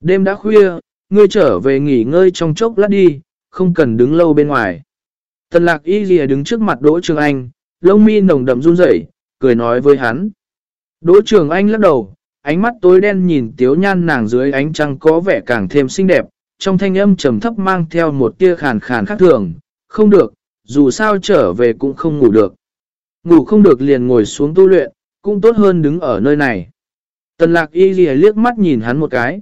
Đêm đã khuya, ngươi trở về nghỉ ngơi trong chốc lát đi, không cần đứng lâu bên ngoài. Tần lạc y ghi đứng trước mặt Đỗ Trường Anh, lông mi nồng đậm run rẩy, cười nói với hắn. Đỗ Trường Anh lắc đầu, ánh mắt tối đen nhìn tiếu nhan nàng dưới ánh trăng có vẻ càng thêm xinh đẹp, trong thanh âm trầm thấp mang theo một tia khàn khàn khác thường, không được, dù sao trở về cũng không ngủ được. Ngủ không được liền ngồi xuống tu luyện, cũng tốt hơn đứng ở nơi này. Tần lạc y ghi liếc mắt nhìn hắn một cái.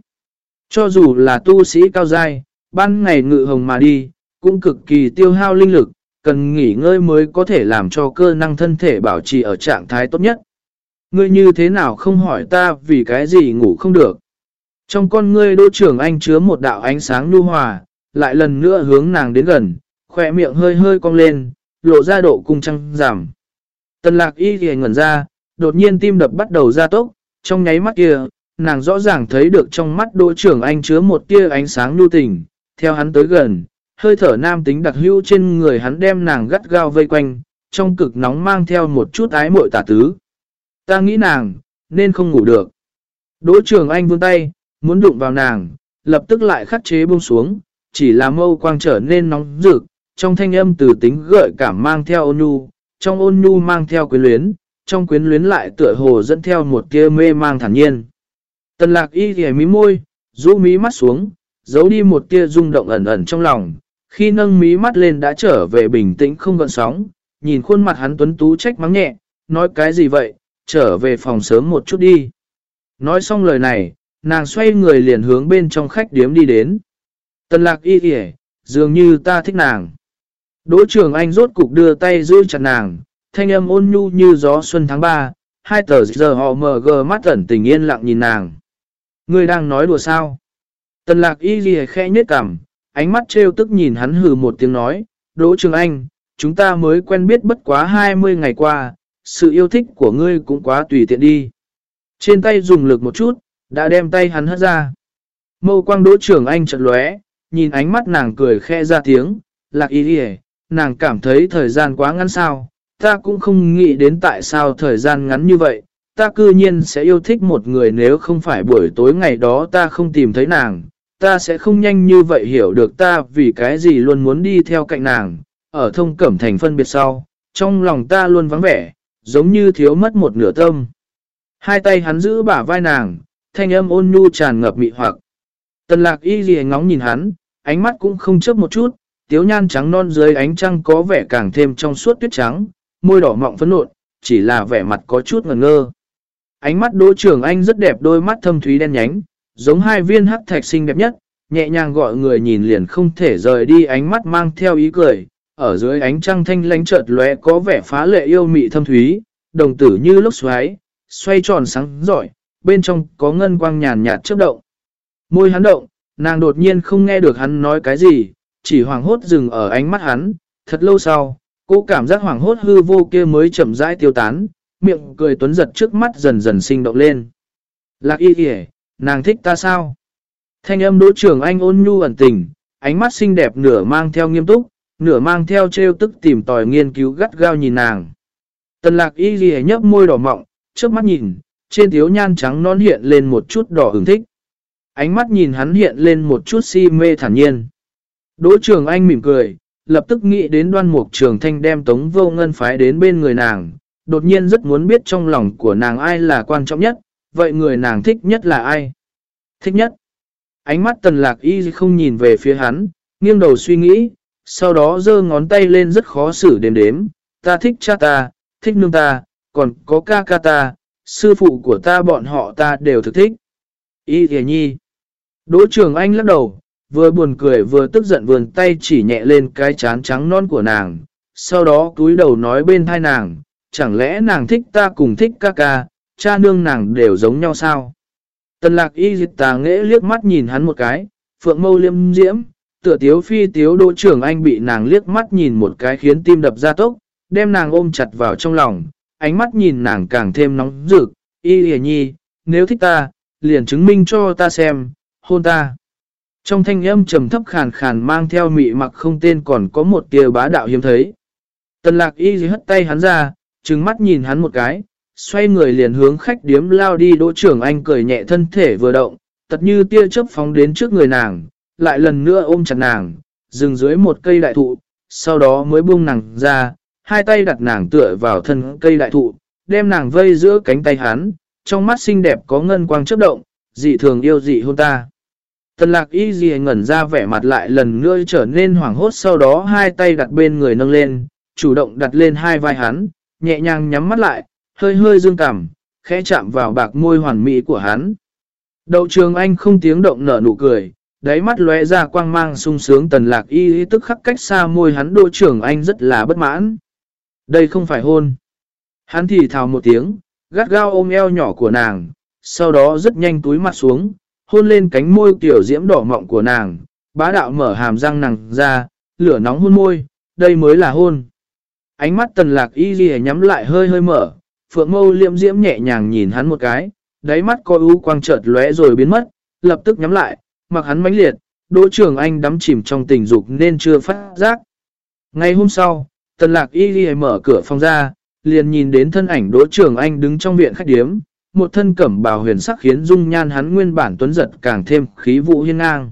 Cho dù là tu sĩ cao dai, ban ngày ngự hồng mà đi, cũng cực kỳ tiêu hao linh lực, cần nghỉ ngơi mới có thể làm cho cơ năng thân thể bảo trì ở trạng thái tốt nhất. Ngươi như thế nào không hỏi ta vì cái gì ngủ không được. Trong con ngươi đô trưởng anh chứa một đạo ánh sáng nhu hòa, lại lần nữa hướng nàng đến gần, khỏe miệng hơi hơi cong lên, lộ ra độ cung trăng giảm. Tần lạc y thì ngẩn ra, đột nhiên tim đập bắt đầu ra tốc, trong nháy mắt kia, nàng rõ ràng thấy được trong mắt đỗ trưởng anh chứa một tia ánh sáng nhu tình, theo hắn tới gần, hơi thở nam tính đặc hữu trên người hắn đem nàng gắt gao vây quanh, trong cực nóng mang theo một chút ái mội tả tứ. Ta nghĩ nàng, nên không ngủ được. Đỗ trưởng anh vươn tay, muốn đụng vào nàng, lập tức lại khắc chế buông xuống, chỉ là mâu quang trở nên nóng rực, trong thanh âm từ tính gợi cảm mang theo ôn nhu, trong ôn nhu mang theo quyến luyến, trong quyến luyến lại tựa hồ dẫn theo một tia mê mang thản nhiên. Tần lạc y ghề mí môi, rũ mí mắt xuống, giấu đi một tia rung động ẩn ẩn trong lòng, khi nâng mí mắt lên đã trở về bình tĩnh không gợn sóng, nhìn khuôn mặt hắn tuấn tú trách mắng nhẹ, nói cái gì vậy, trở về phòng sớm một chút đi. Nói xong lời này, nàng xoay người liền hướng bên trong khách điếm đi đến. Tần lạc y kìa, dường như ta thích nàng. Đỗ trưởng anh rốt cục đưa tay giữ chặt nàng, thanh âm ôn nhu như gió xuân tháng 3, hai tờ giờ họ mờ gờ mắt ẩn tình yên lặng nhìn nàng. Ngươi đang nói đùa sao? Tần lạc y ghi khẽ nhết cảm, ánh mắt trêu tức nhìn hắn hừ một tiếng nói, Đỗ Trường Anh, chúng ta mới quen biết bất quá 20 ngày qua, sự yêu thích của ngươi cũng quá tùy tiện đi. Trên tay dùng lực một chút, đã đem tay hắn hất ra. Mâu quang Đỗ Trường Anh chợt lóe, nhìn ánh mắt nàng cười khẽ ra tiếng, lạc y ghi nàng cảm thấy thời gian quá ngắn sao, ta cũng không nghĩ đến tại sao thời gian ngắn như vậy, ta cư nhiên sẽ yêu thích một người nếu không phải buổi tối ngày đó ta không tìm thấy nàng, ta sẽ không nhanh như vậy hiểu được ta vì cái gì luôn muốn đi theo cạnh nàng, ở thông cẩm thành phân biệt sau, trong lòng ta luôn vắng vẻ, giống như thiếu mất một nửa tâm. Hai tay hắn giữ bả vai nàng, thanh âm ôn nhu tràn ngập mị hoặc. Tần lạc y gì ngóng nhìn hắn, ánh mắt cũng không chớp một chút, tiếu nhan trắng non dưới ánh trăng có vẻ càng thêm trong suốt tuyết trắng, môi đỏ mọng phấn nộn, chỉ là vẻ mặt có chút ngần ngơ. Ánh mắt đỗ trưởng anh rất đẹp đôi mắt thâm thúy đen nhánh, giống hai viên hắc thạch xinh đẹp nhất, nhẹ nhàng gọi người nhìn liền không thể rời đi ánh mắt mang theo ý cười, ở dưới ánh trăng thanh lánh chợt lóe có vẻ phá lệ yêu mị thâm thúy, đồng tử như lúc xoáy, xoay tròn sáng giỏi, bên trong có ngân quang nhàn nhạt chớp động. Môi hắn động, nàng đột nhiên không nghe được hắn nói cái gì, chỉ hoàng hốt dừng ở ánh mắt hắn, thật lâu sau, cô cảm giác hoàng hốt hư vô kia mới chậm rãi tiêu tán, miệng cười tuấn giật trước mắt dần dần sinh động lên. Lạc y kìa, nàng thích ta sao? Thanh âm đỗ trưởng anh ôn nhu ẩn tình, ánh mắt xinh đẹp nửa mang theo nghiêm túc, nửa mang theo trêu tức tìm tòi nghiên cứu gắt gao nhìn nàng. Tần lạc y ghi nhấp môi đỏ mọng, trước mắt nhìn, trên thiếu nhan trắng non hiện lên một chút đỏ hứng thích. Ánh mắt nhìn hắn hiện lên một chút si mê thản nhiên. Đỗ trưởng anh mỉm cười, lập tức nghĩ đến đoan mục trường thanh đem tống vô ngân phái đến bên người nàng, đột nhiên rất muốn biết trong lòng của nàng ai là quan trọng nhất, vậy người nàng thích nhất là ai? Thích nhất. Ánh mắt tần lạc y không nhìn về phía hắn, nghiêng đầu suy nghĩ, sau đó giơ ngón tay lên rất khó xử đếm đếm, ta thích cha ta, thích nương ta, còn có ca ca ta, sư phụ của ta bọn họ ta đều thực thích. Y thề nhi. Đỗ trường anh lắc đầu, vừa buồn cười vừa tức giận vườn tay chỉ nhẹ lên cái chán trắng non của nàng, sau đó túi đầu nói bên thai nàng, chẳng lẽ nàng thích ta cùng thích ca ca, cha nương nàng đều giống nhau sao? Tần lạc y dịch tà nghẽ liếc mắt nhìn hắn một cái, phượng mâu liêm diễm, tựa tiếu phi tiếu đỗ trưởng anh bị nàng liếc mắt nhìn một cái khiến tim đập ra tốc, đem nàng ôm chặt vào trong lòng, ánh mắt nhìn nàng càng thêm nóng rực, y hề nhi, nếu thích ta, liền chứng minh cho ta xem, hôn ta. Trong thanh âm trầm thấp khàn khàn mang theo mị mặc không tên còn có một tia bá đạo hiếm thấy. Tần lạc y hất tay hắn ra, trừng mắt nhìn hắn một cái, xoay người liền hướng khách điếm lao đi đỗ trưởng anh cười nhẹ thân thể vừa động, tật như tia chớp phóng đến trước người nàng, lại lần nữa ôm chặt nàng, dừng dưới một cây đại thụ, sau đó mới buông nàng ra, hai tay đặt nàng tựa vào thân cây đại thụ, đem nàng vây giữa cánh tay hắn, trong mắt xinh đẹp có ngân quang chớp động, dị thường yêu dị hôn ta. Tần lạc y gì ngẩn ra vẻ mặt lại lần nữa trở nên hoảng hốt sau đó hai tay đặt bên người nâng lên, chủ động đặt lên hai vai hắn, nhẹ nhàng nhắm mắt lại, hơi hơi dương cảm, khẽ chạm vào bạc môi hoàn mỹ của hắn. Đậu trường anh không tiếng động nở nụ cười, đáy mắt lóe ra quang mang sung sướng tần lạc y tức khắc cách xa môi hắn đỗ trưởng anh rất là bất mãn. Đây không phải hôn. Hắn thì thào một tiếng, gắt gao ôm eo nhỏ của nàng, sau đó rất nhanh túi mặt xuống, hôn lên cánh môi tiểu diễm đỏ mọng của nàng, bá đạo mở hàm răng nàng ra, lửa nóng hôn môi, đây mới là hôn. Ánh mắt tần lạc y ghi nhắm lại hơi hơi mở, phượng mâu liệm diễm nhẹ nhàng nhìn hắn một cái, đáy mắt coi u quang chợt lóe rồi biến mất, lập tức nhắm lại, mặc hắn mãnh liệt, đỗ trưởng anh đắm chìm trong tình dục nên chưa phát giác. Ngày hôm sau, tần lạc y ghi mở cửa phòng ra, liền nhìn đến thân ảnh đỗ trưởng anh đứng trong viện khách điếm, một thân cẩm bào huyền sắc khiến dung nhan hắn nguyên bản tuấn giật càng thêm khí vụ hiên ngang.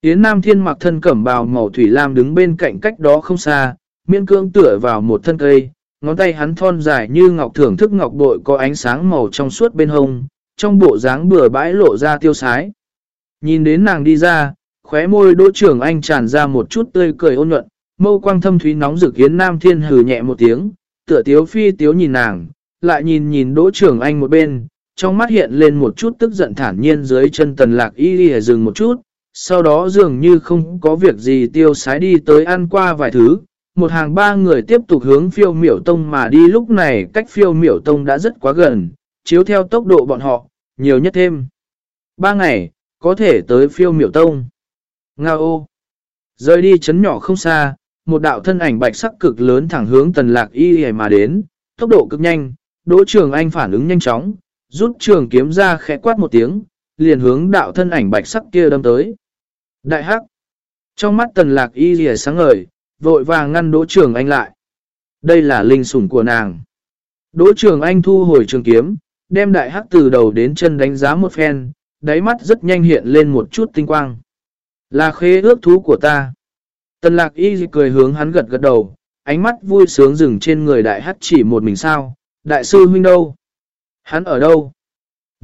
Yến Nam Thiên mặc thân cẩm bào màu thủy lam đứng bên cạnh cách đó không xa, miên cương tựa vào một thân cây, ngón tay hắn thon dài như ngọc thưởng thức ngọc bội có ánh sáng màu trong suốt bên hông, trong bộ dáng bừa bãi lộ ra tiêu sái. Nhìn đến nàng đi ra, khóe môi đỗ trưởng anh tràn ra một chút tươi cười ôn nhuận, mâu quang thâm thúy nóng rực khiến Nam Thiên hừ nhẹ một tiếng, tựa tiếu phi tiếu nhìn nàng, lại nhìn nhìn đỗ trưởng anh một bên, trong mắt hiện lên một chút tức giận thản nhiên dưới chân tần lạc y đi dừng một chút, sau đó dường như không có việc gì tiêu sái đi tới ăn qua vài thứ, một hàng ba người tiếp tục hướng phiêu miểu tông mà đi lúc này cách phiêu miểu tông đã rất quá gần, chiếu theo tốc độ bọn họ, nhiều nhất thêm. Ba ngày, có thể tới phiêu miểu tông. Nga ô! Rời đi chấn nhỏ không xa, một đạo thân ảnh bạch sắc cực lớn thẳng hướng tần lạc y mà đến, tốc độ cực nhanh, đỗ trường anh phản ứng nhanh chóng, rút trường kiếm ra khẽ quát một tiếng, liền hướng đạo thân ảnh bạch sắc kia đâm tới. Đại hắc! Trong mắt tần lạc y rìa sáng ngời, vội vàng ngăn đỗ trường anh lại. Đây là linh sủng của nàng. Đỗ trường anh thu hồi trường kiếm, đem đại hắc từ đầu đến chân đánh giá một phen, đáy mắt rất nhanh hiện lên một chút tinh quang. Là khế ước thú của ta. Tần lạc y cười hướng hắn gật gật đầu, ánh mắt vui sướng dừng trên người đại hắc chỉ một mình sao, đại sư huynh đâu? Hắn ở đâu?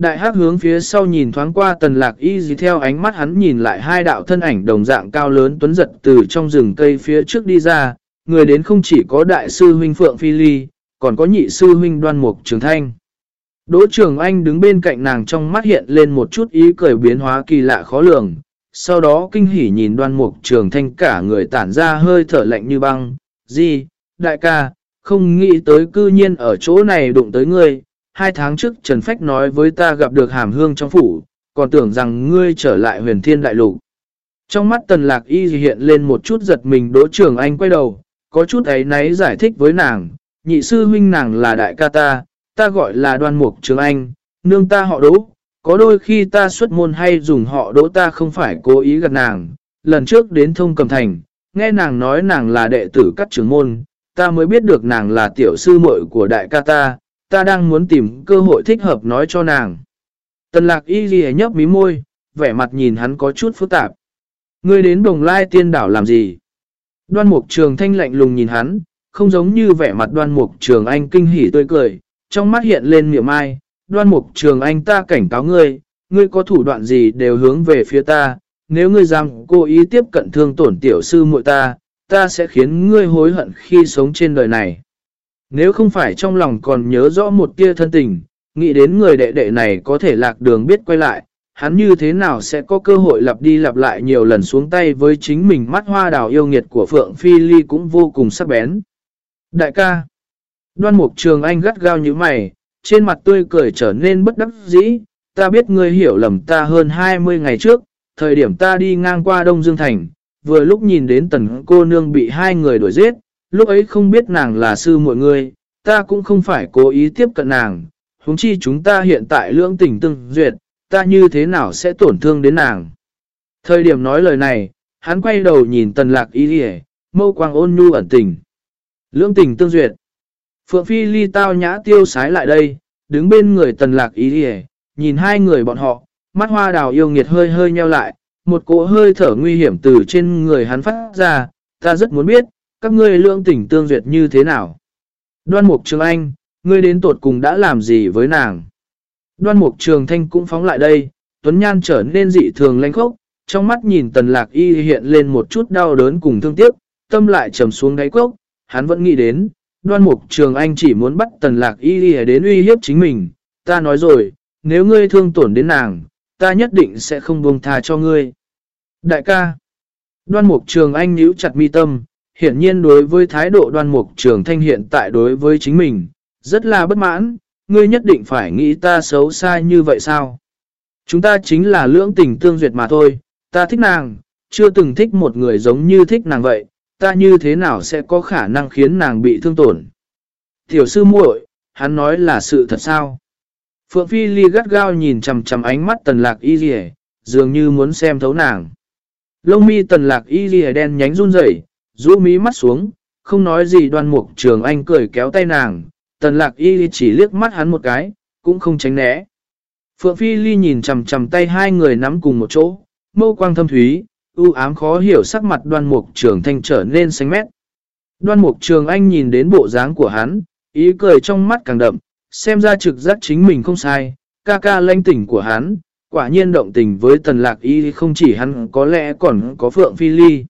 Đại hắc hướng phía sau nhìn thoáng qua tần lạc y gì theo ánh mắt hắn nhìn lại hai đạo thân ảnh đồng dạng cao lớn tuấn giật từ trong rừng cây phía trước đi ra, người đến không chỉ có đại sư huynh Phượng Phi Ly, còn có nhị sư huynh đoan mục trường thanh. Đỗ trường anh đứng bên cạnh nàng trong mắt hiện lên một chút ý cười biến hóa kỳ lạ khó lường, sau đó kinh hỉ nhìn đoan mục trường thanh cả người tản ra hơi thở lạnh như băng, gì, đại ca, không nghĩ tới cư nhiên ở chỗ này đụng tới ngươi, hai tháng trước Trần Phách nói với ta gặp được hàm hương trong phủ, còn tưởng rằng ngươi trở lại huyền thiên đại lục. Trong mắt tần lạc y hiện lên một chút giật mình đỗ trường anh quay đầu, có chút ấy náy giải thích với nàng, nhị sư huynh nàng là đại ca ta, ta gọi là đoan mục trường anh, nương ta họ đỗ, có đôi khi ta xuất môn hay dùng họ đỗ ta không phải cố ý gặp nàng, lần trước đến thông cầm thành, nghe nàng nói nàng là đệ tử các trưởng môn, ta mới biết được nàng là tiểu sư muội của đại ca ta, ta đang muốn tìm cơ hội thích hợp nói cho nàng. Tần lạc y ghi nhấp mí môi, vẻ mặt nhìn hắn có chút phức tạp. Ngươi đến đồng lai tiên đảo làm gì? Đoan mục trường thanh lạnh lùng nhìn hắn, không giống như vẻ mặt đoan mục trường anh kinh hỉ tươi cười, trong mắt hiện lên miệng ai. Đoan mục trường anh ta cảnh cáo ngươi, ngươi có thủ đoạn gì đều hướng về phía ta, nếu ngươi dám cố ý tiếp cận thương tổn tiểu sư muội ta, ta sẽ khiến ngươi hối hận khi sống trên đời này. Nếu không phải trong lòng còn nhớ rõ một tia thân tình, nghĩ đến người đệ đệ này có thể lạc đường biết quay lại, hắn như thế nào sẽ có cơ hội lặp đi lặp lại nhiều lần xuống tay với chính mình mắt hoa đào yêu nghiệt của Phượng Phi Ly cũng vô cùng sắc bén. Đại ca, đoan mục trường anh gắt gao như mày, trên mặt tươi cười trở nên bất đắc dĩ, ta biết ngươi hiểu lầm ta hơn 20 ngày trước, thời điểm ta đi ngang qua Đông Dương Thành, vừa lúc nhìn đến tần cô nương bị hai người đuổi giết, lúc ấy không biết nàng là sư mọi người, ta cũng không phải cố ý tiếp cận nàng, huống chi chúng ta hiện tại lưỡng tình tương duyệt, ta như thế nào sẽ tổn thương đến nàng. Thời điểm nói lời này, hắn quay đầu nhìn tần lạc ý đi mâu quang ôn nhu ẩn tình. Lưỡng tình tương duyệt. Phượng Phi ly tao nhã tiêu sái lại đây, đứng bên người tần lạc ý đi nhìn hai người bọn họ, mắt hoa đào yêu nghiệt hơi hơi nheo lại, một cỗ hơi thở nguy hiểm từ trên người hắn phát ra, ta rất muốn biết, các ngươi lương tình tương duyệt như thế nào. Đoan Mục Trường Anh, ngươi đến tột cùng đã làm gì với nàng? Đoan Mục Trường Thanh cũng phóng lại đây, Tuấn Nhan trở nên dị thường lanh khốc, trong mắt nhìn Tần Lạc Y hiện lên một chút đau đớn cùng thương tiếc, tâm lại trầm xuống đáy cốc, hắn vẫn nghĩ đến, Đoan Mục Trường Anh chỉ muốn bắt Tần Lạc Y đến uy hiếp chính mình, ta nói rồi, nếu ngươi thương tổn đến nàng, ta nhất định sẽ không buông tha cho ngươi. Đại ca, Đoan Mục Trường Anh nhíu chặt mi tâm, hiển nhiên đối với thái độ đoan mục trường thanh hiện tại đối với chính mình, rất là bất mãn, ngươi nhất định phải nghĩ ta xấu xa như vậy sao? Chúng ta chính là lưỡng tình tương duyệt mà thôi, ta thích nàng, chưa từng thích một người giống như thích nàng vậy, ta như thế nào sẽ có khả năng khiến nàng bị thương tổn? Tiểu sư muội, hắn nói là sự thật sao? Phượng Phi Ly gắt gao nhìn chầm chầm ánh mắt tần lạc y dì dường như muốn xem thấu nàng. Lông mi tần lạc y dì đen nhánh run rẩy rũ mí mắt xuống, không nói gì đoan mục trường anh cười kéo tay nàng, tần lạc y chỉ liếc mắt hắn một cái, cũng không tránh né. Phượng Phi Ly nhìn chầm chầm tay hai người nắm cùng một chỗ, mâu quang thâm thúy, ưu ám khó hiểu sắc mặt đoan mục trường thanh trở nên xanh mét. Đoan mục trường anh nhìn đến bộ dáng của hắn, ý cười trong mắt càng đậm, xem ra trực giác chính mình không sai, ca ca lanh tỉnh của hắn, quả nhiên động tình với tần lạc y không chỉ hắn có lẽ còn có Phượng Phi Ly.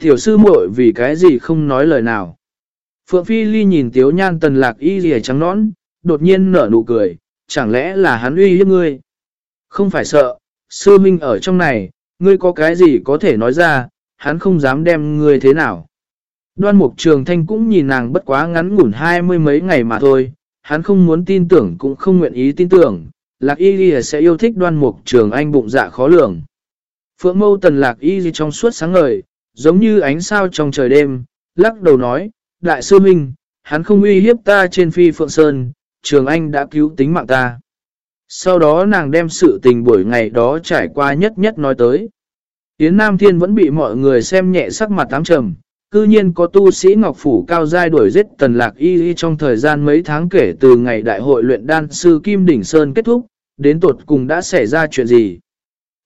Tiểu sư muội vì cái gì không nói lời nào. Phượng Phi Ly nhìn tiếu nhan tần lạc y rìa trắng nõn, đột nhiên nở nụ cười, chẳng lẽ là hắn uy hiếp ngươi? Không phải sợ, sư minh ở trong này, ngươi có cái gì có thể nói ra, hắn không dám đem ngươi thế nào. Đoan mục trường thanh cũng nhìn nàng bất quá ngắn ngủn hai mươi mấy ngày mà thôi, hắn không muốn tin tưởng cũng không nguyện ý tin tưởng, lạc y ghi sẽ yêu thích đoan mục trường anh bụng dạ khó lường. Phượng mâu tần lạc y trong suốt sáng ngời, giống như ánh sao trong trời đêm, lắc đầu nói, Đại sư Minh, hắn không uy hiếp ta trên phi Phượng Sơn, Trường Anh đã cứu tính mạng ta. Sau đó nàng đem sự tình buổi ngày đó trải qua nhất nhất nói tới. Yến Nam Thiên vẫn bị mọi người xem nhẹ sắc mặt tám trầm, cư nhiên có tu sĩ Ngọc Phủ cao giai đuổi giết tần lạc y y trong thời gian mấy tháng kể từ ngày đại hội luyện đan sư Kim Đỉnh Sơn kết thúc, đến tột cùng đã xảy ra chuyện gì.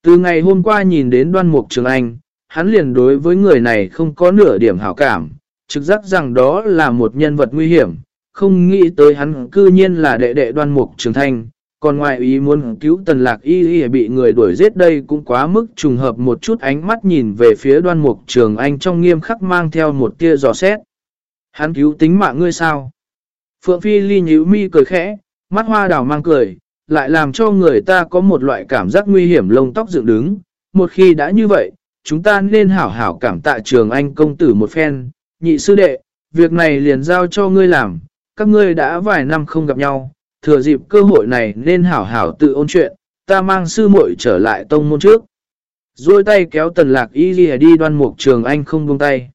Từ ngày hôm qua nhìn đến đoan mục trường anh, hắn liền đối với người này không có nửa điểm hảo cảm, trực giác rằng đó là một nhân vật nguy hiểm, không nghĩ tới hắn cư nhiên là đệ đệ đoan mục trường thanh, còn ngoài ý muốn cứu tần lạc y y bị người đuổi giết đây cũng quá mức trùng hợp một chút ánh mắt nhìn về phía đoan mục trường anh trong nghiêm khắc mang theo một tia giò xét. Hắn cứu tính mạng ngươi sao? Phượng Phi Ly nhíu mi cười khẽ, mắt hoa đào mang cười, lại làm cho người ta có một loại cảm giác nguy hiểm lông tóc dựng đứng. Một khi đã như vậy, chúng ta nên hảo hảo cảm tạ trường anh công tử một phen, nhị sư đệ, việc này liền giao cho ngươi làm, các ngươi đã vài năm không gặp nhau, thừa dịp cơ hội này nên hảo hảo tự ôn chuyện, ta mang sư muội trở lại tông môn trước. Rồi tay kéo tần lạc y ghi đi đoan mục trường anh không buông tay.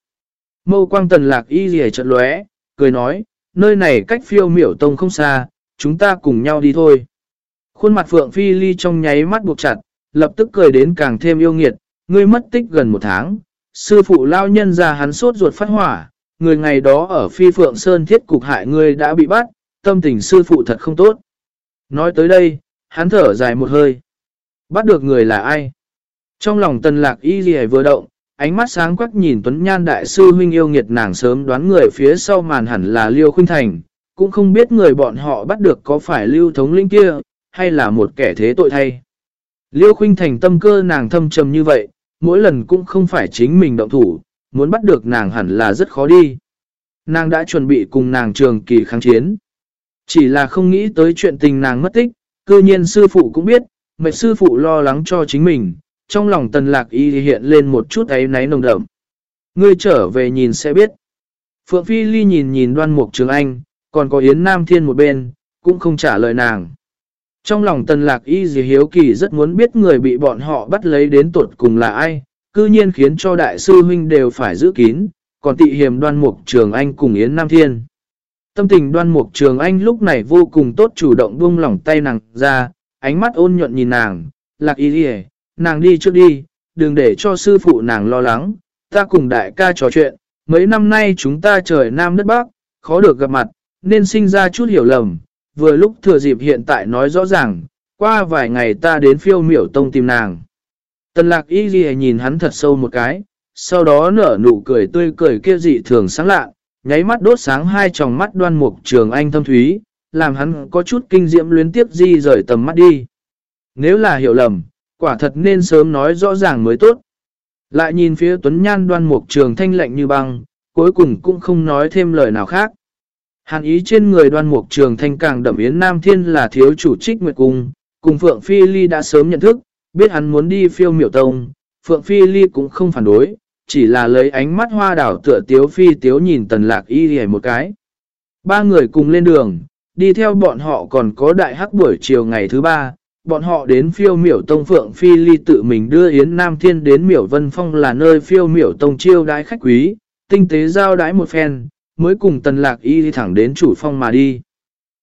Mâu quang tần lạc y ghi chợt lóe, cười nói, nơi này cách phiêu miểu tông không xa, chúng ta cùng nhau đi thôi. Khuôn mặt Phượng Phi Ly trong nháy mắt buộc chặt, lập tức cười đến càng thêm yêu nghiệt, Ngươi mất tích gần một tháng, sư phụ lao nhân ra hắn sốt ruột phát hỏa, người ngày đó ở phi phượng sơn thiết cục hại ngươi đã bị bắt, tâm tình sư phụ thật không tốt. Nói tới đây, hắn thở dài một hơi. Bắt được người là ai? Trong lòng tần lạc y gì vừa động, ánh mắt sáng quắc nhìn Tuấn Nhan đại sư huynh yêu nghiệt nàng sớm đoán người phía sau màn hẳn là Liêu Khuynh Thành, cũng không biết người bọn họ bắt được có phải Lưu Thống Linh kia, hay là một kẻ thế tội thay. Liêu Khuynh Thành tâm cơ nàng thâm trầm như vậy, mỗi lần cũng không phải chính mình động thủ, muốn bắt được nàng hẳn là rất khó đi. Nàng đã chuẩn bị cùng nàng trường kỳ kháng chiến. Chỉ là không nghĩ tới chuyện tình nàng mất tích, cư nhiên sư phụ cũng biết, mệt sư phụ lo lắng cho chính mình, trong lòng tần lạc y hiện lên một chút ấy náy nồng đậm. Ngươi trở về nhìn sẽ biết. Phượng Phi Ly nhìn nhìn đoan mục trường anh, còn có Yến Nam Thiên một bên, cũng không trả lời nàng. Trong lòng tần lạc y dì hiếu kỳ rất muốn biết người bị bọn họ bắt lấy đến tuột cùng là ai, cư nhiên khiến cho đại sư huynh đều phải giữ kín, còn tị hiểm đoan mục trường anh cùng Yến Nam Thiên. Tâm tình đoan mục trường anh lúc này vô cùng tốt chủ động buông lỏng tay nàng ra, ánh mắt ôn nhuận nhìn nàng, lạc y dì nàng đi trước đi, đừng để cho sư phụ nàng lo lắng, ta cùng đại ca trò chuyện, mấy năm nay chúng ta trời Nam đất Bắc, khó được gặp mặt, nên sinh ra chút hiểu lầm vừa lúc thừa dịp hiện tại nói rõ ràng, qua vài ngày ta đến phiêu miểu tông tìm nàng. Tần lạc y ghi nhìn hắn thật sâu một cái, sau đó nở nụ cười tươi cười kia dị thường sáng lạ, nháy mắt đốt sáng hai tròng mắt đoan mục trường anh thâm thúy, làm hắn có chút kinh diễm luyến tiếp di rời tầm mắt đi. Nếu là hiểu lầm, quả thật nên sớm nói rõ ràng mới tốt. Lại nhìn phía tuấn nhan đoan mục trường thanh lạnh như băng, cuối cùng cũng không nói thêm lời nào khác. Hàn ý trên người đoan mục trường thanh càng đậm yến Nam Thiên là thiếu chủ trích nguyệt cung, cùng Phượng Phi Ly đã sớm nhận thức, biết hắn muốn đi phiêu miểu tông, Phượng Phi Ly cũng không phản đối, chỉ là lấy ánh mắt hoa đảo tựa tiếu phi tiếu nhìn tần lạc y hề một cái. Ba người cùng lên đường, đi theo bọn họ còn có đại hắc buổi chiều ngày thứ ba, bọn họ đến phiêu miểu tông Phượng Phi Ly tự mình đưa Yến Nam Thiên đến miểu vân phong là nơi phiêu miểu tông chiêu đái khách quý, tinh tế giao đái một phen, mới cùng tần lạc y đi thẳng đến chủ phong mà đi.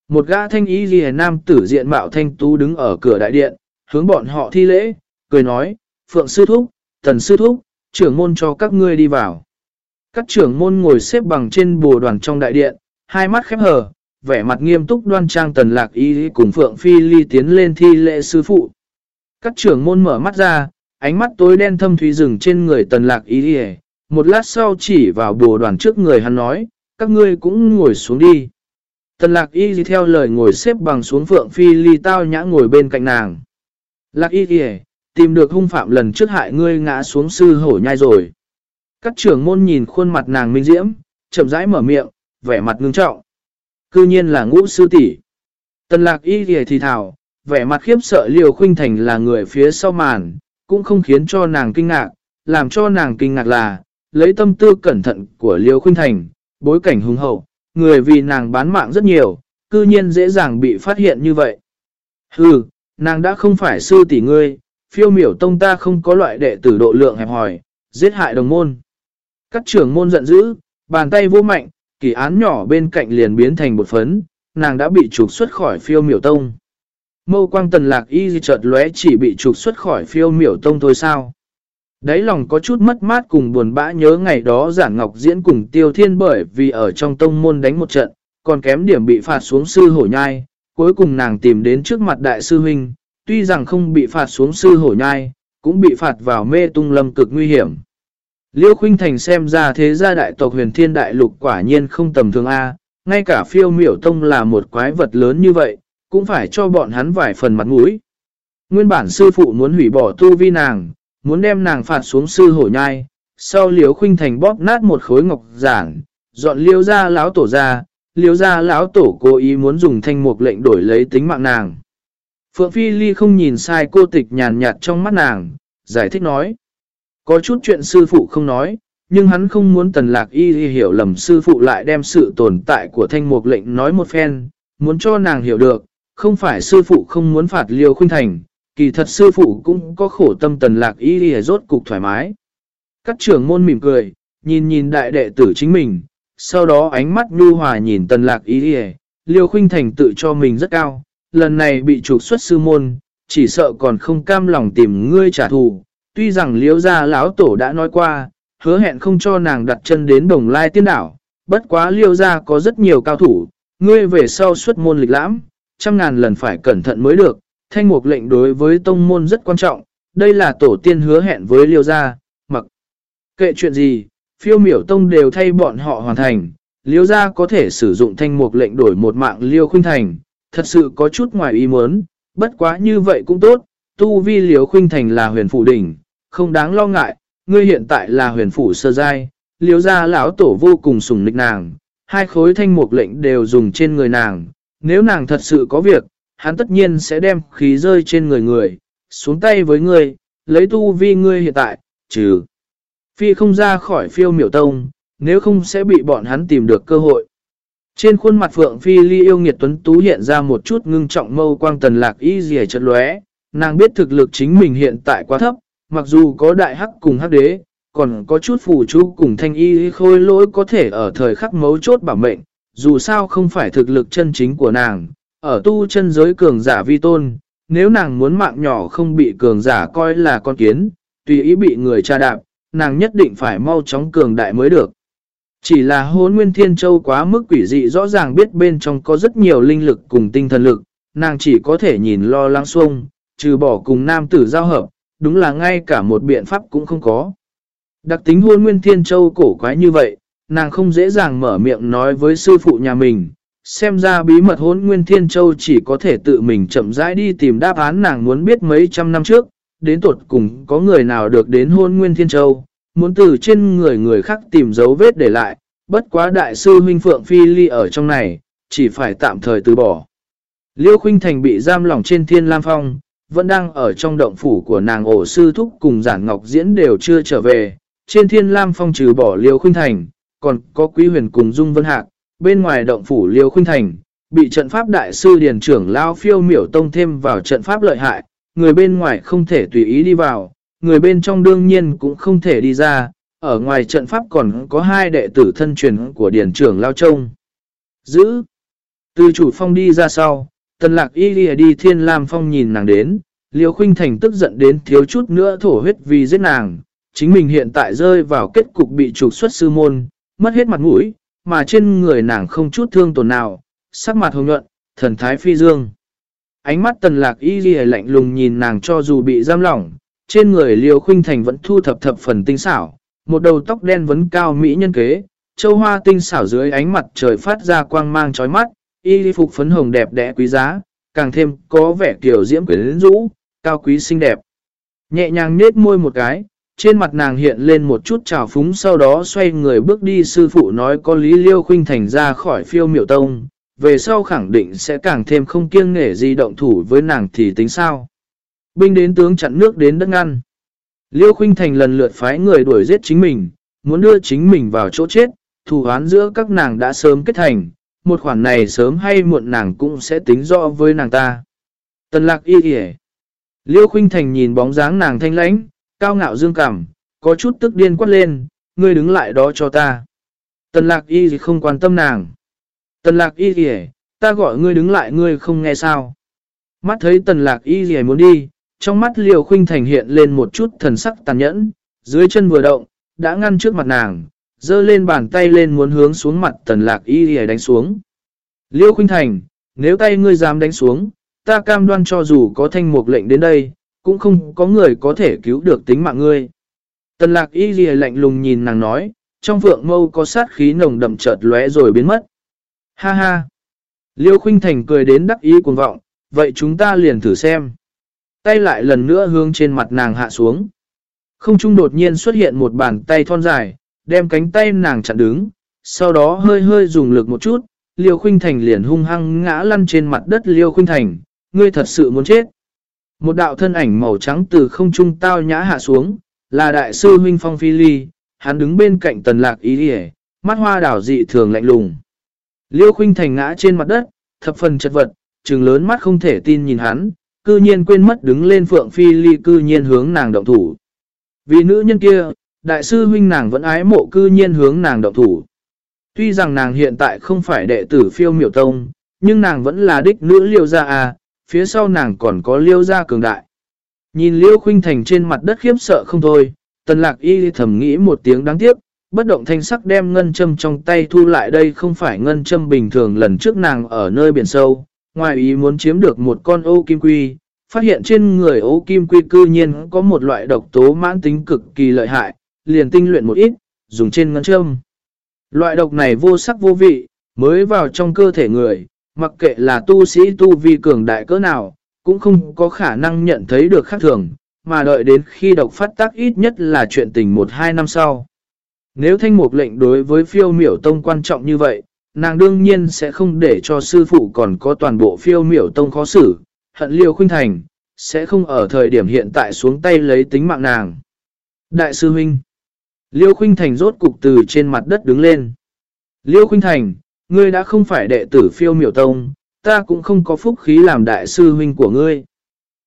Một gã thanh y ghi nam tử diện mạo thanh tú đứng ở cửa đại điện, hướng bọn họ thi lễ, cười nói, Phượng Sư Thúc, Tần Sư Thúc, trưởng môn cho các ngươi đi vào. Các trưởng môn ngồi xếp bằng trên bồ đoàn trong đại điện, hai mắt khép hờ, vẻ mặt nghiêm túc đoan trang tần lạc y cùng Phượng Phi Ly tiến lên thi lễ sư phụ. Các trưởng môn mở mắt ra, ánh mắt tối đen thâm thúy rừng trên người tần lạc y một lát sau chỉ vào bồ đoàn trước người hắn nói, các ngươi cũng ngồi xuống đi. Tần lạc y theo lời ngồi xếp bằng xuống Phượng Phi Ly tao nhã ngồi bên cạnh nàng. Lạc y gì tìm được hung phạm lần trước hại ngươi ngã xuống sư hổ nhai rồi. Các trưởng môn nhìn khuôn mặt nàng minh diễm, chậm rãi mở miệng, vẻ mặt ngưng trọng. Cư nhiên là ngũ sư tỷ. Tần lạc y gì thì thảo, vẻ mặt khiếp sợ liều khuynh thành là người phía sau màn, cũng không khiến cho nàng kinh ngạc, làm cho nàng kinh ngạc là, lấy tâm tư cẩn thận của liều khuynh thành, bối cảnh hùng hậu, người vì nàng bán mạng rất nhiều, cư nhiên dễ dàng bị phát hiện như vậy. Hừ, nàng đã không phải sư tỷ ngươi, phiêu miểu tông ta không có loại đệ tử độ lượng hẹp hỏi, giết hại đồng môn. Các trưởng môn giận dữ, bàn tay vô mạnh, kỳ án nhỏ bên cạnh liền biến thành một phấn, nàng đã bị trục xuất khỏi phiêu miểu tông. Mâu quang tần lạc y chợt lóe chỉ bị trục xuất khỏi phiêu miểu tông thôi sao. Đấy lòng có chút mất mát cùng buồn bã nhớ ngày đó giản ngọc diễn cùng tiêu thiên bởi vì ở trong tông môn đánh một trận, còn kém điểm bị phạt xuống sư hổ nhai, cuối cùng nàng tìm đến trước mặt đại sư huynh, tuy rằng không bị phạt xuống sư hổ nhai, cũng bị phạt vào mê tung lâm cực nguy hiểm. Liêu Khuynh Thành xem ra thế gia đại tộc huyền thiên đại lục quả nhiên không tầm thường A, ngay cả phiêu miểu tông là một quái vật lớn như vậy, cũng phải cho bọn hắn vài phần mặt mũi. Nguyên bản sư phụ muốn hủy bỏ tu vi nàng, muốn đem nàng phạt xuống sư hổ nhai, sau liếu Khuynh Thành bóp nát một khối ngọc giản, dọn liêu ra lão tổ ra, liêu ra lão tổ cố ý muốn dùng thanh mục lệnh đổi lấy tính mạng nàng. Phượng Phi Ly không nhìn sai cô tịch nhàn nhạt trong mắt nàng, giải thích nói. Có chút chuyện sư phụ không nói, nhưng hắn không muốn tần lạc y hiểu lầm sư phụ lại đem sự tồn tại của thanh mục lệnh nói một phen, muốn cho nàng hiểu được, không phải sư phụ không muốn phạt liêu khuynh thành, kỳ thật sư phụ cũng có khổ tâm tần lạc y rốt cục thoải mái. Các trưởng môn mỉm cười, nhìn nhìn đại đệ tử chính mình, sau đó ánh mắt nhu hòa nhìn tần lạc y liêu khuynh thành tự cho mình rất cao, lần này bị trục xuất sư môn, chỉ sợ còn không cam lòng tìm ngươi trả thù. Tuy rằng liễu gia lão tổ đã nói qua, hứa hẹn không cho nàng đặt chân đến đồng lai tiên đảo, bất quá liêu gia có rất nhiều cao thủ, ngươi về sau xuất môn lịch lãm, trăm ngàn lần phải cẩn thận mới được, thanh mục lệnh đối với tông môn rất quan trọng, đây là tổ tiên hứa hẹn với liêu gia, mặc kệ chuyện gì, phiêu miểu tông đều thay bọn họ hoàn thành, Liêu gia có thể sử dụng thanh mục lệnh đổi một mạng liêu khuynh thành, thật sự có chút ngoài ý muốn, bất quá như vậy cũng tốt, tu vi liêu khuynh thành là huyền phủ đỉnh, không đáng lo ngại, ngươi hiện tại là huyền phủ sơ giai, Liêu gia lão tổ vô cùng sùng nịch nàng, hai khối thanh mục lệnh đều dùng trên người nàng, nếu nàng thật sự có việc, hắn tất nhiên sẽ đem khí rơi trên người người, xuống tay với ngươi, lấy tu vi ngươi hiện tại, trừ. Phi không ra khỏi phiêu miểu tông, nếu không sẽ bị bọn hắn tìm được cơ hội. Trên khuôn mặt Phượng Phi Ly yêu nghiệt tuấn tú hiện ra một chút ngưng trọng mâu quang tần lạc y dì chật lóe. Nàng biết thực lực chính mình hiện tại quá thấp, mặc dù có đại hắc cùng hắc đế, còn có chút phù chú cùng thanh y khôi lỗi có thể ở thời khắc mấu chốt bảo mệnh, dù sao không phải thực lực chân chính của nàng, ở tu chân giới cường giả vi tôn, nếu nàng muốn mạng nhỏ không bị cường giả coi là con kiến, tùy ý bị người tra đạp, nàng nhất định phải mau chóng cường đại mới được. Chỉ là hốn nguyên thiên châu quá mức quỷ dị rõ ràng biết bên trong có rất nhiều linh lực cùng tinh thần lực, nàng chỉ có thể nhìn lo lắng xuông, trừ bỏ cùng nam tử giao hợp, đúng là ngay cả một biện pháp cũng không có. Đặc tính hôn nguyên thiên châu cổ quái như vậy, nàng không dễ dàng mở miệng nói với sư phụ nhà mình. Xem ra bí mật hôn nguyên thiên châu chỉ có thể tự mình chậm rãi đi tìm đáp án nàng muốn biết mấy trăm năm trước, đến tuột cùng có người nào được đến hôn nguyên thiên châu, muốn từ trên người người khác tìm dấu vết để lại, bất quá đại sư huynh Phượng Phi Ly ở trong này, chỉ phải tạm thời từ bỏ. Liêu Khuynh Thành bị giam lỏng trên thiên lam phong, vẫn đang ở trong động phủ của nàng ổ sư thúc cùng giản ngọc diễn đều chưa trở về. Trên thiên lam phong trừ bỏ Liêu Khuynh Thành, còn có quý huyền cùng Dung Vân Hạc, bên ngoài động phủ Liêu Khuynh Thành, bị trận pháp đại sư điền trưởng Lao Phiêu miểu tông thêm vào trận pháp lợi hại, người bên ngoài không thể tùy ý đi vào, người bên trong đương nhiên cũng không thể đi ra, ở ngoài trận pháp còn có hai đệ tử thân truyền của điển trưởng Lao Trông. Giữ. Từ chủ phong đi ra sau, tần lạc y lìa đi thiên lam phong nhìn nàng đến, liêu khuynh thành tức giận đến thiếu chút nữa thổ huyết vì giết nàng. Chính mình hiện tại rơi vào kết cục bị trục xuất sư môn, mất hết mặt mũi, mà trên người nàng không chút thương tổn nào, sắc mặt hồng nhuận, thần thái phi dương. Ánh mắt tần lạc y ghi lạnh lùng nhìn nàng cho dù bị giam lỏng, trên người liều khuynh thành vẫn thu thập thập phần tinh xảo, một đầu tóc đen vấn cao mỹ nhân kế, châu hoa tinh xảo dưới ánh mặt trời phát ra quang mang chói mắt, y phục phấn hồng đẹp đẽ quý giá, càng thêm có vẻ kiểu diễm quyến rũ, cao quý xinh đẹp. Nhẹ nhàng nết môi một cái, trên mặt nàng hiện lên một chút trào phúng sau đó xoay người bước đi sư phụ nói có lý liêu khuynh thành ra khỏi phiêu miểu tông, về sau khẳng định sẽ càng thêm không kiêng nghể gì động thủ với nàng thì tính sao. Binh đến tướng chặn nước đến đất ngăn. Liêu Khuynh Thành lần lượt phái người đuổi giết chính mình, muốn đưa chính mình vào chỗ chết, thù hán giữa các nàng đã sớm kết thành, một khoản này sớm hay muộn nàng cũng sẽ tính rõ với nàng ta. Tần lạc y kìa. Liêu Khuynh Thành nhìn bóng dáng nàng thanh lãnh, cao ngạo dương cảm, có chút tức điên quát lên, ngươi đứng lại đó cho ta. Tần lạc y không quan tâm nàng. Tần lạc y thì ta gọi ngươi đứng lại ngươi không nghe sao. Mắt thấy tần lạc y thì muốn đi, trong mắt liều khuynh thành hiện lên một chút thần sắc tàn nhẫn, dưới chân vừa động, đã ngăn trước mặt nàng, dơ lên bàn tay lên muốn hướng xuống mặt tần lạc y thì đánh xuống. Liêu khuynh thành, nếu tay ngươi dám đánh xuống, ta cam đoan cho dù có thanh mục lệnh đến đây, cũng không có người có thể cứu được tính mạng ngươi. Tần lạc y ghi lạnh lùng nhìn nàng nói, trong vượng mâu có sát khí nồng đậm chợt lóe rồi biến mất. Ha ha! Liêu Khuynh Thành cười đến đắc ý cuồng vọng, vậy chúng ta liền thử xem. Tay lại lần nữa hướng trên mặt nàng hạ xuống. Không trung đột nhiên xuất hiện một bàn tay thon dài, đem cánh tay nàng chặn đứng, sau đó hơi hơi dùng lực một chút, Liêu Khuynh Thành liền hung hăng ngã lăn trên mặt đất Liêu Khuynh Thành, ngươi thật sự muốn chết. Một đạo thân ảnh màu trắng từ không trung tao nhã hạ xuống, là đại sư huynh Phong Phi Ly, hắn đứng bên cạnh tần lạc ý đi mắt hoa đảo dị thường lạnh lùng. Liêu Khuynh Thành ngã trên mặt đất, thập phần chật vật, trừng lớn mắt không thể tin nhìn hắn, cư nhiên quên mất đứng lên Phượng Phi Ly cư nhiên hướng nàng động thủ. Vì nữ nhân kia, đại sư huynh nàng vẫn ái mộ cư nhiên hướng nàng động thủ. Tuy rằng nàng hiện tại không phải đệ tử phiêu miểu tông, nhưng nàng vẫn là đích nữ liêu gia à, phía sau nàng còn có liêu gia cường đại. Nhìn liêu khuynh thành trên mặt đất khiếp sợ không thôi, tần lạc y thầm nghĩ một tiếng đáng tiếc, bất động thanh sắc đem ngân châm trong tay thu lại đây không phải ngân châm bình thường lần trước nàng ở nơi biển sâu, ngoài ý muốn chiếm được một con ô kim quy, phát hiện trên người ô kim quy cư nhiên có một loại độc tố mãn tính cực kỳ lợi hại, liền tinh luyện một ít, dùng trên ngân châm. Loại độc này vô sắc vô vị, mới vào trong cơ thể người, mặc kệ là tu sĩ tu vi cường đại cỡ nào, cũng không có khả năng nhận thấy được khác thường, mà đợi đến khi độc phát tác ít nhất là chuyện tình một hai năm sau. Nếu thanh mục lệnh đối với phiêu miểu tông quan trọng như vậy, nàng đương nhiên sẽ không để cho sư phụ còn có toàn bộ phiêu miểu tông khó xử, hận liêu khuynh thành, sẽ không ở thời điểm hiện tại xuống tay lấy tính mạng nàng. Đại sư huynh Liêu khuynh thành rốt cục từ trên mặt đất đứng lên. Liêu khuynh thành, ngươi đã không phải đệ tử phiêu miểu tông, ta cũng không có phúc khí làm đại sư huynh của ngươi.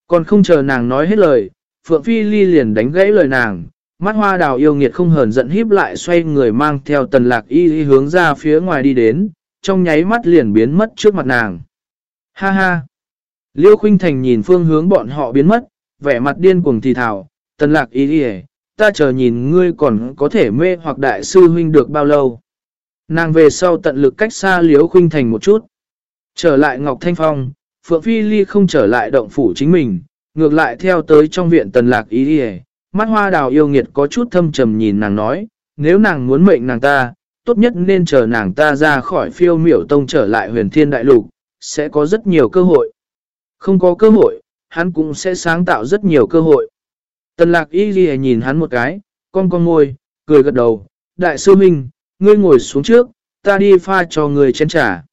Còn không chờ nàng nói hết lời, Phượng Phi Ly liền đánh gãy lời nàng, Mắt hoa đào yêu nghiệt không hờn giận híp lại xoay người mang theo tần lạc y y hướng ra phía ngoài đi đến, trong nháy mắt liền biến mất trước mặt nàng. Ha ha! Liêu Khuynh Thành nhìn phương hướng bọn họ biến mất, vẻ mặt điên cuồng thì thảo, tần lạc y y ta chờ nhìn ngươi còn có thể mê hoặc đại sư huynh được bao lâu. Nàng về sau tận lực cách xa liễu Khuynh Thành một chút. Trở lại Ngọc Thanh Phong, Phượng Phi Ly không trở lại động phủ chính mình, ngược lại theo tới trong viện tần lạc ý đi Mắt hoa đào yêu nghiệt có chút thâm trầm nhìn nàng nói, nếu nàng muốn mệnh nàng ta, tốt nhất nên chờ nàng ta ra khỏi phiêu miểu tông trở lại huyền thiên đại lục, sẽ có rất nhiều cơ hội. Không có cơ hội, hắn cũng sẽ sáng tạo rất nhiều cơ hội. Tần lạc y ghi nhìn hắn một cái, con con ngôi, cười gật đầu, đại sư minh, ngươi ngồi xuống trước, ta đi pha cho người chén trà.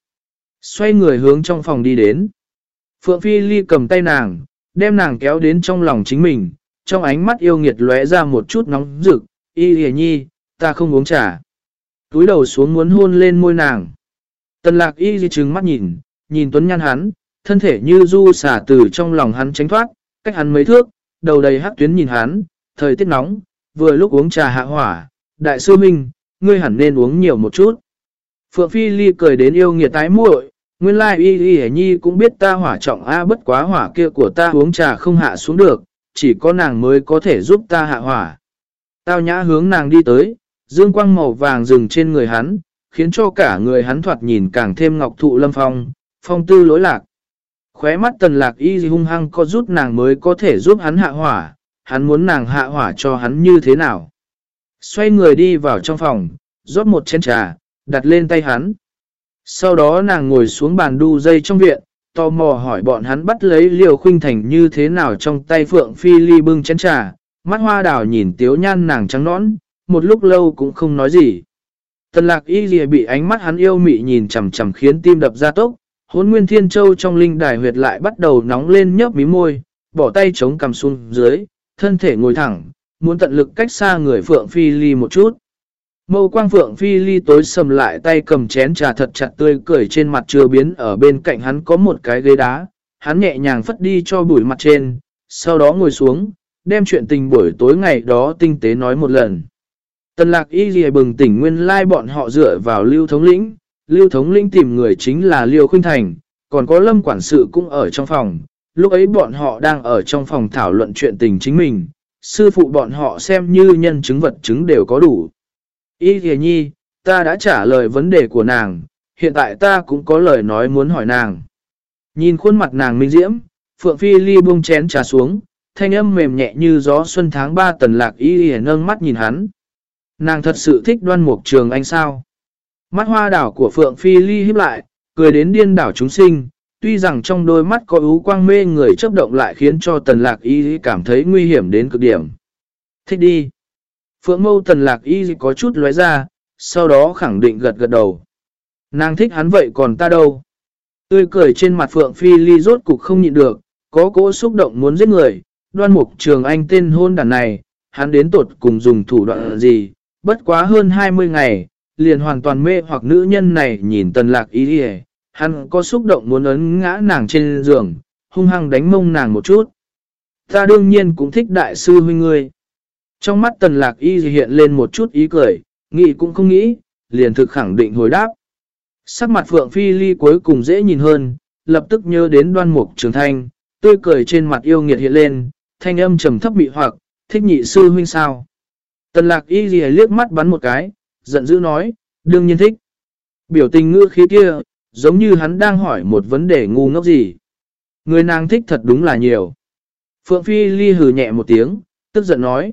Xoay người hướng trong phòng đi đến. Phượng Phi Ly cầm tay nàng, đem nàng kéo đến trong lòng chính mình, trong ánh mắt yêu nghiệt lóe ra một chút nóng rực, y hề nhi, ta không uống trà. Túi đầu xuống muốn hôn lên môi nàng. Tần lạc y di trừng mắt nhìn, nhìn tuấn nhăn hắn, thân thể như du xả từ trong lòng hắn tránh thoát, cách hắn mấy thước, đầu đầy hắc tuyến nhìn hắn, thời tiết nóng, vừa lúc uống trà hạ hỏa, đại sư minh, ngươi hẳn nên uống nhiều một chút. Phượng Phi Ly cười đến yêu nghiệt tái muội, nguyên lai y y nhi cũng biết ta hỏa trọng a bất quá hỏa kia của ta uống trà không hạ xuống được, chỉ có nàng mới có thể giúp ta hạ hỏa. Tao nhã hướng nàng đi tới, dương quang màu vàng rừng trên người hắn, khiến cho cả người hắn thoạt nhìn càng thêm ngọc thụ lâm phong, phong tư lối lạc. Khóe mắt tần lạc y hung hăng có rút nàng mới có thể giúp hắn hạ hỏa, hắn muốn nàng hạ hỏa cho hắn như thế nào. Xoay người đi vào trong phòng, rót một chén trà, đặt lên tay hắn. Sau đó nàng ngồi xuống bàn đu dây trong viện, tò mò hỏi bọn hắn bắt lấy liều khuynh thành như thế nào trong tay Phượng Phi Ly bưng chén trà, mắt hoa đào nhìn tiếu nhan nàng trắng nõn, một lúc lâu cũng không nói gì. Tần lạc y lìa bị ánh mắt hắn yêu mị nhìn chầm chầm khiến tim đập ra tốc, hốn nguyên thiên châu trong linh đài huyệt lại bắt đầu nóng lên nhấp mí môi, bỏ tay chống cầm xuống dưới, thân thể ngồi thẳng, muốn tận lực cách xa người Phượng Phi Ly một chút. Mâu quang Phượng Phi Ly tối sầm lại tay cầm chén trà thật chặt tươi cười trên mặt chưa biến ở bên cạnh hắn có một cái ghế đá, hắn nhẹ nhàng phất đi cho bụi mặt trên, sau đó ngồi xuống, đem chuyện tình buổi tối ngày đó tinh tế nói một lần. Tần lạc y ghi bừng tỉnh nguyên lai bọn họ dựa vào lưu thống lĩnh, lưu thống lĩnh tìm người chính là Liêu Khuynh Thành, còn có lâm quản sự cũng ở trong phòng, lúc ấy bọn họ đang ở trong phòng thảo luận chuyện tình chính mình, sư phụ bọn họ xem như nhân chứng vật chứng đều có đủ. Y thề nhi, ta đã trả lời vấn đề của nàng, hiện tại ta cũng có lời nói muốn hỏi nàng. Nhìn khuôn mặt nàng minh diễm, Phượng Phi Ly buông chén trà xuống, thanh âm mềm nhẹ như gió xuân tháng 3 tần lạc y hề nâng mắt nhìn hắn. Nàng thật sự thích đoan mục trường anh sao? Mắt hoa đảo của Phượng Phi Ly hiếp lại, cười đến điên đảo chúng sinh, tuy rằng trong đôi mắt có ú quang mê người chấp động lại khiến cho tần lạc y cảm thấy nguy hiểm đến cực điểm. Thích đi. Phượng mâu tần lạc y có chút lóe ra, sau đó khẳng định gật gật đầu. Nàng thích hắn vậy còn ta đâu? Tươi cười trên mặt Phượng Phi Ly rốt cục không nhịn được, có cỗ xúc động muốn giết người, đoan mục trường anh tên hôn đàn này, hắn đến tột cùng dùng thủ đoạn gì, bất quá hơn 20 ngày, liền hoàn toàn mê hoặc nữ nhân này nhìn tần lạc Y. đi hắn có xúc động muốn ấn ngã nàng trên giường, hung hăng đánh mông nàng một chút. Ta đương nhiên cũng thích đại sư huynh ngươi. Trong mắt tần lạc y hiện lên một chút ý cười, nghĩ cũng không nghĩ, liền thực khẳng định hồi đáp. Sắc mặt Phượng Phi Ly cuối cùng dễ nhìn hơn, lập tức nhớ đến đoan mục trường thanh, tươi cười trên mặt yêu nghiệt hiện lên, thanh âm trầm thấp bị hoặc, thích nhị sư huynh sao. Tần lạc y gì liếc mắt bắn một cái, giận dữ nói, đương nhiên thích. Biểu tình ngữ khí kia, giống như hắn đang hỏi một vấn đề ngu ngốc gì. Người nàng thích thật đúng là nhiều. Phượng Phi Ly hừ nhẹ một tiếng, tức giận nói.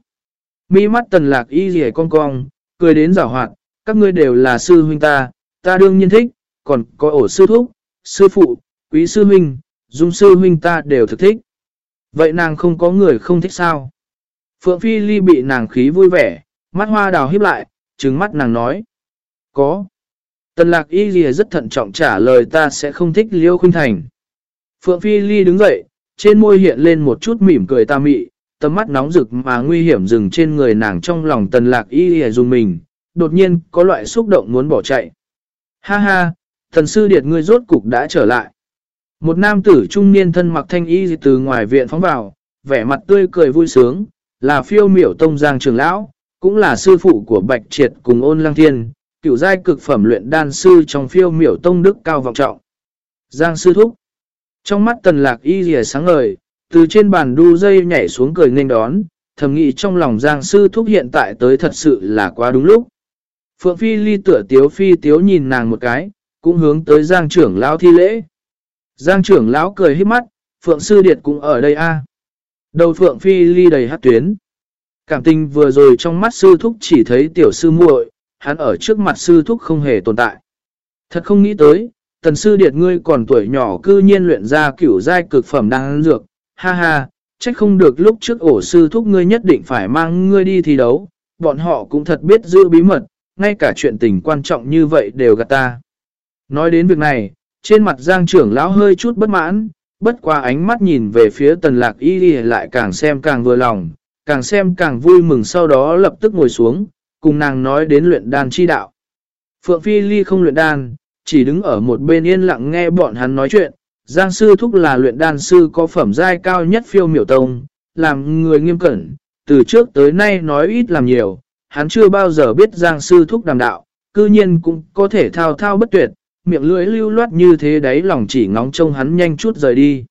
Mi mắt tần lạc y gì con cong, cười đến rào hoạt, các ngươi đều là sư huynh ta, ta đương nhiên thích, còn có ổ sư thúc, sư phụ, quý sư huynh, dung sư huynh ta đều thực thích. Vậy nàng không có người không thích sao? Phượng Phi Ly bị nàng khí vui vẻ, mắt hoa đào hiếp lại, trừng mắt nàng nói. Có. Tần lạc y lìa rất thận trọng trả lời ta sẽ không thích Liêu Khuynh Thành. Phượng Phi Ly đứng dậy, trên môi hiện lên một chút mỉm cười ta mị, tầm mắt nóng rực mà nguy hiểm dừng trên người nàng trong lòng tần lạc y lìa dùng mình, đột nhiên có loại xúc động muốn bỏ chạy. Ha ha, thần sư điệt ngươi rốt cục đã trở lại. Một nam tử trung niên thân mặc thanh y từ ngoài viện phóng vào, vẻ mặt tươi cười vui sướng, là phiêu miểu tông giang trường lão, cũng là sư phụ của Bạch Triệt cùng ôn lăng thiên, cửu giai cực phẩm luyện đan sư trong phiêu miểu tông đức cao vọng trọng. Giang sư thúc. Trong mắt tần lạc y rìa sáng ngời, từ trên bàn đu dây nhảy xuống cười nghênh đón, thầm nghĩ trong lòng Giang sư thúc hiện tại tới thật sự là quá đúng lúc. Phượng Phi ly tựa tiếu phi tiếu nhìn nàng một cái, cũng hướng tới Giang trưởng lão thi lễ. Giang trưởng lão cười hít mắt, Phượng Sư Điệt cũng ở đây a Đầu Phượng Phi ly đầy hát tuyến. Cảm tình vừa rồi trong mắt sư thúc chỉ thấy tiểu sư muội, hắn ở trước mặt sư thúc không hề tồn tại. Thật không nghĩ tới, tần sư điệt ngươi còn tuổi nhỏ cư nhiên luyện ra kiểu giai cực phẩm đang dược, ha ha, trách không được lúc trước ổ sư thúc ngươi nhất định phải mang ngươi đi thi đấu, bọn họ cũng thật biết giữ bí mật, ngay cả chuyện tình quan trọng như vậy đều gạt ta. Nói đến việc này, trên mặt giang trưởng lão hơi chút bất mãn, bất qua ánh mắt nhìn về phía tần lạc y lại càng xem càng vừa lòng, càng xem càng vui mừng sau đó lập tức ngồi xuống, cùng nàng nói đến luyện đan chi đạo. Phượng Phi Ly không luyện đan, chỉ đứng ở một bên yên lặng nghe bọn hắn nói chuyện. Giang sư thúc là luyện đan sư có phẩm giai cao nhất phiêu miểu tông, làm người nghiêm cẩn, từ trước tới nay nói ít làm nhiều, hắn chưa bao giờ biết Giang sư thúc đàm đạo, cư nhiên cũng có thể thao thao bất tuyệt, miệng lưỡi lưu loát như thế đấy lòng chỉ ngóng trông hắn nhanh chút rời đi.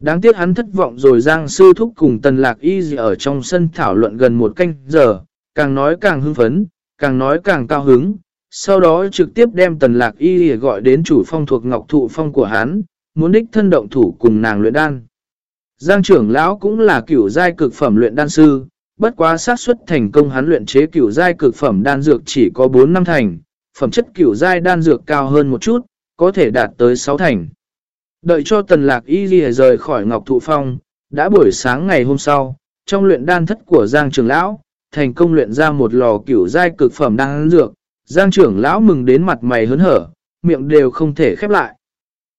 Đáng tiếc hắn thất vọng rồi Giang sư thúc cùng tần lạc y ở trong sân thảo luận gần một canh giờ, càng nói càng hưng phấn, càng nói càng cao hứng, sau đó trực tiếp đem tần lạc y gọi đến chủ phong thuộc ngọc thụ phong của hắn, muốn đích thân động thủ cùng nàng luyện đan. Giang trưởng lão cũng là kiểu giai cực phẩm luyện đan sư, bất quá xác suất thành công hắn luyện chế kiểu giai cực phẩm đan dược chỉ có 4 năm thành, phẩm chất kiểu giai đan dược cao hơn một chút, có thể đạt tới 6 thành. Đợi cho tần lạc y ghi rời khỏi Ngọc Thụ Phong, đã buổi sáng ngày hôm sau, trong luyện đan thất của Giang trưởng lão, thành công luyện ra một lò kiểu giai cực phẩm đan dược, Giang trưởng lão mừng đến mặt mày hớn hở, miệng đều không thể khép lại.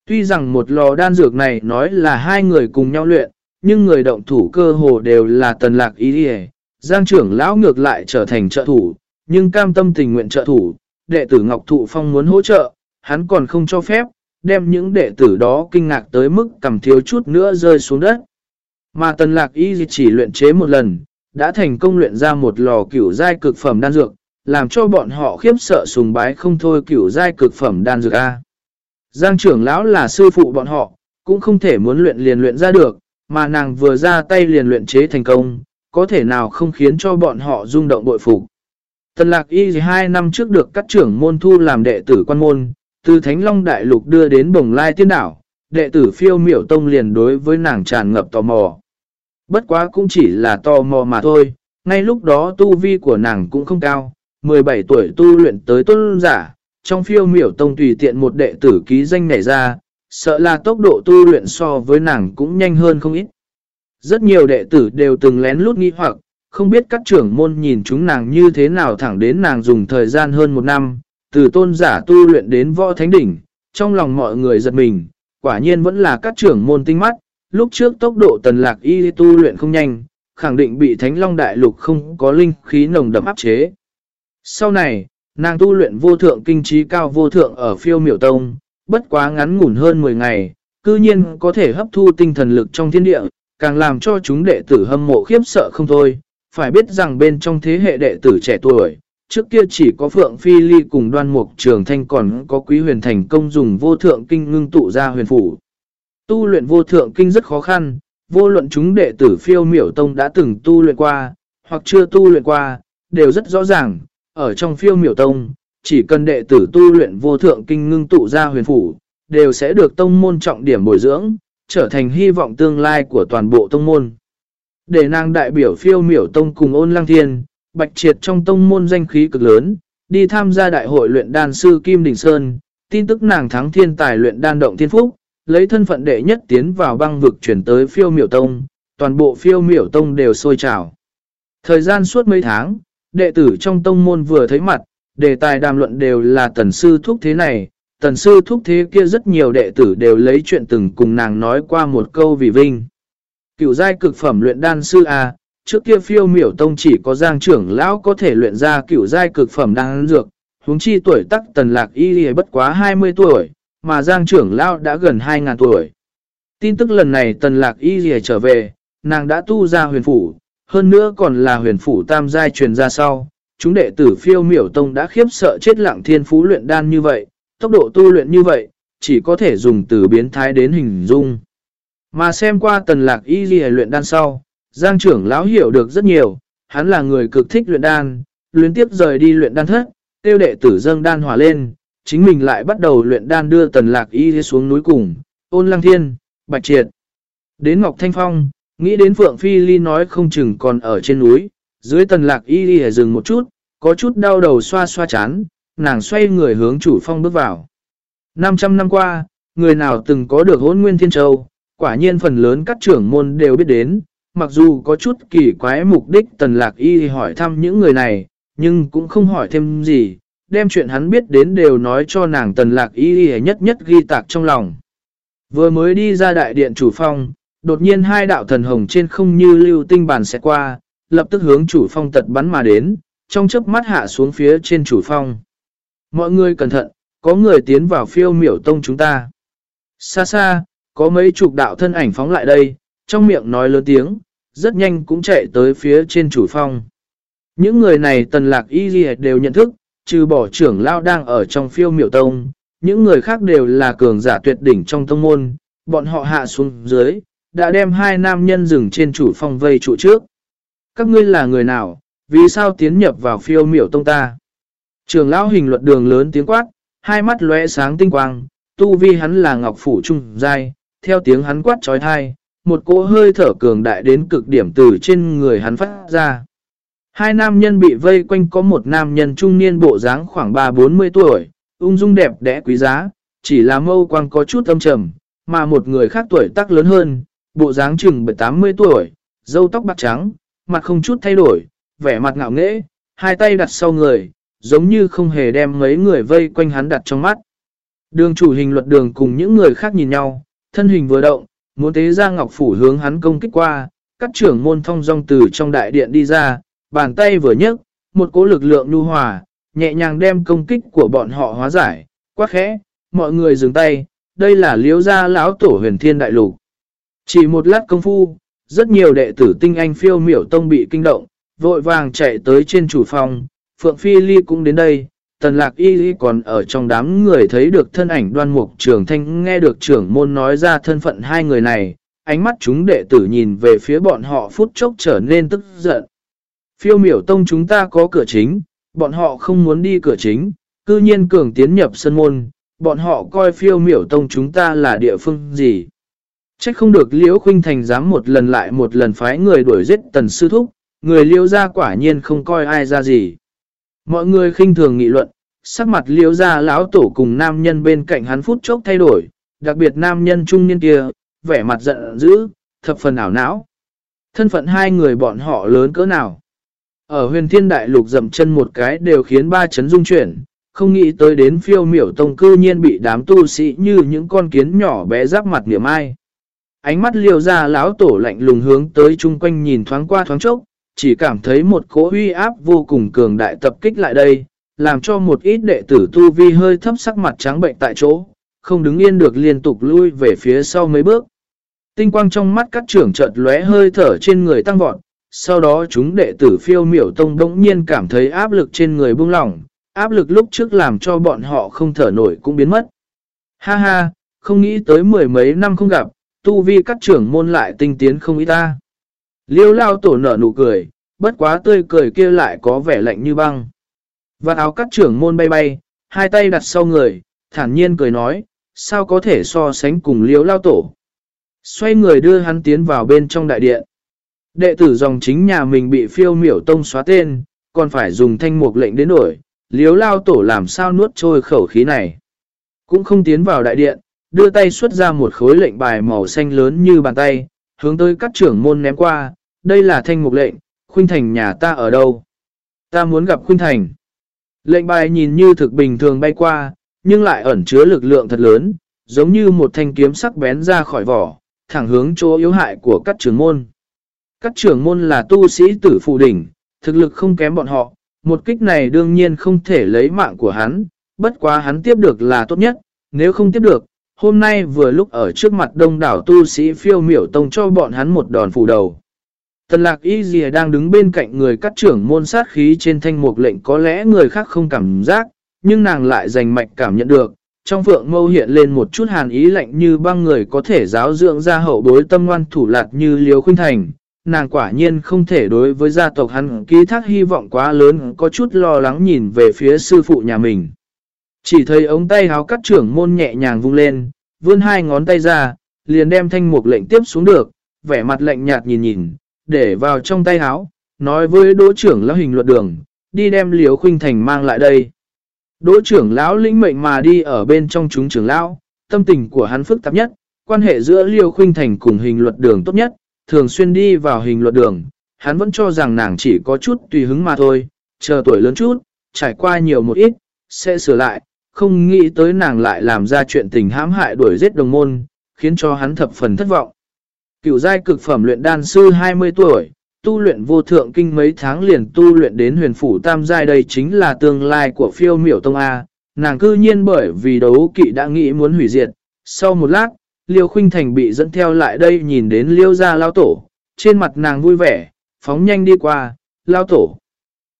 Tuy rằng một lò đan dược này nói là hai người cùng nhau luyện, nhưng người động thủ cơ hồ đều là tần lạc ý đi Giang trưởng lão ngược lại trở thành trợ thủ, nhưng cam tâm tình nguyện trợ thủ, đệ tử Ngọc Thụ Phong muốn hỗ trợ, hắn còn không cho phép, đem những đệ tử đó kinh ngạc tới mức cầm thiếu chút nữa rơi xuống đất. Mà tần lạc y chỉ luyện chế một lần, đã thành công luyện ra một lò cửu giai cực phẩm đan dược, làm cho bọn họ khiếp sợ sùng bái không thôi cửu giai cực phẩm đan dược A. Giang trưởng lão là sư phụ bọn họ, cũng không thể muốn luyện liền luyện ra được, mà nàng vừa ra tay liền luyện chế thành công, có thể nào không khiến cho bọn họ rung động bội phục. Tần lạc y hai năm trước được các trưởng môn thu làm đệ tử quan môn, từ Thánh Long Đại Lục đưa đến Bồng Lai Tiên Đảo, đệ tử phiêu miểu tông liền đối với nàng tràn ngập tò mò. Bất quá cũng chỉ là tò mò mà thôi, ngay lúc đó tu vi của nàng cũng không cao, 17 tuổi tu luyện tới tôn giả, trong phiêu miểu tông tùy tiện một đệ tử ký danh nảy ra, sợ là tốc độ tu luyện so với nàng cũng nhanh hơn không ít. Rất nhiều đệ tử đều từng lén lút nghi hoặc, không biết các trưởng môn nhìn chúng nàng như thế nào thẳng đến nàng dùng thời gian hơn một năm, từ tôn giả tu luyện đến võ thánh đỉnh, trong lòng mọi người giật mình, quả nhiên vẫn là các trưởng môn tinh mắt, lúc trước tốc độ tần lạc y tu luyện không nhanh, khẳng định bị thánh long đại lục không có linh khí nồng đậm áp chế. Sau này, nàng tu luyện vô thượng kinh trí cao vô thượng ở phiêu miểu tông, bất quá ngắn ngủn hơn 10 ngày, cư nhiên có thể hấp thu tinh thần lực trong thiên địa, càng làm cho chúng đệ tử hâm mộ khiếp sợ không thôi. Phải biết rằng bên trong thế hệ đệ tử trẻ tuổi, trước kia chỉ có Phượng Phi Ly cùng đoan mục trường thanh còn có quý huyền thành công dùng vô thượng kinh ngưng tụ ra huyền phủ. Tu luyện vô thượng kinh rất khó khăn, vô luận chúng đệ tử phiêu miểu tông đã từng tu luyện qua, hoặc chưa tu luyện qua, đều rất rõ ràng, ở trong phiêu miểu tông, chỉ cần đệ tử tu luyện vô thượng kinh ngưng tụ ra huyền phủ, đều sẽ được tông môn trọng điểm bồi dưỡng, trở thành hy vọng tương lai của toàn bộ tông môn. Để nàng đại biểu phiêu miểu tông cùng ôn lăng thiên, bạch triệt trong tông môn danh khí cực lớn, đi tham gia đại hội luyện đan sư Kim Đình Sơn, tin tức nàng thắng thiên tài luyện đan động thiên phúc, lấy thân phận đệ nhất tiến vào băng vực chuyển tới phiêu miểu tông, toàn bộ phiêu miểu tông đều sôi trào. Thời gian suốt mấy tháng, đệ tử trong tông môn vừa thấy mặt, đề tài đàm luận đều là tần sư thúc thế này, tần sư thúc thế kia rất nhiều đệ tử đều lấy chuyện từng cùng nàng nói qua một câu vì vinh. Cựu giai cực phẩm luyện đan sư A, trước kia phiêu miểu tông chỉ có giang trưởng lão có thể luyện ra cựu giai cực phẩm đan dược, huống chi tuổi tắc tần lạc y bất quá 20 tuổi, mà giang trưởng lão đã gần 2.000 tuổi. Tin tức lần này tần lạc y trở về, nàng đã tu ra huyền phủ, hơn nữa còn là huyền phủ tam giai truyền ra sau. Chúng đệ tử phiêu miểu tông đã khiếp sợ chết lặng thiên phú luyện đan như vậy, tốc độ tu luyện như vậy, chỉ có thể dùng từ biến thái đến hình dung. Mà xem qua tần lạc y ghi luyện đan sau, Giang trưởng lão hiểu được rất nhiều, hắn là người cực thích luyện đan, luyến tiếp rời đi luyện đan thất, tiêu đệ tử dâng đan hòa lên, chính mình lại bắt đầu luyện đan đưa tần lạc y xuống núi cùng, ôn lăng thiên, bạch triệt. Đến Ngọc Thanh Phong, nghĩ đến Phượng Phi Ly nói không chừng còn ở trên núi, dưới tần lạc y đi dừng một chút, có chút đau đầu xoa xoa chán, nàng xoay người hướng chủ phong bước vào. 500 năm qua, người nào từng có được hôn nguyên thiên châu, quả nhiên phần lớn các trưởng môn đều biết đến, mặc dù có chút kỳ quái mục đích tần lạc y hỏi thăm những người này, nhưng cũng không hỏi thêm gì, đem chuyện hắn biết đến đều nói cho nàng tần lạc y nhất nhất ghi tạc trong lòng. Vừa mới đi ra đại điện chủ phong, đột nhiên hai đạo thần hồng trên không như lưu tinh bàn sẽ qua, lập tức hướng chủ phong tật bắn mà đến, trong chớp mắt hạ xuống phía trên chủ phong. Mọi người cẩn thận, có người tiến vào phiêu miểu tông chúng ta. Xa xa, có mấy chục đạo thân ảnh phóng lại đây, trong miệng nói lớn tiếng, rất nhanh cũng chạy tới phía trên chủ phong. Những người này tần lạc y đều nhận thức, trừ bỏ trưởng lao đang ở trong phiêu miểu tông, những người khác đều là cường giả tuyệt đỉnh trong tông môn, bọn họ hạ xuống dưới, đã đem hai nam nhân rừng trên chủ phong vây trụ trước. Các ngươi là người nào, vì sao tiến nhập vào phiêu miểu tông ta? trưởng lão hình luật đường lớn tiếng quát, hai mắt lóe sáng tinh quang, tu vi hắn là ngọc phủ trung dai, theo tiếng hắn quát trói thai, một cỗ hơi thở cường đại đến cực điểm từ trên người hắn phát ra. Hai nam nhân bị vây quanh có một nam nhân trung niên bộ dáng khoảng 3-40 tuổi, ung dung đẹp đẽ quý giá, chỉ là mâu quang có chút âm trầm, mà một người khác tuổi tác lớn hơn, bộ dáng chừng 70 tuổi, râu tóc bạc trắng, mặt không chút thay đổi, vẻ mặt ngạo nghễ, hai tay đặt sau người, giống như không hề đem mấy người vây quanh hắn đặt trong mắt. Đường chủ hình luật đường cùng những người khác nhìn nhau, thân hình vừa động, muốn tế ra ngọc phủ hướng hắn công kích qua, các trưởng môn thông dong từ trong đại điện đi ra, bàn tay vừa nhấc, một cỗ lực lượng nhu hòa, nhẹ nhàng đem công kích của bọn họ hóa giải, quá khẽ, mọi người dừng tay, đây là liếu gia lão tổ huyền thiên đại lục. Chỉ một lát công phu, rất nhiều đệ tử tinh anh phiêu miểu tông bị kinh động, vội vàng chạy tới trên chủ phòng, Phượng Phi Ly cũng đến đây, tần lạc y y còn ở trong đám người thấy được thân ảnh đoan mục trưởng thanh nghe được trưởng môn nói ra thân phận hai người này, ánh mắt chúng đệ tử nhìn về phía bọn họ phút chốc trở nên tức giận. Phiêu miểu tông chúng ta có cửa chính, bọn họ không muốn đi cửa chính, cư nhiên cường tiến nhập sân môn, bọn họ coi phiêu miểu tông chúng ta là địa phương gì. Trách không được Liễu Khuynh Thành dám một lần lại một lần phái người đuổi giết tần sư thúc, người liễu ra quả nhiên không coi ai ra gì. Mọi người khinh thường nghị luận, sắc mặt liễu ra lão tổ cùng nam nhân bên cạnh hắn phút chốc thay đổi, đặc biệt nam nhân trung niên kia, vẻ mặt giận dữ, thập phần ảo não. Thân phận hai người bọn họ lớn cỡ nào? Ở huyền thiên đại lục dậm chân một cái đều khiến ba chấn dung chuyển, không nghĩ tới đến phiêu miểu tông cư nhiên bị đám tu sĩ như những con kiến nhỏ bé giáp mặt niệm ai. Ánh mắt liều ra lão tổ lạnh lùng hướng tới chung quanh nhìn thoáng qua thoáng chốc, chỉ cảm thấy một cỗ uy áp vô cùng cường đại tập kích lại đây, làm cho một ít đệ tử tu vi hơi thấp sắc mặt trắng bệnh tại chỗ, không đứng yên được liên tục lui về phía sau mấy bước. Tinh quang trong mắt các trưởng chợt lóe hơi thở trên người tăng vọt, sau đó chúng đệ tử phiêu miểu tông đống nhiên cảm thấy áp lực trên người buông lỏng, áp lực lúc trước làm cho bọn họ không thở nổi cũng biến mất. Ha ha, không nghĩ tới mười mấy năm không gặp, tu vi các trưởng môn lại tinh tiến không ý ta. Liêu lao tổ nở nụ cười, bất quá tươi cười kia lại có vẻ lạnh như băng. Và áo các trưởng môn bay bay, hai tay đặt sau người, thản nhiên cười nói, sao có thể so sánh cùng liêu lao tổ. Xoay người đưa hắn tiến vào bên trong đại điện. Đệ tử dòng chính nhà mình bị phiêu miểu tông xóa tên, còn phải dùng thanh mục lệnh đến đổi, liếu lao tổ làm sao nuốt trôi khẩu khí này. Cũng không tiến vào đại điện, đưa tay xuất ra một khối lệnh bài màu xanh lớn như bàn tay, hướng tới các trưởng môn ném qua, đây là thanh mục lệnh, khuynh thành nhà ta ở đâu? Ta muốn gặp khuynh thành. Lệnh bài nhìn như thực bình thường bay qua, nhưng lại ẩn chứa lực lượng thật lớn, giống như một thanh kiếm sắc bén ra khỏi vỏ, thẳng hướng chỗ yếu hại của các trưởng môn. Các trưởng môn là tu sĩ tử phụ đỉnh, thực lực không kém bọn họ, một kích này đương nhiên không thể lấy mạng của hắn, bất quá hắn tiếp được là tốt nhất, nếu không tiếp được, hôm nay vừa lúc ở trước mặt đông đảo tu sĩ phiêu miểu tông cho bọn hắn một đòn phủ đầu. Tần lạc y dìa đang đứng bên cạnh người cắt trưởng môn sát khí trên thanh mục lệnh có lẽ người khác không cảm giác, nhưng nàng lại dành mạch cảm nhận được. Trong phượng mâu hiện lên một chút hàn ý lạnh như băng người có thể giáo dưỡng ra hậu bối tâm ngoan thủ lạt như liếu khuynh thành. Nàng quả nhiên không thể đối với gia tộc hắn ký thác hy vọng quá lớn có chút lo lắng nhìn về phía sư phụ nhà mình. Chỉ thấy ống tay háo cắt trưởng môn nhẹ nhàng vung lên, vươn hai ngón tay ra, liền đem thanh mục lệnh tiếp xuống được, vẻ mặt lạnh nhạt nhìn nhìn, để vào trong tay áo, nói với đỗ trưởng lão hình luật đường, đi đem liếu khuynh thành mang lại đây. Đỗ trưởng lão lĩnh mệnh mà đi ở bên trong chúng trưởng lão, tâm tình của hắn phức tạp nhất, quan hệ giữa liều khuynh thành cùng hình luật đường tốt nhất, thường xuyên đi vào hình luật đường, hắn vẫn cho rằng nàng chỉ có chút tùy hứng mà thôi, chờ tuổi lớn chút, trải qua nhiều một ít, sẽ sửa lại, không nghĩ tới nàng lại làm ra chuyện tình hãm hại đuổi giết đồng môn, khiến cho hắn thập phần thất vọng. Cựu giai cực phẩm luyện đan sư 20 tuổi, tu luyện vô thượng kinh mấy tháng liền tu luyện đến huyền phủ tam giai đây chính là tương lai của phiêu miểu tông A. Nàng cư nhiên bởi vì đấu kỵ đã nghĩ muốn hủy diệt. Sau một lát, Liêu Khuynh Thành bị dẫn theo lại đây nhìn đến Liêu gia lao tổ. Trên mặt nàng vui vẻ, phóng nhanh đi qua, lao tổ.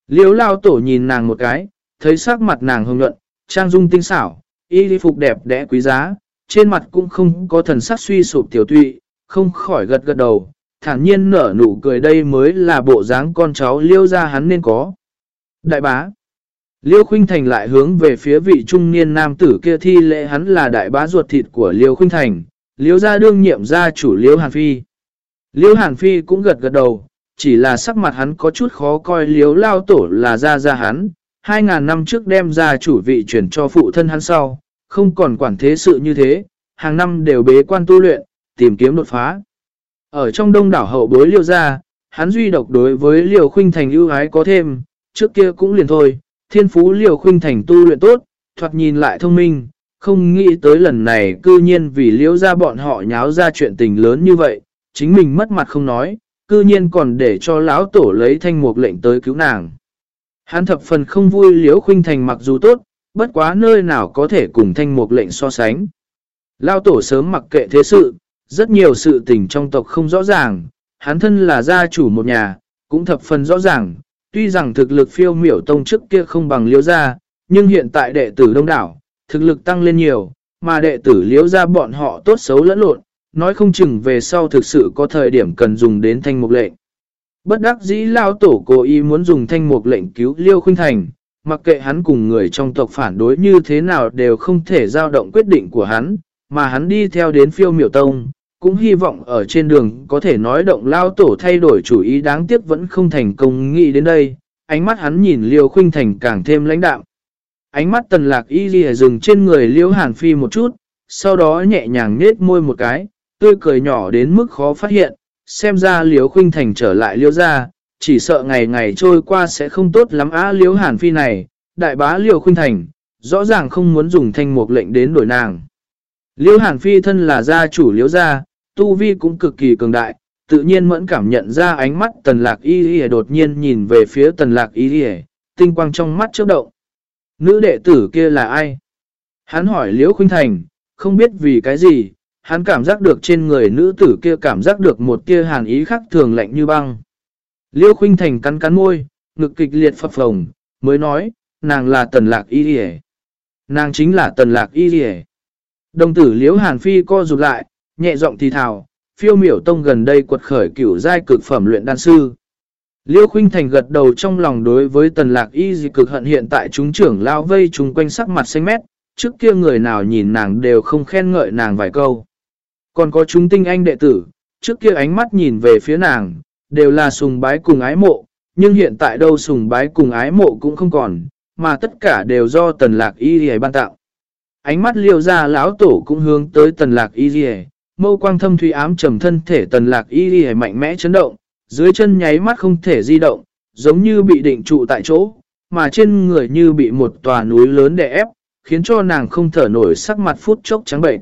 Liêu lao tổ nhìn nàng một cái, thấy sắc mặt nàng hồng nhuận, trang dung tinh xảo, y phục đẹp đẽ quý giá, trên mặt cũng không có thần sắc suy sụp tiểu tụy, không khỏi gật gật đầu, thản nhiên nở nụ cười đây mới là bộ dáng con cháu liêu ra hắn nên có. Đại bá Liêu Khuynh Thành lại hướng về phía vị trung niên nam tử kia thi lễ hắn là đại bá ruột thịt của Liêu Khuynh Thành, Liêu gia đương nhiệm gia chủ Liêu Hàn Phi. Liêu Hàn Phi cũng gật gật đầu, chỉ là sắc mặt hắn có chút khó coi Liêu Lao Tổ là gia gia hắn, 2.000 năm trước đem gia chủ vị chuyển cho phụ thân hắn sau, không còn quản thế sự như thế, hàng năm đều bế quan tu luyện, tìm kiếm đột phá. Ở trong đông đảo hậu bối liêu ra, hắn duy độc đối với liều khuynh thành ưu ái có thêm, trước kia cũng liền thôi, thiên phú liều khuynh thành tu luyện tốt, thoạt nhìn lại thông minh, không nghĩ tới lần này cư nhiên vì liễu ra bọn họ nháo ra chuyện tình lớn như vậy, chính mình mất mặt không nói, cư nhiên còn để cho lão tổ lấy thanh mục lệnh tới cứu nàng. Hắn thập phần không vui liễu khuynh thành mặc dù tốt, bất quá nơi nào có thể cùng thanh mục lệnh so sánh. Lão tổ sớm mặc kệ thế sự, rất nhiều sự tình trong tộc không rõ ràng, hắn thân là gia chủ một nhà, cũng thập phần rõ ràng, tuy rằng thực lực phiêu miểu tông trước kia không bằng liễu gia, nhưng hiện tại đệ tử đông đảo, thực lực tăng lên nhiều, mà đệ tử liễu gia bọn họ tốt xấu lẫn lộn, nói không chừng về sau thực sự có thời điểm cần dùng đến thanh mục lệnh. Bất đắc dĩ lao tổ cố ý muốn dùng thanh mục lệnh cứu liêu khuynh thành, mặc kệ hắn cùng người trong tộc phản đối như thế nào đều không thể giao động quyết định của hắn, mà hắn đi theo đến phiêu miểu tông, cũng hy vọng ở trên đường có thể nói động lao tổ thay đổi chủ ý đáng tiếc vẫn không thành công nghĩ đến đây. Ánh mắt hắn nhìn Liêu Khuynh Thành càng thêm lãnh đạm. Ánh mắt tần lạc y ghi dừng trên người Liễu Hàn Phi một chút, sau đó nhẹ nhàng nết môi một cái, tươi cười nhỏ đến mức khó phát hiện, xem ra Liễu Khuynh Thành trở lại Liễu ra, chỉ sợ ngày ngày trôi qua sẽ không tốt lắm á Liễu Hàn Phi này, đại bá Liễu Khuynh Thành, rõ ràng không muốn dùng thanh mục lệnh đến đổi nàng. Liễu Hàn Phi thân là gia chủ Liễu gia, tu vi cũng cực kỳ cường đại, tự nhiên mẫn cảm nhận ra ánh mắt tần lạc y y đột nhiên nhìn về phía tần lạc y y, tinh quang trong mắt chớp động. Nữ đệ tử kia là ai? Hắn hỏi Liễu Khuynh Thành, không biết vì cái gì, hắn cảm giác được trên người nữ tử kia cảm giác được một kia hàn ý khác thường lạnh như băng. Liễu Khuynh Thành cắn cắn môi, ngực kịch liệt phập phồng, mới nói, nàng là tần lạc y y Nàng chính là tần lạc y y Đồng tử Liễu Hàn Phi co rụt lại, nhẹ giọng thì thào, phiêu miểu tông gần đây quật khởi cửu giai cực phẩm luyện đan sư. Liêu Khuynh Thành gật đầu trong lòng đối với tần lạc y dị cực hận hiện tại chúng trưởng lao vây chung quanh sắc mặt xanh mét, trước kia người nào nhìn nàng đều không khen ngợi nàng vài câu. Còn có chúng tinh anh đệ tử, trước kia ánh mắt nhìn về phía nàng, đều là sùng bái cùng ái mộ, nhưng hiện tại đâu sùng bái cùng ái mộ cũng không còn, mà tất cả đều do tần lạc y dị ban tạo. Ánh mắt liêu ra lão tổ cũng hướng tới tần lạc y dị mâu quang thâm thủy ám trầm thân thể tần lạc y dị mạnh mẽ chấn động, dưới chân nháy mắt không thể di động, giống như bị định trụ tại chỗ, mà trên người như bị một tòa núi lớn đè ép, khiến cho nàng không thở nổi sắc mặt phút chốc trắng bệnh.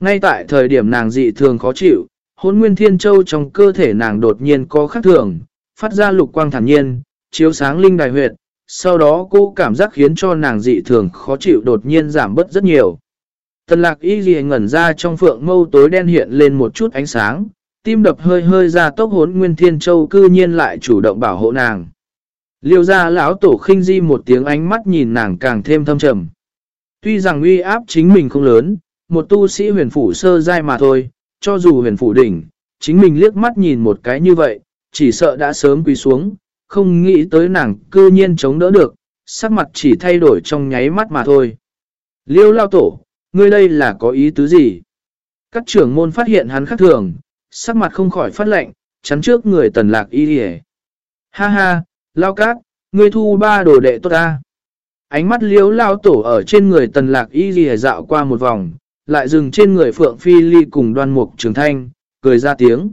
Ngay tại thời điểm nàng dị thường khó chịu, hôn nguyên thiên châu trong cơ thể nàng đột nhiên có khác thường, phát ra lục quang thản nhiên, chiếu sáng linh đài huyệt, sau đó cô cảm giác khiến cho nàng dị thường khó chịu đột nhiên giảm bớt rất nhiều. Tần lạc y ghi ngẩn ra trong phượng mâu tối đen hiện lên một chút ánh sáng, tim đập hơi hơi ra tốc hốn Nguyên Thiên Châu cư nhiên lại chủ động bảo hộ nàng. Liêu ra lão tổ khinh di một tiếng ánh mắt nhìn nàng càng thêm thâm trầm. Tuy rằng uy áp chính mình không lớn, một tu sĩ huyền phủ sơ dai mà thôi, cho dù huyền phủ đỉnh, chính mình liếc mắt nhìn một cái như vậy, chỉ sợ đã sớm quỳ xuống, không nghĩ tới nàng cư nhiên chống đỡ được, sắc mặt chỉ thay đổi trong nháy mắt mà thôi. Liêu lao tổ, Ngươi đây là có ý tứ gì? Các trưởng môn phát hiện hắn khác thường, sắc mặt không khỏi phát lệnh, chắn trước người tần lạc y đi Ha ha, lao cát, ngươi thu ba đồ đệ tốt ta. Ánh mắt liếu lao tổ ở trên người tần lạc y đi dạo qua một vòng, lại dừng trên người Phượng Phi Ly cùng đoan mục trường thanh, cười ra tiếng.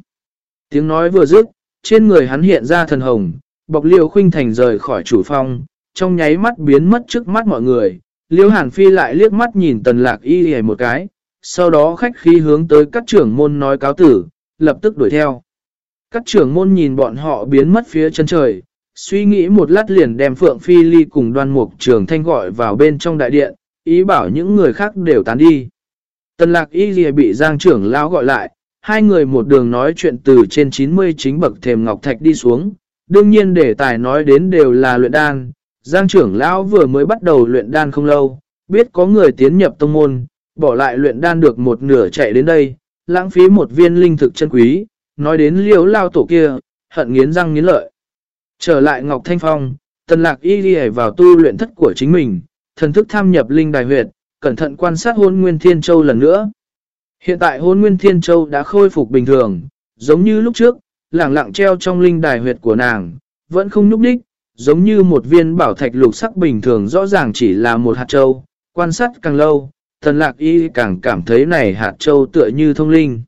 Tiếng nói vừa dứt, trên người hắn hiện ra thần hồng, bọc liều khuynh thành rời khỏi chủ phong, trong nháy mắt biến mất trước mắt mọi người. Liêu Hàn Phi lại liếc mắt nhìn tần lạc y hề một cái, sau đó khách khí hướng tới các trưởng môn nói cáo tử, lập tức đuổi theo. Các trưởng môn nhìn bọn họ biến mất phía chân trời, suy nghĩ một lát liền đem Phượng Phi Ly cùng đoan mục trường thanh gọi vào bên trong đại điện, ý bảo những người khác đều tán đi. Tần lạc y ghi bị giang trưởng lão gọi lại, hai người một đường nói chuyện từ trên 99 bậc thềm ngọc thạch đi xuống, đương nhiên đề tài nói đến đều là luyện đan. Giang trưởng lão vừa mới bắt đầu luyện đan không lâu, biết có người tiến nhập tông môn, bỏ lại luyện đan được một nửa chạy đến đây, lãng phí một viên linh thực chân quý, nói đến liễu lao tổ kia, hận nghiến răng nghiến lợi. Trở lại Ngọc Thanh Phong, tần lạc y đi vào tu luyện thất của chính mình, thần thức tham nhập linh đài huyệt, cẩn thận quan sát hôn Nguyên Thiên Châu lần nữa. Hiện tại hôn Nguyên Thiên Châu đã khôi phục bình thường, giống như lúc trước, lẳng lặng treo trong linh đài huyệt của nàng, vẫn không nhúc đích, giống như một viên bảo thạch lục sắc bình thường rõ ràng chỉ là một hạt châu. Quan sát càng lâu, thần lạc y càng cảm thấy này hạt châu tựa như thông linh.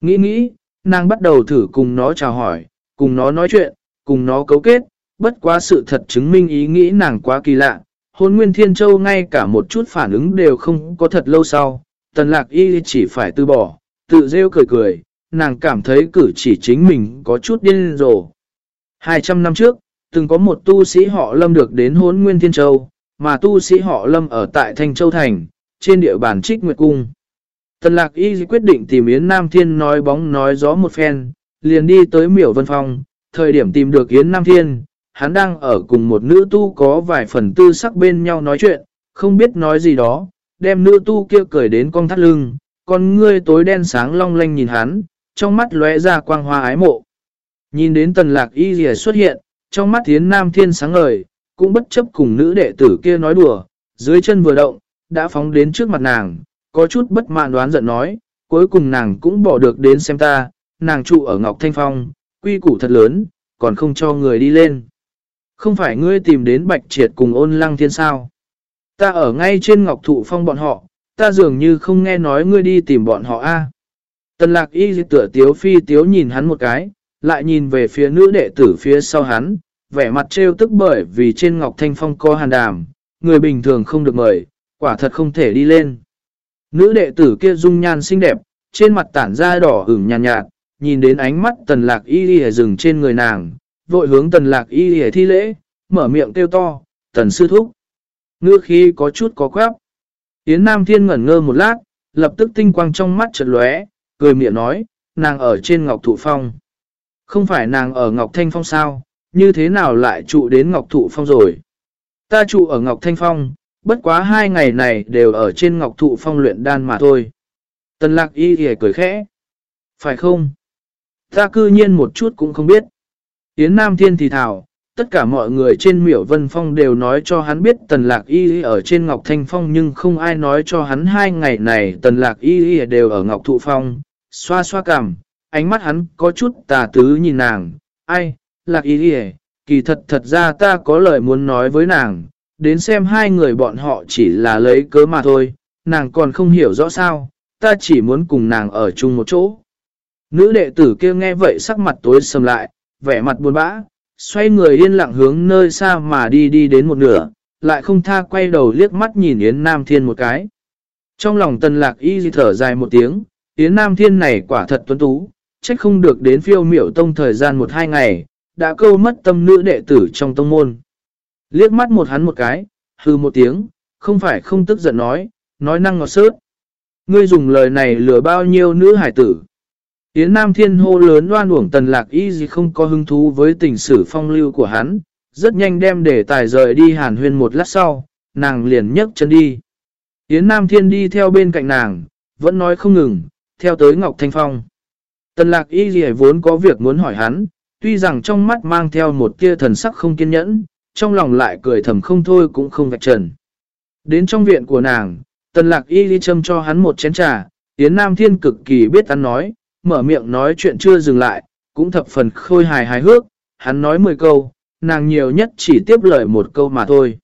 Nghĩ nghĩ, nàng bắt đầu thử cùng nó chào hỏi, cùng nó nói chuyện, cùng nó cấu kết, bất quá sự thật chứng minh ý nghĩ nàng quá kỳ lạ. Hôn Nguyên Thiên Châu ngay cả một chút phản ứng đều không có thật lâu sau, tần lạc y chỉ phải từ bỏ, tự rêu cười cười, nàng cảm thấy cử chỉ chính mình có chút điên rồ. 200 năm trước, từng có một tu sĩ họ lâm được đến hốn Nguyên Thiên Châu, mà tu sĩ họ lâm ở tại Thanh Châu Thành, trên địa bàn Trích Nguyệt Cung. Tần lạc y quyết định tìm Yến Nam Thiên nói bóng nói gió một phen, liền đi tới miểu vân phong, thời điểm tìm được Yến Nam Thiên, hắn đang ở cùng một nữ tu có vài phần tư sắc bên nhau nói chuyện, không biết nói gì đó, đem nữ tu kia cởi đến con thắt lưng, con ngươi tối đen sáng long lanh nhìn hắn, trong mắt lóe ra quang hoa ái mộ. Nhìn đến tần lạc y rìa xuất hiện, trong mắt Yến nam thiên sáng ngời, cũng bất chấp cùng nữ đệ tử kia nói đùa, dưới chân vừa động, đã phóng đến trước mặt nàng, có chút bất mãn đoán giận nói, cuối cùng nàng cũng bỏ được đến xem ta, nàng trụ ở Ngọc Thanh Phong, quy củ thật lớn, còn không cho người đi lên. Không phải ngươi tìm đến bạch triệt cùng ôn lăng thiên sao. Ta ở ngay trên Ngọc Thụ Phong bọn họ, ta dường như không nghe nói ngươi đi tìm bọn họ a. Tần lạc y tựa tiếu phi tiếu nhìn hắn một cái, lại nhìn về phía nữ đệ tử phía sau hắn, vẻ mặt trêu tức bởi vì trên Ngọc Thanh Phong có hàn đàm, người bình thường không được mời, quả thật không thể đi lên. Nữ đệ tử kia dung nhan xinh đẹp, trên mặt tản ra đỏ ửng nhàn nhạt, nhạt, nhìn đến ánh mắt tần lạc y đi dừng trên người nàng, vội hướng tần lạc y đi thi lễ, mở miệng kêu to, tần sư thúc. Ngư khi có chút có quáp. Yến Nam Thiên ngẩn ngơ một lát, lập tức tinh quang trong mắt chợt lóe, cười miệng nói, nàng ở trên Ngọc Thụ Phong. Không phải nàng ở Ngọc Thanh Phong sao, như thế nào lại trụ đến Ngọc Thụ Phong rồi? Ta trụ ở Ngọc Thanh Phong, bất quá hai ngày này đều ở trên Ngọc Thụ Phong luyện đan mà thôi. Tần lạc y thì cười khẽ. Phải không? Ta cư nhiên một chút cũng không biết. Yến Nam Thiên thì thảo, tất cả mọi người trên miểu vân phong đều nói cho hắn biết tần lạc y ở trên Ngọc Thanh Phong nhưng không ai nói cho hắn hai ngày này tần lạc y đều ở Ngọc Thụ Phong, xoa xoa cằm, ánh mắt hắn có chút tà tứ nhìn nàng, ai, lạc y kỳ thật thật ra ta có lời muốn nói với nàng, đến xem hai người bọn họ chỉ là lấy cớ mà thôi, nàng còn không hiểu rõ sao, ta chỉ muốn cùng nàng ở chung một chỗ. Nữ đệ tử kia nghe vậy sắc mặt tối sầm lại, vẻ mặt buồn bã, xoay người yên lặng hướng nơi xa mà đi đi đến một nửa, lại không tha quay đầu liếc mắt nhìn Yến Nam Thiên một cái. Trong lòng tần lạc y thở dài một tiếng, Yến Nam Thiên này quả thật tuấn tú, trách không được đến phiêu miểu tông thời gian một hai ngày, đã câu mất tâm nữ đệ tử trong tông môn. Liếc mắt một hắn một cái, hư một tiếng, không phải không tức giận nói, nói năng ngọt sớt. Ngươi dùng lời này lừa bao nhiêu nữ hải tử. Yến Nam Thiên hô lớn Đoan uổng tần lạc y gì không có hứng thú với tình sử phong lưu của hắn, rất nhanh đem để tài rời đi hàn huyên một lát sau, nàng liền nhấc chân đi. Yến Nam Thiên đi theo bên cạnh nàng, vẫn nói không ngừng, theo tới Ngọc Thanh Phong. Tần lạc y gì vốn có việc muốn hỏi hắn, tuy rằng trong mắt mang theo một tia thần sắc không kiên nhẫn, trong lòng lại cười thầm không thôi cũng không vạch trần. Đến trong viện của nàng, tần lạc y đi châm cho hắn một chén trà, Yến Nam Thiên cực kỳ biết ăn nói, mở miệng nói chuyện chưa dừng lại, cũng thập phần khôi hài hài hước, hắn nói 10 câu, nàng nhiều nhất chỉ tiếp lời một câu mà thôi.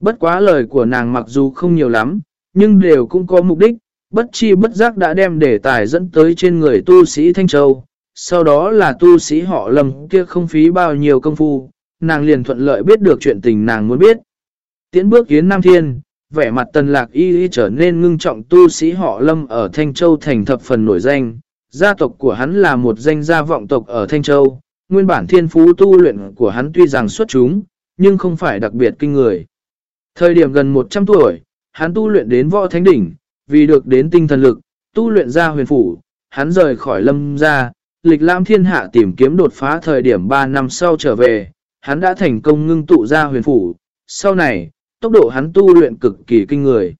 Bất quá lời của nàng mặc dù không nhiều lắm, nhưng đều cũng có mục đích, bất chi bất giác đã đem đề tài dẫn tới trên người tu sĩ Thanh Châu. Sau đó là tu sĩ họ lầm kia không phí bao nhiêu công phu, nàng liền thuận lợi biết được chuyện tình nàng muốn biết. Tiến bước Yến Nam Thiên, vẻ mặt tần lạc y y trở nên ngưng trọng tu sĩ họ lâm ở Thanh Châu thành thập phần nổi danh. Gia tộc của hắn là một danh gia vọng tộc ở Thanh Châu, nguyên bản thiên phú tu luyện của hắn tuy rằng xuất chúng, nhưng không phải đặc biệt kinh người. Thời điểm gần 100 tuổi, hắn tu luyện đến võ thánh đỉnh, vì được đến tinh thần lực, tu luyện ra huyền phủ, hắn rời khỏi lâm ra, lịch lãm thiên hạ tìm kiếm đột phá thời điểm 3 năm sau trở về, hắn đã thành công ngưng tụ ra huyền phủ. Sau này, tốc độ hắn tu luyện cực kỳ kinh người.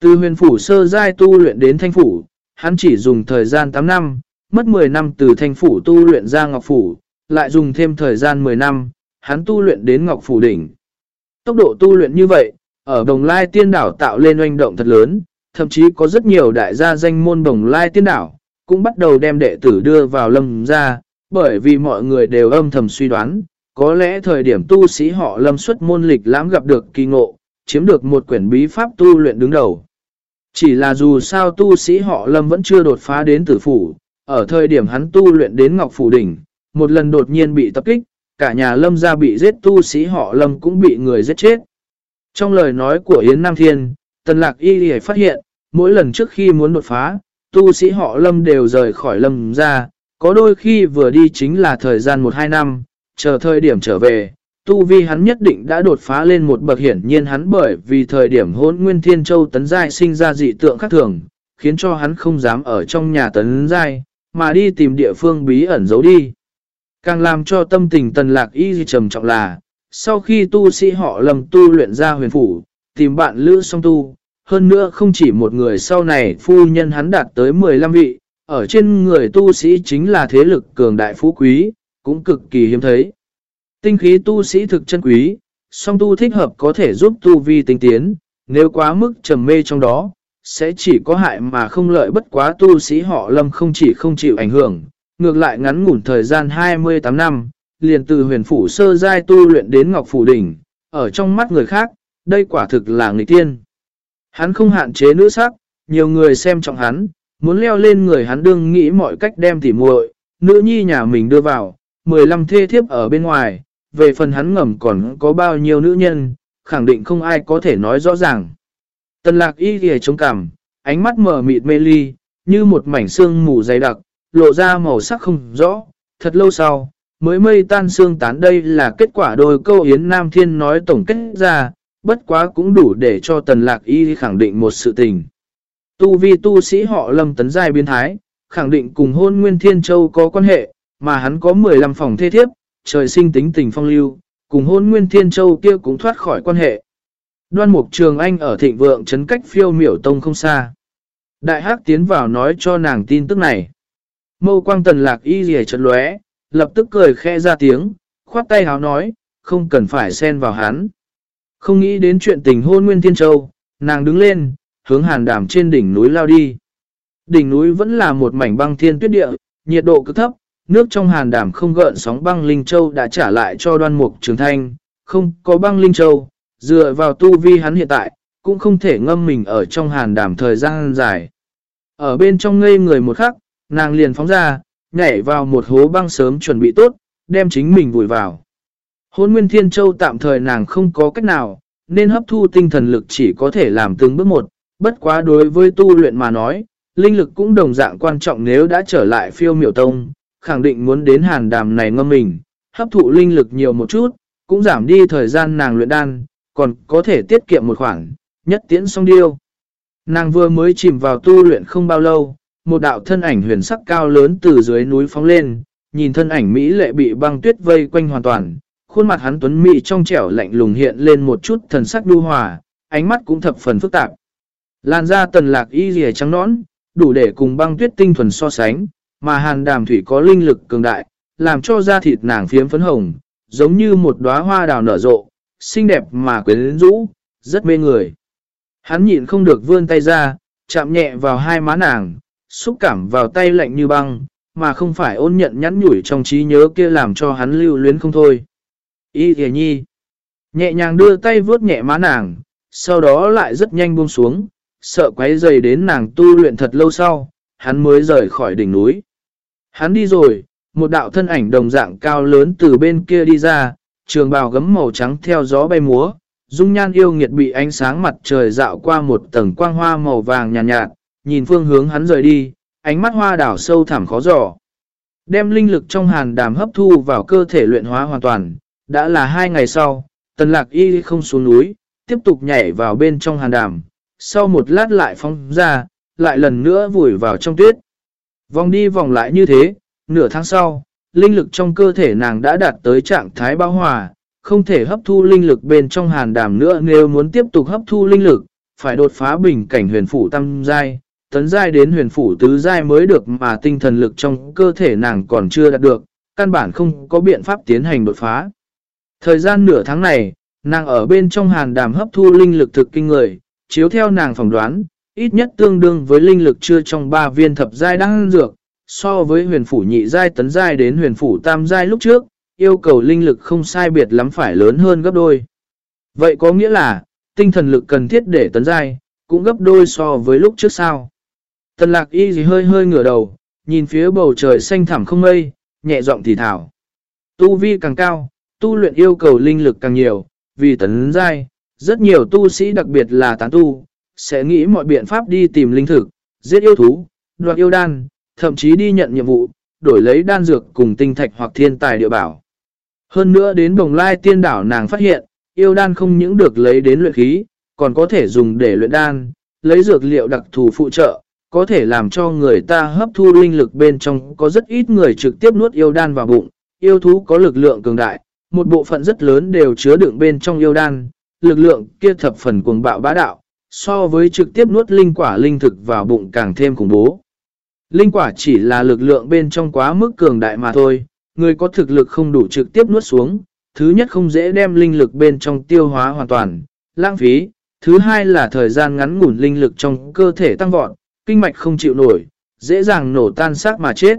Từ huyền phủ sơ giai tu luyện đến thanh phủ, hắn chỉ dùng thời gian 8 năm, mất 10 năm từ thanh phủ tu luyện ra ngọc phủ, lại dùng thêm thời gian 10 năm, hắn tu luyện đến ngọc phủ đỉnh. Tốc độ tu luyện như vậy, ở Đồng Lai Tiên Đảo tạo lên oanh động thật lớn, thậm chí có rất nhiều đại gia danh môn Đồng Lai Tiên Đảo, cũng bắt đầu đem đệ tử đưa vào lâm ra, bởi vì mọi người đều âm thầm suy đoán, có lẽ thời điểm tu sĩ họ lâm xuất môn lịch lãm gặp được kỳ ngộ, chiếm được một quyển bí pháp tu luyện đứng đầu. Chỉ là dù sao tu sĩ họ lâm vẫn chưa đột phá đến tử phủ, ở thời điểm hắn tu luyện đến Ngọc Phủ Đỉnh, một lần đột nhiên bị tập kích, cả nhà lâm gia bị giết tu sĩ họ lâm cũng bị người giết chết. Trong lời nói của Yến Nam Thiên, Tần Lạc Y Lì phát hiện, mỗi lần trước khi muốn đột phá, tu sĩ họ lâm đều rời khỏi lâm ra, có đôi khi vừa đi chính là thời gian 1-2 năm, chờ thời điểm trở về, tu vi hắn nhất định đã đột phá lên một bậc hiển nhiên hắn bởi vì thời điểm hôn nguyên thiên châu tấn giai sinh ra dị tượng khác thường, khiến cho hắn không dám ở trong nhà tấn giai, mà đi tìm địa phương bí ẩn giấu đi. Càng làm cho tâm tình tần lạc y trầm trọng là, sau khi tu sĩ họ lầm tu luyện ra huyền phủ, tìm bạn lữ song tu, hơn nữa không chỉ một người sau này phu nhân hắn đạt tới 15 vị, ở trên người tu sĩ chính là thế lực cường đại phú quý, cũng cực kỳ hiếm thấy. Tinh khí tu sĩ thực chân quý, song tu thích hợp có thể giúp tu vi tinh tiến, nếu quá mức trầm mê trong đó, sẽ chỉ có hại mà không lợi bất quá tu sĩ họ lâm không chỉ không chịu ảnh hưởng, ngược lại ngắn ngủn thời gian 28 năm, liền từ huyền phủ sơ giai tu luyện đến ngọc phủ đỉnh, ở trong mắt người khác, đây quả thực là người tiên. Hắn không hạn chế nữ sắc, nhiều người xem trọng hắn, muốn leo lên người hắn đương nghĩ mọi cách đem tỉ muội nữ nhi nhà mình đưa vào, 15 thê thiếp ở bên ngoài, về phần hắn ngầm còn có bao nhiêu nữ nhân, khẳng định không ai có thể nói rõ ràng. Tần lạc y ghề chống cảm ánh mắt mở mịt mê ly, như một mảnh xương mù dày đặc, lộ ra màu sắc không rõ, thật lâu sau, mới mây tan xương tán đây là kết quả đôi câu Yến Nam Thiên nói tổng kết ra, bất quá cũng đủ để cho tần lạc y khẳng định một sự tình. Tu vi tu sĩ họ lâm tấn giai biến thái, khẳng định cùng hôn Nguyên Thiên Châu có quan hệ, mà hắn có 15 phòng thê thiếp, trời sinh tính tình phong lưu, cùng hôn Nguyên Thiên Châu kia cũng thoát khỏi quan hệ. Đoan Mục Trường Anh ở thịnh vượng chấn cách phiêu miểu tông không xa. Đại hắc tiến vào nói cho nàng tin tức này. Mâu quang tần lạc y rìa trật lóe, lập tức cười khe ra tiếng, khoát tay háo nói, không cần phải xen vào hắn. Không nghĩ đến chuyện tình hôn Nguyên Thiên Châu, nàng đứng lên, hướng hàn đảm trên đỉnh núi lao đi. Đỉnh núi vẫn là một mảnh băng thiên tuyết địa, nhiệt độ cực thấp, nước trong hàn đảm không gợn sóng băng Linh Châu đã trả lại cho đoan mục trường thanh, không có băng Linh Châu, dựa vào tu vi hắn hiện tại, cũng không thể ngâm mình ở trong hàn đảm thời gian dài. Ở bên trong ngây người một khắc, nàng liền phóng ra, nhảy vào một hố băng sớm chuẩn bị tốt, đem chính mình vùi vào. Hôn Nguyên Thiên Châu tạm thời nàng không có cách nào, nên hấp thu tinh thần lực chỉ có thể làm từng bước một, bất quá đối với tu luyện mà nói, linh lực cũng đồng dạng quan trọng nếu đã trở lại phiêu miểu tông, khẳng định muốn đến hàn đàm này ngâm mình, hấp thụ linh lực nhiều một chút, cũng giảm đi thời gian nàng luyện đan, còn có thể tiết kiệm một khoản, nhất tiễn xong điêu. Nàng vừa mới chìm vào tu luyện không bao lâu, một đạo thân ảnh huyền sắc cao lớn từ dưới núi phóng lên, nhìn thân ảnh Mỹ lệ bị băng tuyết vây quanh hoàn toàn, khuôn mặt hắn tuấn Mỹ trong trẻo lạnh lùng hiện lên một chút thần sắc đu hòa, ánh mắt cũng thập phần phức tạp. Làn da tần lạc y rìa trắng nõn, đủ để cùng băng tuyết tinh thuần so sánh, mà hàn đàm thủy có linh lực cường đại, làm cho da thịt nàng phiếm phấn hồng, giống như một đóa hoa đào nở rộ, xinh đẹp mà quyến rũ, rất mê người. Hắn nhịn không được vươn tay ra, chạm nhẹ vào hai má nàng, xúc cảm vào tay lạnh như băng, mà không phải ôn nhận nhắn nhủi trong trí nhớ kia làm cho hắn lưu luyến không thôi. Y thề nhi, nhẹ nhàng đưa tay vuốt nhẹ má nàng, sau đó lại rất nhanh buông xuống, sợ quấy dày đến nàng tu luyện thật lâu sau, hắn mới rời khỏi đỉnh núi. Hắn đi rồi, một đạo thân ảnh đồng dạng cao lớn từ bên kia đi ra, trường bào gấm màu trắng theo gió bay múa, dung nhan yêu nghiệt bị ánh sáng mặt trời dạo qua một tầng quang hoa màu vàng nhàn nhạt, nhạt, nhìn phương hướng hắn rời đi, ánh mắt hoa đảo sâu thẳm khó dò. Đem linh lực trong hàn đàm hấp thu vào cơ thể luyện hóa hoàn toàn, đã là hai ngày sau, tần lạc y không xuống núi, tiếp tục nhảy vào bên trong hàn đàm, sau một lát lại phóng ra, lại lần nữa vùi vào trong tuyết. Vòng đi vòng lại như thế, nửa tháng sau, linh lực trong cơ thể nàng đã đạt tới trạng thái bao hòa, không thể hấp thu linh lực bên trong hàn đàm nữa nếu muốn tiếp tục hấp thu linh lực, phải đột phá bình cảnh huyền phủ tam giai, tấn giai đến huyền phủ tứ giai mới được mà tinh thần lực trong cơ thể nàng còn chưa đạt được, căn bản không có biện pháp tiến hành đột phá. Thời gian nửa tháng này, nàng ở bên trong hàn đàm hấp thu linh lực thực kinh người, chiếu theo nàng phỏng đoán, ít nhất tương đương với linh lực chưa trong ba viên thập giai đang dược, so với huyền phủ nhị giai tấn giai đến huyền phủ tam giai lúc trước, yêu cầu linh lực không sai biệt lắm phải lớn hơn gấp đôi. Vậy có nghĩa là, tinh thần lực cần thiết để tấn giai, cũng gấp đôi so với lúc trước sao. Tần lạc y gì hơi hơi ngửa đầu, nhìn phía bầu trời xanh thẳm không mây, nhẹ giọng thì thảo. Tu vi càng cao, tu luyện yêu cầu linh lực càng nhiều, vì tấn giai, rất nhiều tu sĩ đặc biệt là tán tu, sẽ nghĩ mọi biện pháp đi tìm linh thực, giết yêu thú, đoạt yêu đan, thậm chí đi nhận nhiệm vụ, đổi lấy đan dược cùng tinh thạch hoặc thiên tài địa bảo. Hơn nữa đến đồng lai tiên đảo nàng phát hiện, yêu đan không những được lấy đến luyện khí, còn có thể dùng để luyện đan, lấy dược liệu đặc thù phụ trợ, có thể làm cho người ta hấp thu linh lực bên trong có rất ít người trực tiếp nuốt yêu đan vào bụng. Yêu thú có lực lượng cường đại, một bộ phận rất lớn đều chứa đựng bên trong yêu đan, lực lượng kia thập phần cuồng bạo bá đạo, so với trực tiếp nuốt linh quả linh thực vào bụng càng thêm khủng bố. Linh quả chỉ là lực lượng bên trong quá mức cường đại mà thôi, người có thực lực không đủ trực tiếp nuốt xuống, thứ nhất không dễ đem linh lực bên trong tiêu hóa hoàn toàn, lãng phí, thứ hai là thời gian ngắn ngủn linh lực trong cơ thể tăng vọt, kinh mạch không chịu nổi, dễ dàng nổ tan xác mà chết.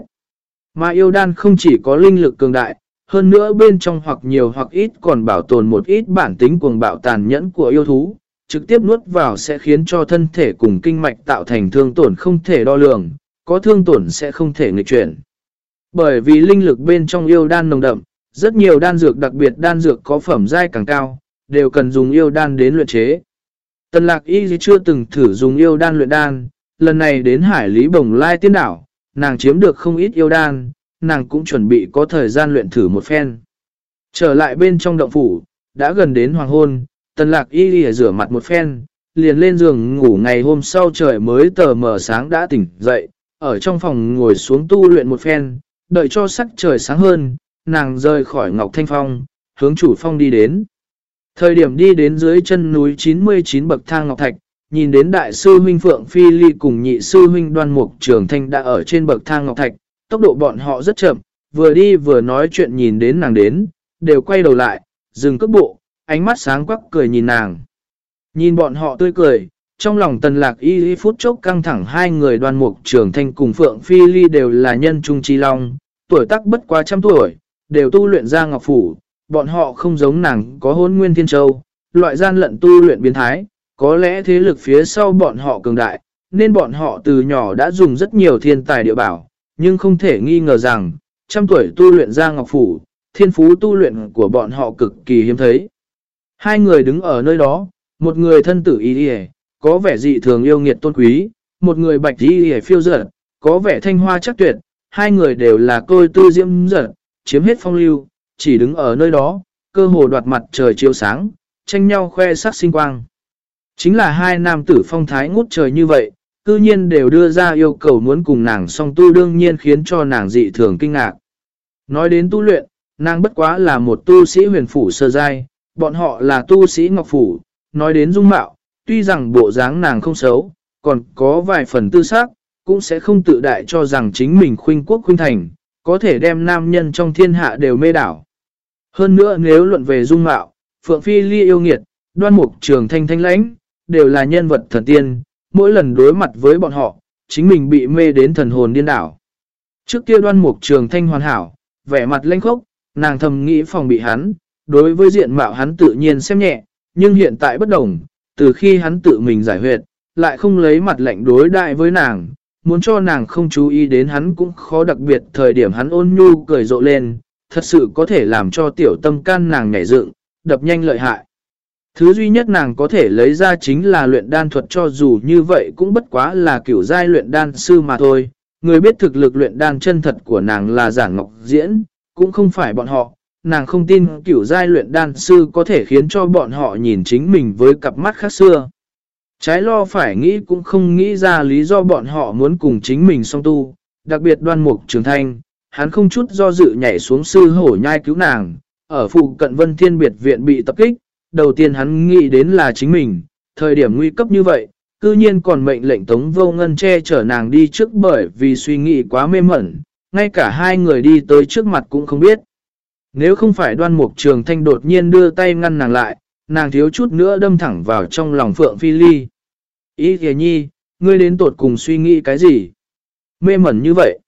Mà yêu đan không chỉ có linh lực cường đại, hơn nữa bên trong hoặc nhiều hoặc ít còn bảo tồn một ít bản tính cuồng bạo tàn nhẫn của yêu thú, trực tiếp nuốt vào sẽ khiến cho thân thể cùng kinh mạch tạo thành thương tổn không thể đo lường, có thương tổn sẽ không thể nghịch chuyển. Bởi vì linh lực bên trong yêu đan nồng đậm, rất nhiều đan dược đặc biệt đan dược có phẩm giai càng cao, đều cần dùng yêu đan đến luyện chế. Tần lạc y chưa từng thử dùng yêu đan luyện đan, lần này đến hải lý bồng lai tiên đảo, nàng chiếm được không ít yêu đan, nàng cũng chuẩn bị có thời gian luyện thử một phen. Trở lại bên trong động phủ, đã gần đến hoàng hôn, tần lạc y lìa rửa mặt một phen, liền lên giường ngủ ngày hôm sau trời mới tờ mờ sáng đã tỉnh dậy, ở trong phòng ngồi xuống tu luyện một phen, đợi cho sắc trời sáng hơn, nàng rời khỏi Ngọc Thanh Phong, hướng chủ phong đi đến. Thời điểm đi đến dưới chân núi 99 bậc thang Ngọc Thạch, nhìn đến đại sư huynh Phượng Phi Ly cùng nhị sư huynh đoan mục trường thanh đã ở trên bậc thang Ngọc Thạch, tốc độ bọn họ rất chậm, vừa đi vừa nói chuyện nhìn đến nàng đến, đều quay đầu lại, dừng cước bộ, ánh mắt sáng quắc cười nhìn nàng. Nhìn bọn họ tươi cười, trong lòng tần lạc y y phút chốc căng thẳng hai người đoan mục trưởng thanh cùng Phượng Phi Ly đều là nhân trung trí long, tuổi tác bất quá trăm tuổi, đều tu luyện ra ngọc phủ, bọn họ không giống nàng có hôn nguyên thiên châu, loại gian lận tu luyện biến thái, có lẽ thế lực phía sau bọn họ cường đại, nên bọn họ từ nhỏ đã dùng rất nhiều thiên tài địa bảo, nhưng không thể nghi ngờ rằng, trăm tuổi tu luyện ra ngọc phủ, thiên phú tu luyện của bọn họ cực kỳ hiếm thấy. Hai người đứng ở nơi đó, một người thân tử y đi có vẻ dị thường yêu nghiệt tôn quý, một người bạch y đi phiêu dở, có vẻ thanh hoa chắc tuyệt, hai người đều là côi tư diễm dở, chiếm hết phong lưu, chỉ đứng ở nơi đó, cơ hồ đoạt mặt trời chiếu sáng, tranh nhau khoe sắc sinh quang. Chính là hai nam tử phong thái ngút trời như vậy, cư nhiên đều đưa ra yêu cầu muốn cùng nàng song tu đương nhiên khiến cho nàng dị thường kinh ngạc. Nói đến tu luyện, nàng bất quá là một tu sĩ huyền phủ sơ giai, bọn họ là tu sĩ ngọc phủ, nói đến dung mạo, tuy rằng bộ dáng nàng không xấu, còn có vài phần tư xác, cũng sẽ không tự đại cho rằng chính mình khuynh quốc khuynh thành, có thể đem nam nhân trong thiên hạ đều mê đảo. Hơn nữa nếu luận về dung mạo, Phượng Phi Ly yêu nghiệt, đoan mục trường thanh thanh lãnh, đều là nhân vật thần tiên, mỗi lần đối mặt với bọn họ, chính mình bị mê đến thần hồn điên đảo. Trước kia đoan mục trường thanh hoàn hảo, vẻ mặt lênh khốc, nàng thầm nghĩ phòng bị hắn, đối với diện mạo hắn tự nhiên xem nhẹ, nhưng hiện tại bất đồng, từ khi hắn tự mình giải huyệt, lại không lấy mặt lạnh đối đại với nàng, muốn cho nàng không chú ý đến hắn cũng khó đặc biệt thời điểm hắn ôn nhu cười rộ lên, thật sự có thể làm cho tiểu tâm can nàng nhảy dựng, đập nhanh lợi hại. Thứ duy nhất nàng có thể lấy ra chính là luyện đan thuật cho dù như vậy cũng bất quá là kiểu giai luyện đan sư mà thôi. Người biết thực lực luyện đan chân thật của nàng là giả ngọc diễn, cũng không phải bọn họ. Nàng không tin kiểu giai luyện đan sư có thể khiến cho bọn họ nhìn chính mình với cặp mắt khác xưa. Trái lo phải nghĩ cũng không nghĩ ra lý do bọn họ muốn cùng chính mình song tu, đặc biệt đoan mục trường thanh, hắn không chút do dự nhảy xuống sư hổ nhai cứu nàng, ở phụ cận vân thiên biệt viện bị tập kích, đầu tiên hắn nghĩ đến là chính mình, thời điểm nguy cấp như vậy, cư nhiên còn mệnh lệnh tống vô ngân che chở nàng đi trước bởi vì suy nghĩ quá mê mẩn, ngay cả hai người đi tới trước mặt cũng không biết. Nếu không phải đoan mục trường thanh đột nhiên đưa tay ngăn nàng lại, nàng thiếu chút nữa đâm thẳng vào trong lòng Phượng Phi Ly. Ý kìa nhi, ngươi đến tột cùng suy nghĩ cái gì? Mê mẩn như vậy.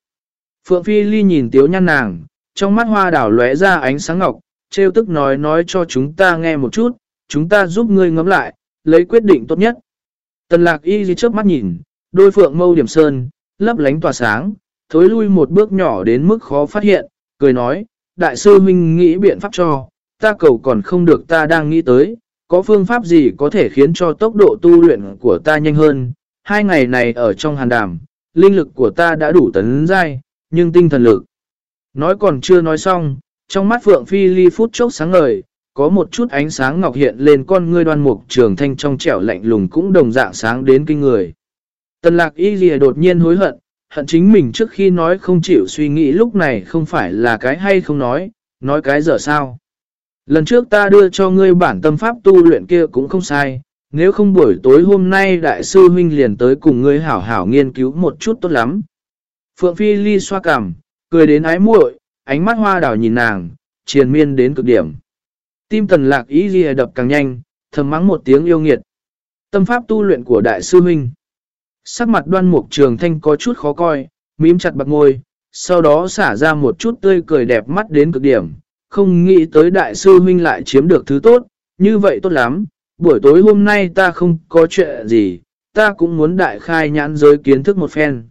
Phượng Phi Ly nhìn tiếu nhăn nàng, trong mắt hoa đảo lóe ra ánh sáng ngọc, trêu tức nói nói cho chúng ta nghe một chút, chúng ta giúp ngươi ngắm lại, lấy quyết định tốt nhất. Tần lạc y gì trước mắt nhìn, đôi phượng mâu điểm sơn, lấp lánh tỏa sáng, thối lui một bước nhỏ đến mức khó phát hiện, cười nói, đại sư huynh nghĩ biện pháp cho, ta cầu còn không được ta đang nghĩ tới, có phương pháp gì có thể khiến cho tốc độ tu luyện của ta nhanh hơn, hai ngày này ở trong hàn đàm, linh lực của ta đã đủ tấn dai, nhưng tinh thần lực. Nói còn chưa nói xong, trong mắt Phượng Phi Ly phút chốc sáng ngời, có một chút ánh sáng ngọc hiện lên con ngươi đoan mục trường thanh trong trẻo lạnh lùng cũng đồng dạng sáng đến kinh người. Tần lạc y lìa đột nhiên hối hận, hận chính mình trước khi nói không chịu suy nghĩ lúc này không phải là cái hay không nói, nói cái giờ sao. Lần trước ta đưa cho ngươi bản tâm pháp tu luyện kia cũng không sai, nếu không buổi tối hôm nay đại sư huynh liền tới cùng ngươi hảo hảo nghiên cứu một chút tốt lắm. Phượng Phi Ly xoa cằm, cười đến ái muội, ánh mắt hoa đảo nhìn nàng, triền miên đến cực điểm. Tim tần lạc ý ghi đập càng nhanh, thầm mắng một tiếng yêu nghiệt. Tâm pháp tu luyện của đại sư huynh. Sắc mặt đoan mục trường thanh có chút khó coi, mím chặt bạc ngôi, sau đó xả ra một chút tươi cười đẹp mắt đến cực điểm. Không nghĩ tới đại sư huynh lại chiếm được thứ tốt, như vậy tốt lắm. Buổi tối hôm nay ta không có chuyện gì, ta cũng muốn đại khai nhãn giới kiến thức một phen.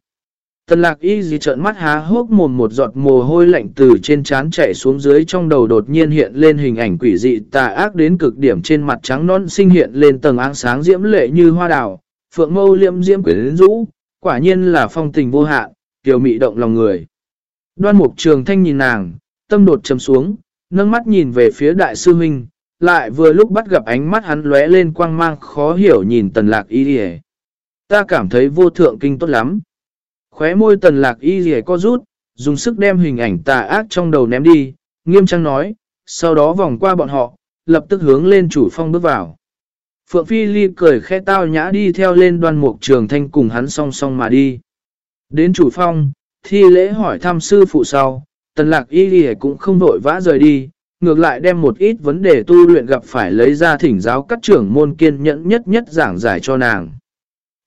Tần lạc y gì trợn mắt há hốc mồm một giọt mồ hôi lạnh từ trên trán chảy xuống dưới trong đầu đột nhiên hiện lên hình ảnh quỷ dị tà ác đến cực điểm trên mặt trắng non sinh hiện lên tầng áng sáng diễm lệ như hoa đào, phượng mâu liêm diễm quyến rũ, quả nhiên là phong tình vô hạn, kiều mị động lòng người. Đoan mục trường thanh nhìn nàng, tâm đột chấm xuống, nâng mắt nhìn về phía đại sư huynh, lại vừa lúc bắt gặp ánh mắt hắn lóe lên quang mang khó hiểu nhìn tần lạc y rỉ. Ta cảm thấy vô thượng kinh tốt lắm. Khóe môi tần lạc y rỉ co rút, dùng sức đem hình ảnh tà ác trong đầu ném đi, nghiêm trang nói, sau đó vòng qua bọn họ, lập tức hướng lên chủ phong bước vào. Phượng Phi Ly cười khẽ tao nhã đi theo lên đoan mục trường thanh cùng hắn song song mà đi. Đến chủ phong, thi lễ hỏi thăm sư phụ sau, tần lạc y ghi cũng không vội vã rời đi, ngược lại đem một ít vấn đề tu luyện gặp phải lấy ra thỉnh giáo các trưởng môn kiên nhẫn nhất nhất giảng giải cho nàng.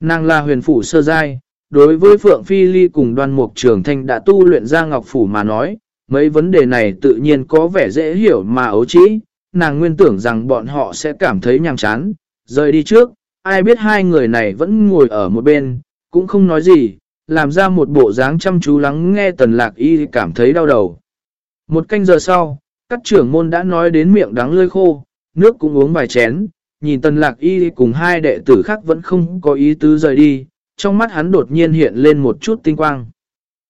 Nàng là huyền phủ sơ giai, đối với Phượng Phi Ly cùng đoan mục trường thanh đã tu luyện ra ngọc phủ mà nói, mấy vấn đề này tự nhiên có vẻ dễ hiểu mà ấu trĩ, nàng nguyên tưởng rằng bọn họ sẽ cảm thấy nhàm chán, rời đi trước, ai biết hai người này vẫn ngồi ở một bên, cũng không nói gì, làm ra một bộ dáng chăm chú lắng nghe tần lạc y cảm thấy đau đầu. Một canh giờ sau, các trưởng môn đã nói đến miệng đắng lơi khô, nước cũng uống vài chén, nhìn tần lạc y cùng hai đệ tử khác vẫn không có ý tứ rời đi, trong mắt hắn đột nhiên hiện lên một chút tinh quang.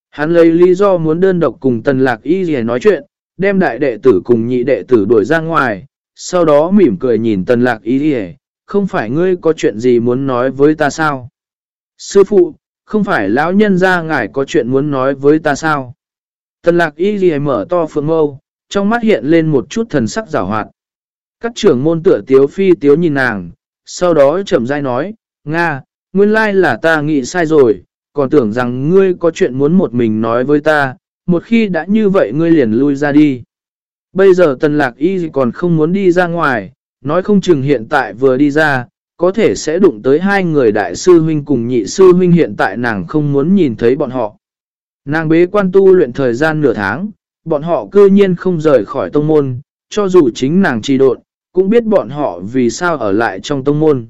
Hắn lấy lý do muốn đơn độc cùng tần lạc y gì nói chuyện, đem đại đệ tử cùng nhị đệ tử đuổi ra ngoài, sau đó mỉm cười nhìn tần lạc y gì không phải ngươi có chuyện gì muốn nói với ta sao? Sư phụ, không phải lão nhân ra ngài có chuyện muốn nói với ta sao? Tần lạc y ghi mở to phương mâu, trong mắt hiện lên một chút thần sắc rào hoạt. Các trưởng môn tựa tiếu phi tiếu nhìn nàng, sau đó chậm dai nói, Nga, nguyên lai là ta nghĩ sai rồi, còn tưởng rằng ngươi có chuyện muốn một mình nói với ta, một khi đã như vậy ngươi liền lui ra đi. Bây giờ tần lạc y còn không muốn đi ra ngoài, nói không chừng hiện tại vừa đi ra, có thể sẽ đụng tới hai người đại sư huynh cùng nhị sư huynh hiện tại nàng không muốn nhìn thấy bọn họ. Nàng bế quan tu luyện thời gian nửa tháng, bọn họ cư nhiên không rời khỏi tông môn, cho dù chính nàng trì độn, cũng biết bọn họ vì sao ở lại trong tông môn.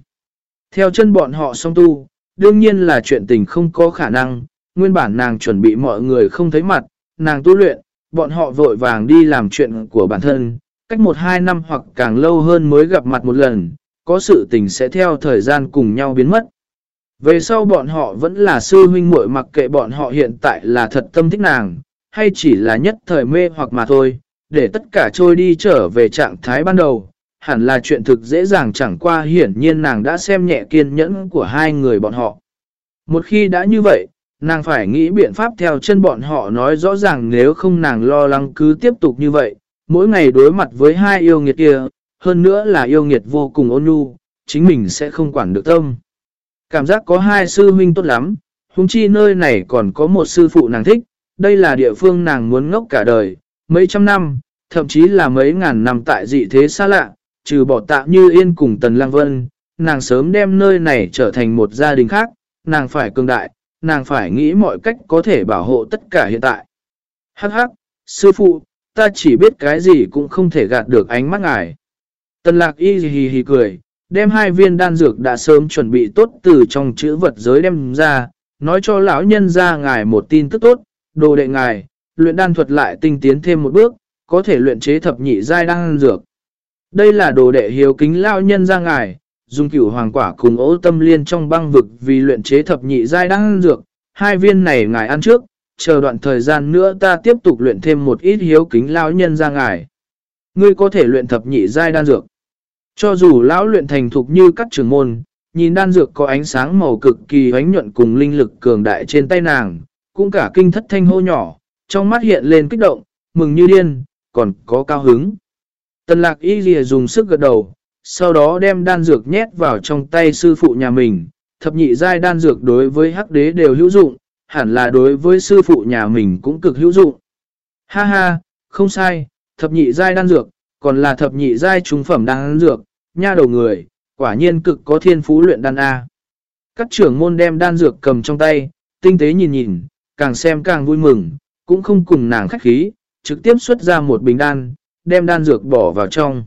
Theo chân bọn họ song tu, đương nhiên là chuyện tình không có khả năng, nguyên bản nàng chuẩn bị mọi người không thấy mặt, nàng tu luyện, bọn họ vội vàng đi làm chuyện của bản thân, cách một hai năm hoặc càng lâu hơn mới gặp mặt một lần, có sự tình sẽ theo thời gian cùng nhau biến mất. Về sau bọn họ vẫn là sư huynh muội mặc kệ bọn họ hiện tại là thật tâm thích nàng, hay chỉ là nhất thời mê hoặc mà thôi, để tất cả trôi đi trở về trạng thái ban đầu, hẳn là chuyện thực dễ dàng chẳng qua hiển nhiên nàng đã xem nhẹ kiên nhẫn của hai người bọn họ. Một khi đã như vậy, nàng phải nghĩ biện pháp theo chân bọn họ nói rõ ràng nếu không nàng lo lắng cứ tiếp tục như vậy, mỗi ngày đối mặt với hai yêu nghiệt kia, hơn nữa là yêu nghiệt vô cùng ôn nhu, chính mình sẽ không quản được tâm. Cảm giác có hai sư huynh tốt lắm, hung chi nơi này còn có một sư phụ nàng thích, đây là địa phương nàng muốn ngốc cả đời, mấy trăm năm, thậm chí là mấy ngàn năm tại dị thế xa lạ, trừ bỏ tạ như yên cùng Tần Lang Vân, nàng sớm đem nơi này trở thành một gia đình khác, nàng phải cường đại, nàng phải nghĩ mọi cách có thể bảo hộ tất cả hiện tại. Hắc hắc, sư phụ, ta chỉ biết cái gì cũng không thể gạt được ánh mắt ngài. Tần lạc y hì hì cười, đem hai viên đan dược đã sớm chuẩn bị tốt từ trong chữ vật giới đem ra, nói cho lão nhân ra ngài một tin tức tốt, đồ đệ ngài, luyện đan thuật lại tinh tiến thêm một bước, có thể luyện chế thập nhị giai đan dược. Đây là đồ đệ hiếu kính lão nhân ra ngài, dùng cửu hoàng quả cùng ố tâm liên trong băng vực vì luyện chế thập nhị giai đan dược, hai viên này ngài ăn trước, chờ đoạn thời gian nữa ta tiếp tục luyện thêm một ít hiếu kính lão nhân ra ngài. Ngươi có thể luyện thập nhị giai đan dược. Cho dù lão luyện thành thục như các trường môn, nhìn đan dược có ánh sáng màu cực kỳ ánh nhuận cùng linh lực cường đại trên tay nàng, cũng cả kinh thất thanh hô nhỏ, trong mắt hiện lên kích động, mừng như điên, còn có cao hứng. Tần lạc y lìa dùng sức gật đầu, sau đó đem đan dược nhét vào trong tay sư phụ nhà mình, thập nhị giai đan dược đối với hắc đế đều hữu dụng, hẳn là đối với sư phụ nhà mình cũng cực hữu dụng. Ha ha, không sai, thập nhị giai đan dược, còn là thập nhị giai trung phẩm đan dược, nha đầu người, quả nhiên cực có thiên phú luyện đan A. Các trưởng môn đem đan dược cầm trong tay, tinh tế nhìn nhìn, càng xem càng vui mừng, cũng không cùng nàng khách khí, trực tiếp xuất ra một bình đan, đem đan dược bỏ vào trong.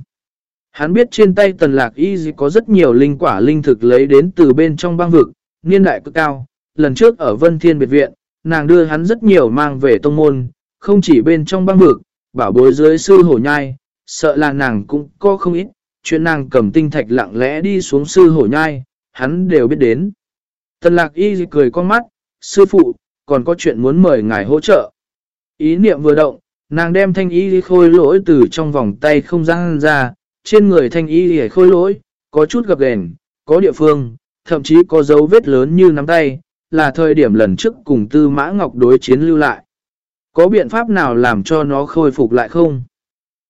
Hắn biết trên tay tần lạc y có rất nhiều linh quả linh thực lấy đến từ bên trong băng vực, niên đại cực cao. Lần trước ở Vân Thiên Biệt Viện, nàng đưa hắn rất nhiều mang về tông môn, không chỉ bên trong băng vực, bảo bối dưới sư hổ nhai, sợ là nàng cũng có không ít, chuyện nàng cầm tinh thạch lặng lẽ đi xuống sư hổ nhai, hắn đều biết đến. Tần lạc y cười con mắt, sư phụ, còn có chuyện muốn mời ngài hỗ trợ. Ý niệm vừa động, nàng đem thanh y khôi lỗi từ trong vòng tay không gian ra, trên người thanh y khôi lỗi, có chút gập gền, có địa phương, thậm chí có dấu vết lớn như nắm tay, là thời điểm lần trước cùng tư mã ngọc đối chiến lưu lại. Có biện pháp nào làm cho nó khôi phục lại không?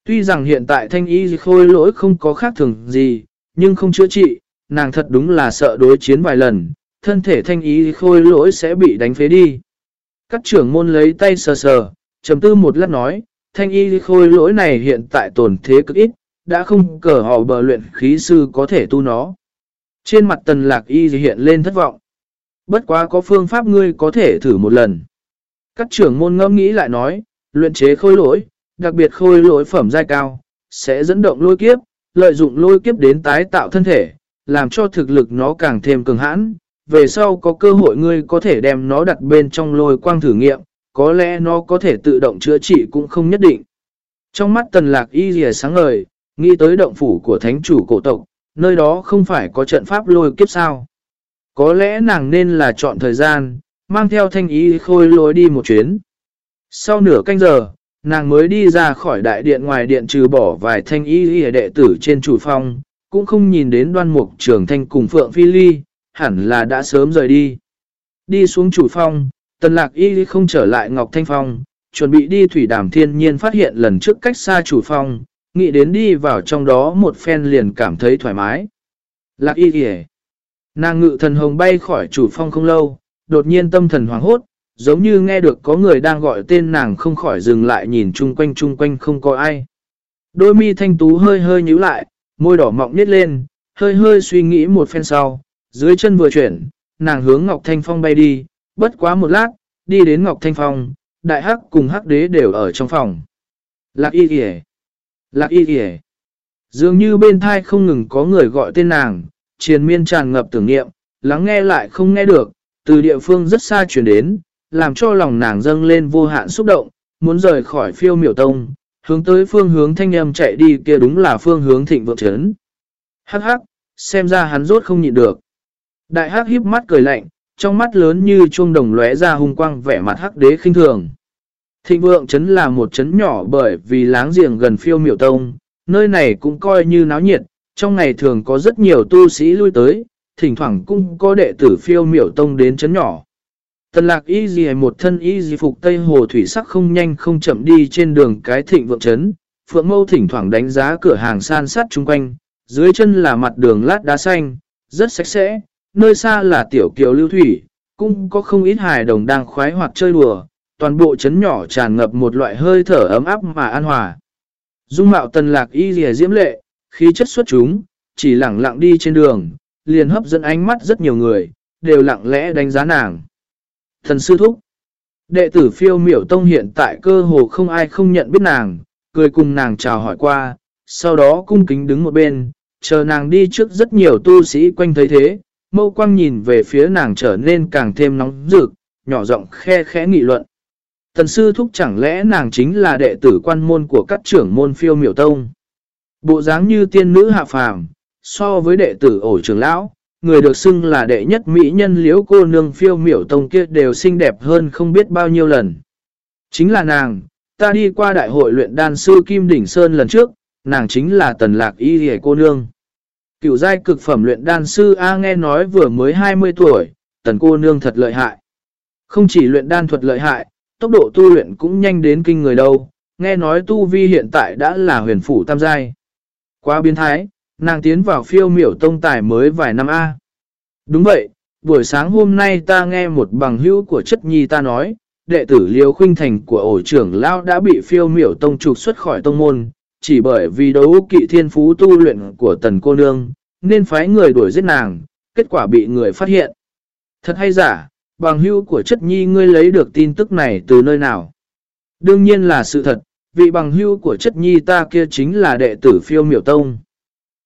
Tuy rằng hiện tại thanh y khôi lỗi không có khác thường gì, nhưng không chữa trị, nàng thật đúng là sợ đối chiến vài lần, thân thể thanh y khôi lỗi sẽ bị đánh phế đi. Các trưởng môn lấy tay sờ sờ, trầm tư một lát nói, thanh y khôi lỗi này hiện tại tổn thế cực ít, đã không cờ họ bờ luyện khí sư có thể tu nó. Trên mặt tần lạc y hiện lên thất vọng. Bất quá có phương pháp ngươi có thể thử một lần. Các trưởng môn ngâm nghĩ lại nói, luyện chế khôi lỗi, đặc biệt khôi lỗi phẩm giai cao, sẽ dẫn động lôi kiếp, lợi dụng lôi kiếp đến tái tạo thân thể, làm cho thực lực nó càng thêm cường hãn. Về sau có cơ hội ngươi có thể đem nó đặt bên trong lôi quang thử nghiệm, có lẽ nó có thể tự động chữa trị cũng không nhất định. Trong mắt tần lạc y rìa sáng ngời, nghĩ tới động phủ của thánh chủ cổ tộc, nơi đó không phải có trận pháp lôi kiếp sao. Có lẽ nàng nên là chọn thời gian, mang theo thanh ý khôi lối đi một chuyến. Sau nửa canh giờ, nàng mới đi ra khỏi đại điện ngoài điện trừ bỏ vài thanh ý y đệ tử trên chủ phong, cũng không nhìn đến đoan mục trưởng thanh cùng Phượng Phi Ly, hẳn là đã sớm rời đi. Đi xuống chủ phong, tần lạc y không trở lại Ngọc Thanh Phong, chuẩn bị đi thủy đàm thiên nhiên phát hiện lần trước cách xa chủ phong, nghĩ đến đi vào trong đó một phen liền cảm thấy thoải mái. Lạc y kìa. Nàng ngự thần hồng bay khỏi chủ phong không lâu, đột nhiên tâm thần hoảng hốt, giống như nghe được có người đang gọi tên nàng không khỏi dừng lại nhìn chung quanh chung quanh không có ai. Đôi mi thanh tú hơi hơi nhíu lại, môi đỏ mọng nhét lên, hơi hơi suy nghĩ một phen sau, dưới chân vừa chuyển, nàng hướng Ngọc Thanh Phong bay đi, bất quá một lát, đi đến Ngọc Thanh Phong, đại hắc cùng hắc đế đều ở trong phòng. Lạc y kìa! Lạc y kìa! Dường như bên thai không ngừng có người gọi tên nàng, triền miên tràn ngập tưởng niệm, lắng nghe lại không nghe được, từ địa phương rất xa chuyển đến, làm cho lòng nàng dâng lên vô hạn xúc động, muốn rời khỏi phiêu miểu tông, hướng tới phương hướng thanh âm chạy đi kia đúng là phương hướng thịnh vượng trấn. Hắc hắc, xem ra hắn rốt không nhịn được. Đại hắc híp mắt cười lạnh, trong mắt lớn như chuông đồng lóe ra hung quang vẻ mặt hắc đế khinh thường. Thịnh vượng trấn là một trấn nhỏ bởi vì láng giềng gần phiêu miểu tông, nơi này cũng coi như náo nhiệt, trong ngày thường có rất nhiều tu sĩ lui tới, thỉnh thoảng cũng có đệ tử phiêu miểu tông đến chấn nhỏ. Tần lạc y gì một thân y gì phục tây hồ thủy sắc không nhanh không chậm đi trên đường cái thịnh vượng chấn, phượng mâu thỉnh thoảng đánh giá cửa hàng san sát chung quanh, dưới chân là mặt đường lát đá xanh, rất sạch sẽ, nơi xa là tiểu kiều lưu thủy, cũng có không ít hài đồng đang khoái hoặc chơi đùa, toàn bộ chấn nhỏ tràn ngập một loại hơi thở ấm áp mà an hòa. Dung mạo tần lạc y gì diễm lệ, khí chất xuất chúng, chỉ lặng lặng đi trên đường, liền hấp dẫn ánh mắt rất nhiều người, đều lặng lẽ đánh giá nàng. Thần sư thúc, đệ tử phiêu miểu tông hiện tại cơ hồ không ai không nhận biết nàng, cười cùng nàng chào hỏi qua, sau đó cung kính đứng một bên, chờ nàng đi trước rất nhiều tu sĩ quanh thấy thế, mâu quang nhìn về phía nàng trở nên càng thêm nóng rực, nhỏ giọng khe khẽ nghị luận. Thần sư thúc chẳng lẽ nàng chính là đệ tử quan môn của các trưởng môn phiêu miểu tông. Bộ dáng như tiên nữ hạ phàm, so với đệ tử ổ trưởng lão, người được xưng là đệ nhất mỹ nhân liễu cô nương phiêu miểu tông kia đều xinh đẹp hơn không biết bao nhiêu lần. Chính là nàng, ta đi qua đại hội luyện đan sư Kim Đỉnh Sơn lần trước, nàng chính là tần lạc y hề cô nương. Cựu giai cực phẩm luyện đan sư A nghe nói vừa mới 20 tuổi, tần cô nương thật lợi hại. Không chỉ luyện đan thuật lợi hại, tốc độ tu luyện cũng nhanh đến kinh người đâu, nghe nói tu vi hiện tại đã là huyền phủ tam giai. Quá biến thái, nàng tiến vào phiêu miểu tông tài mới vài năm A. Đúng vậy, buổi sáng hôm nay ta nghe một bằng hữu của chất nhi ta nói, đệ tử liêu khuynh thành của ổ trưởng lao đã bị phiêu miểu tông trục xuất khỏi tông môn, chỉ bởi vì đấu kỵ thiên phú tu luyện của tần cô nương, nên phái người đuổi giết nàng, kết quả bị người phát hiện. Thật hay giả, bằng hữu của chất nhi ngươi lấy được tin tức này từ nơi nào? Đương nhiên là sự thật, vị bằng hưu của chất nhi ta kia chính là đệ tử phiêu miểu tông.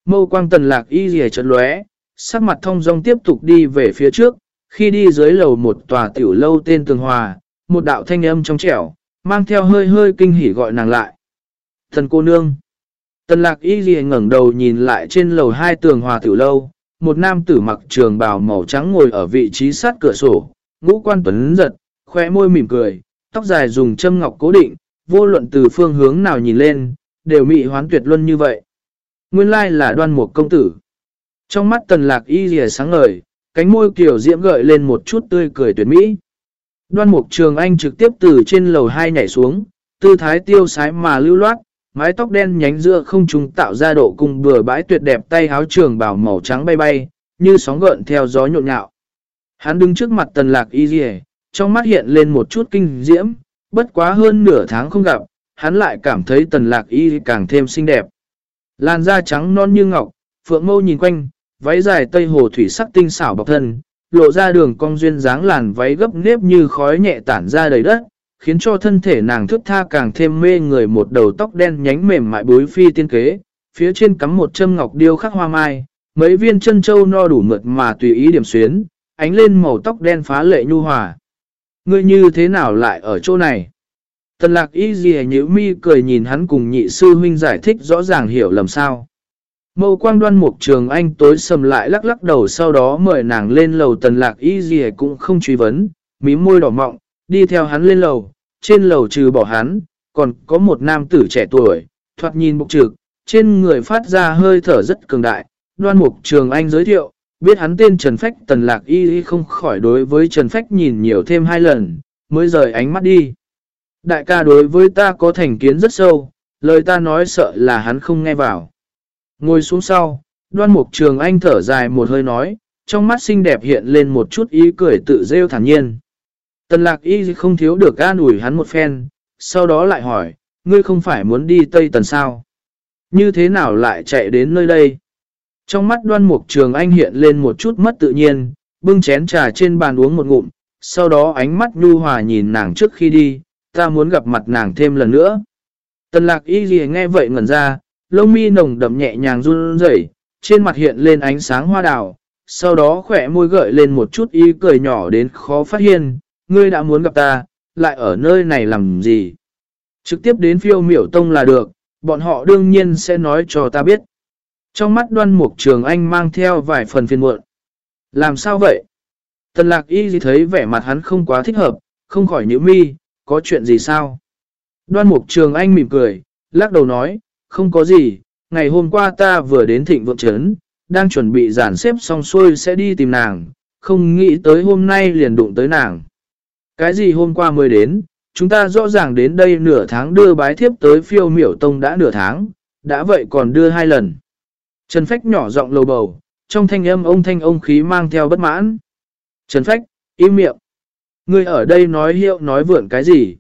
Mâu quang tần lạc y rìa chật lóe, sắc mặt thông dong tiếp tục đi về phía trước, khi đi dưới lầu một tòa tiểu lâu tên Tường Hòa, một đạo thanh âm trong trẻo, mang theo hơi hơi kinh hỉ gọi nàng lại. Thần cô nương. Tần lạc y ghi ngẩn đầu nhìn lại trên lầu hai tường hòa tiểu lâu, một nam tử mặc trường bào màu trắng ngồi ở vị trí sát cửa sổ, ngũ quan tuấn giật, khoe môi mỉm cười, tóc dài dùng châm ngọc cố định, vô luận từ phương hướng nào nhìn lên, đều mị hoán tuyệt luân như vậy. Nguyên lai là đoan một công tử. Trong mắt tần lạc y rìa sáng ngời, cánh môi kiểu diễm gợi lên một chút tươi cười tuyệt mỹ. Đoan mục trường anh trực tiếp từ trên lầu 2 nhảy xuống, tư thái tiêu sái mà lưu loát, mái tóc đen nhánh giữa không trùng tạo ra độ cùng bừa bãi tuyệt đẹp tay áo trường bảo màu trắng bay bay, như sóng gợn theo gió nhộn nhạo. Hắn đứng trước mặt tần lạc y rìa trong mắt hiện lên một chút kinh diễm, bất quá hơn nửa tháng không gặp, hắn lại cảm thấy tần lạc y càng thêm xinh đẹp. Làn da trắng non như ngọc, phượng mâu nhìn quanh, váy dài tây hồ thủy sắc tinh xảo bọc thân, lộ ra đường cong duyên dáng làn váy gấp nếp như khói nhẹ tản ra đầy đất, khiến cho thân thể nàng thước tha càng thêm mê người một đầu tóc đen nhánh mềm mại bối phi tiên kế, phía trên cắm một châm ngọc điêu khắc hoa mai, mấy viên chân châu no đủ mượt mà tùy ý điểm xuyến, ánh lên màu tóc đen phá lệ nhu hòa. Ngươi như thế nào lại ở chỗ này? Tần lạc y gì nhữ mi cười nhìn hắn cùng nhị sư huynh giải thích rõ ràng hiểu lầm sao. Mâu quang đoan mục trường anh tối sầm lại lắc lắc đầu sau đó mời nàng lên lầu tần lạc y gì cũng không truy vấn, mím môi đỏ mọng, đi theo hắn lên lầu, trên lầu trừ bỏ hắn, còn có một nam tử trẻ tuổi, thoạt nhìn bục trực, trên người phát ra hơi thở rất cường đại, đoan mục trường anh giới thiệu, biết hắn tên Trần Phách tần lạc y không khỏi đối với Trần Phách nhìn nhiều thêm hai lần, mới rời ánh mắt đi. Đại ca đối với ta có thành kiến rất sâu, lời ta nói sợ là hắn không nghe vào. Ngồi xuống sau, đoan mục trường anh thở dài một hơi nói, trong mắt xinh đẹp hiện lên một chút ý cười tự rêu thản nhiên. Tần lạc y không thiếu được an ủi hắn một phen, sau đó lại hỏi, ngươi không phải muốn đi Tây Tần sao? Như thế nào lại chạy đến nơi đây? Trong mắt đoan mục trường anh hiện lên một chút mất tự nhiên, bưng chén trà trên bàn uống một ngụm, sau đó ánh mắt nhu hòa nhìn nàng trước khi đi, ta muốn gặp mặt nàng thêm lần nữa. Tần lạc y gì nghe vậy ngẩn ra, lông mi nồng đậm nhẹ nhàng run rẩy, trên mặt hiện lên ánh sáng hoa đào, sau đó khỏe môi gợi lên một chút y cười nhỏ đến khó phát hiện, ngươi đã muốn gặp ta, lại ở nơi này làm gì? Trực tiếp đến phiêu miểu tông là được, bọn họ đương nhiên sẽ nói cho ta biết. Trong mắt đoan mục trường anh mang theo vài phần phiền muộn. Làm sao vậy? Tần lạc y gì thấy vẻ mặt hắn không quá thích hợp, không khỏi nhíu mi, có chuyện gì sao? Đoan mục trường anh mỉm cười, lắc đầu nói, không có gì, ngày hôm qua ta vừa đến thịnh vượng trấn, đang chuẩn bị giản xếp xong xuôi sẽ đi tìm nàng, không nghĩ tới hôm nay liền đụng tới nàng. Cái gì hôm qua mới đến, chúng ta rõ ràng đến đây nửa tháng đưa bái thiếp tới phiêu miểu tông đã nửa tháng, đã vậy còn đưa hai lần. Trần Phách nhỏ giọng lầu bầu, trong thanh âm ông thanh ông khí mang theo bất mãn. Trần Phách, im miệng. Ngươi ở đây nói hiệu nói vượn cái gì?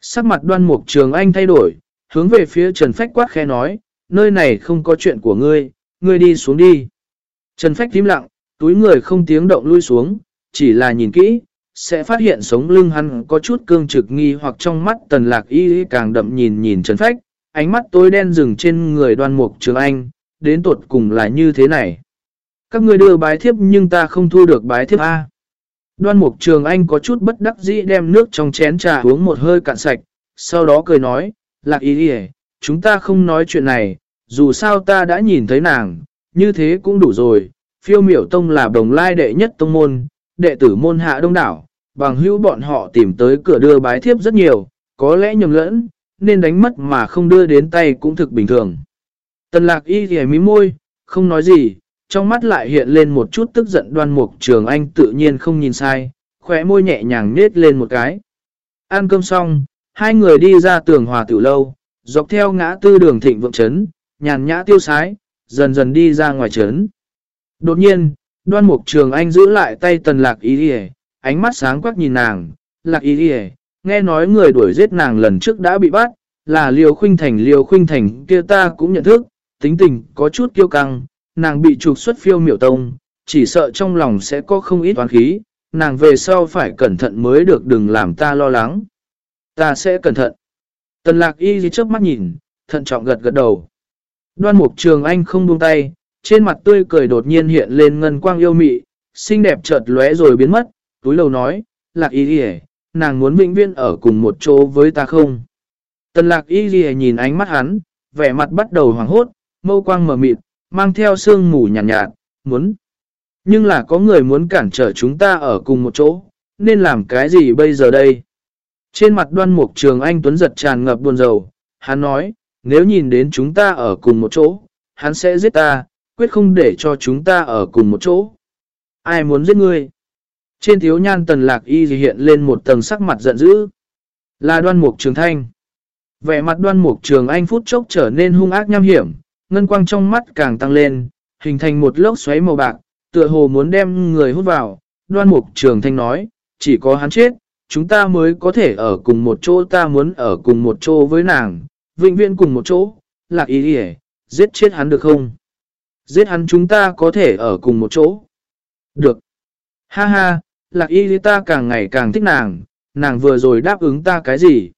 Sắc mặt đoan mục trường anh thay đổi, hướng về phía Trần Phách quát khe nói, nơi này không có chuyện của ngươi, ngươi đi xuống đi. Trần Phách tím lặng, túi người không tiếng động lui xuống, chỉ là nhìn kỹ, sẽ phát hiện sống lưng hắn có chút cương trực nghi hoặc trong mắt tần lạc y càng đậm nhìn nhìn Trần Phách, ánh mắt tối đen rừng trên người đoan mục trường anh, đến tột cùng là như thế này. Các người đưa bái thiếp nhưng ta không thu được bái thiếp A. Đoan mục trường anh có chút bất đắc dĩ đem nước trong chén trà uống một hơi cạn sạch, sau đó cười nói, lạc ý đi chúng ta không nói chuyện này, dù sao ta đã nhìn thấy nàng, như thế cũng đủ rồi. Phiêu miểu tông là đồng lai đệ nhất tông môn, đệ tử môn hạ đông đảo, bằng hữu bọn họ tìm tới cửa đưa bái thiếp rất nhiều, có lẽ nhầm lẫn, nên đánh mất mà không đưa đến tay cũng thực bình thường. Tần lạc y thì mí môi, không nói gì, trong mắt lại hiện lên một chút tức giận đoan mục trường anh tự nhiên không nhìn sai, khỏe môi nhẹ nhàng nết lên một cái. Ăn cơm xong, hai người đi ra tường hòa tiểu lâu, dọc theo ngã tư đường thịnh vượng trấn, nhàn nhã tiêu sái, dần dần đi ra ngoài trấn. Đột nhiên, đoan mục trường anh giữ lại tay tần lạc y đi ánh mắt sáng quắc nhìn nàng, lạc y đi nghe nói người đuổi giết nàng lần trước đã bị bắt, là liều khuynh thành liều khuynh thành kia ta cũng nhận thức, tính tình có chút kiêu căng, nàng bị trục xuất phiêu miểu tông, chỉ sợ trong lòng sẽ có không ít toán khí, nàng về sau phải cẩn thận mới được đừng làm ta lo lắng. Ta sẽ cẩn thận. Tần lạc y dì trước mắt nhìn, thận trọng gật gật đầu. Đoan mục trường anh không buông tay, trên mặt tươi cười đột nhiên hiện lên ngân quang yêu mị, xinh đẹp chợt lóe rồi biến mất, túi lầu nói, lạc y dì nàng muốn vĩnh viên ở cùng một chỗ với ta không? Tần lạc y dì nhìn ánh mắt hắn, vẻ mặt bắt đầu hoàng hốt, mâu quang mở mịt, mang theo sương mù nhàn nhạt, nhạt, muốn. Nhưng là có người muốn cản trở chúng ta ở cùng một chỗ, nên làm cái gì bây giờ đây? Trên mặt đoan mục trường anh Tuấn giật tràn ngập buồn rầu, hắn nói, nếu nhìn đến chúng ta ở cùng một chỗ, hắn sẽ giết ta, quyết không để cho chúng ta ở cùng một chỗ. Ai muốn giết ngươi? Trên thiếu nhan tần lạc y hiện lên một tầng sắc mặt giận dữ. Là đoan mục trường thanh. Vẻ mặt đoan mục trường anh phút chốc trở nên hung ác nham hiểm, ngân quang trong mắt càng tăng lên, hình thành một lốc xoáy màu bạc, tựa hồ muốn đem người hút vào. Đoan mục trường thanh nói, chỉ có hắn chết, chúng ta mới có thể ở cùng một chỗ ta muốn ở cùng một chỗ với nàng, vĩnh viễn cùng một chỗ, lạc ý đi giết chết hắn được không? Giết hắn chúng ta có thể ở cùng một chỗ. Được. Ha ha, lạc y ta càng ngày càng thích nàng, nàng vừa rồi đáp ứng ta cái gì?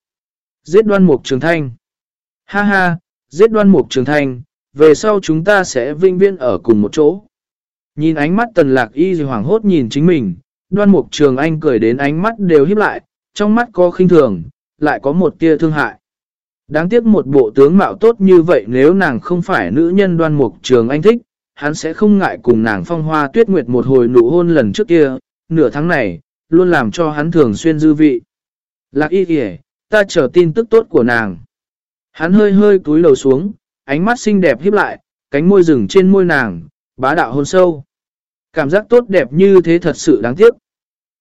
Giết đoan mục trường thanh. Ha ha, giết đoan mục trường thanh, về sau chúng ta sẽ vinh viên ở cùng một chỗ. Nhìn ánh mắt tần lạc y hoảng hốt nhìn chính mình, đoan mục trường anh cười đến ánh mắt đều híp lại, trong mắt có khinh thường, lại có một tia thương hại. Đáng tiếc một bộ tướng mạo tốt như vậy nếu nàng không phải nữ nhân đoan mục trường anh thích, hắn sẽ không ngại cùng nàng phong hoa tuyết nguyệt một hồi nụ hôn lần trước kia, nửa tháng này, luôn làm cho hắn thường xuyên dư vị. Lạc y kìa, ta chờ tin tức tốt của nàng. Hắn hơi hơi túi lầu xuống, ánh mắt xinh đẹp hiếp lại, cánh môi rừng trên môi nàng, bá đạo hôn sâu. Cảm giác tốt đẹp như thế thật sự đáng tiếc.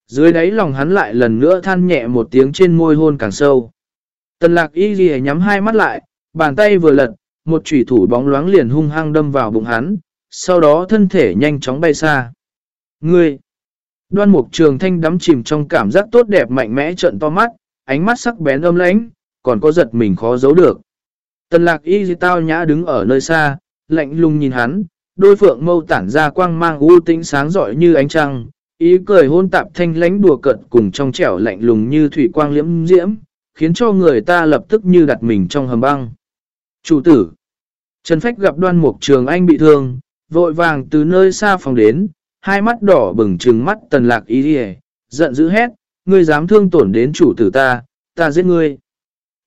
Dưới đáy lòng hắn lại lần nữa than nhẹ một tiếng trên môi hôn càng sâu. Tần lạc y ghi nhắm hai mắt lại, bàn tay vừa lật, một chủy thủ bóng loáng liền hung hăng đâm vào bụng hắn, sau đó thân thể nhanh chóng bay xa. Ngươi! Đoan mục trường thanh đắm chìm trong cảm giác tốt đẹp mạnh mẽ trận to mắt, ánh mắt sắc bén âm lãnh, còn có giật mình khó giấu được. Tần lạc y tao nhã đứng ở nơi xa, lạnh lùng nhìn hắn, đôi phượng mâu tản ra quang mang u tĩnh sáng rọi như ánh trăng, ý cười hôn tạp thanh lánh đùa cợt cùng trong trẻo lạnh lùng như thủy quang liễm diễm, khiến cho người ta lập tức như đặt mình trong hầm băng. Chủ tử Trần Phách gặp đoan mục trường anh bị thương, vội vàng từ nơi xa phòng đến, hai mắt đỏ bừng trừng mắt tần lạc ý đi giận dữ hét, ngươi dám thương tổn đến chủ tử ta, ta giết ngươi.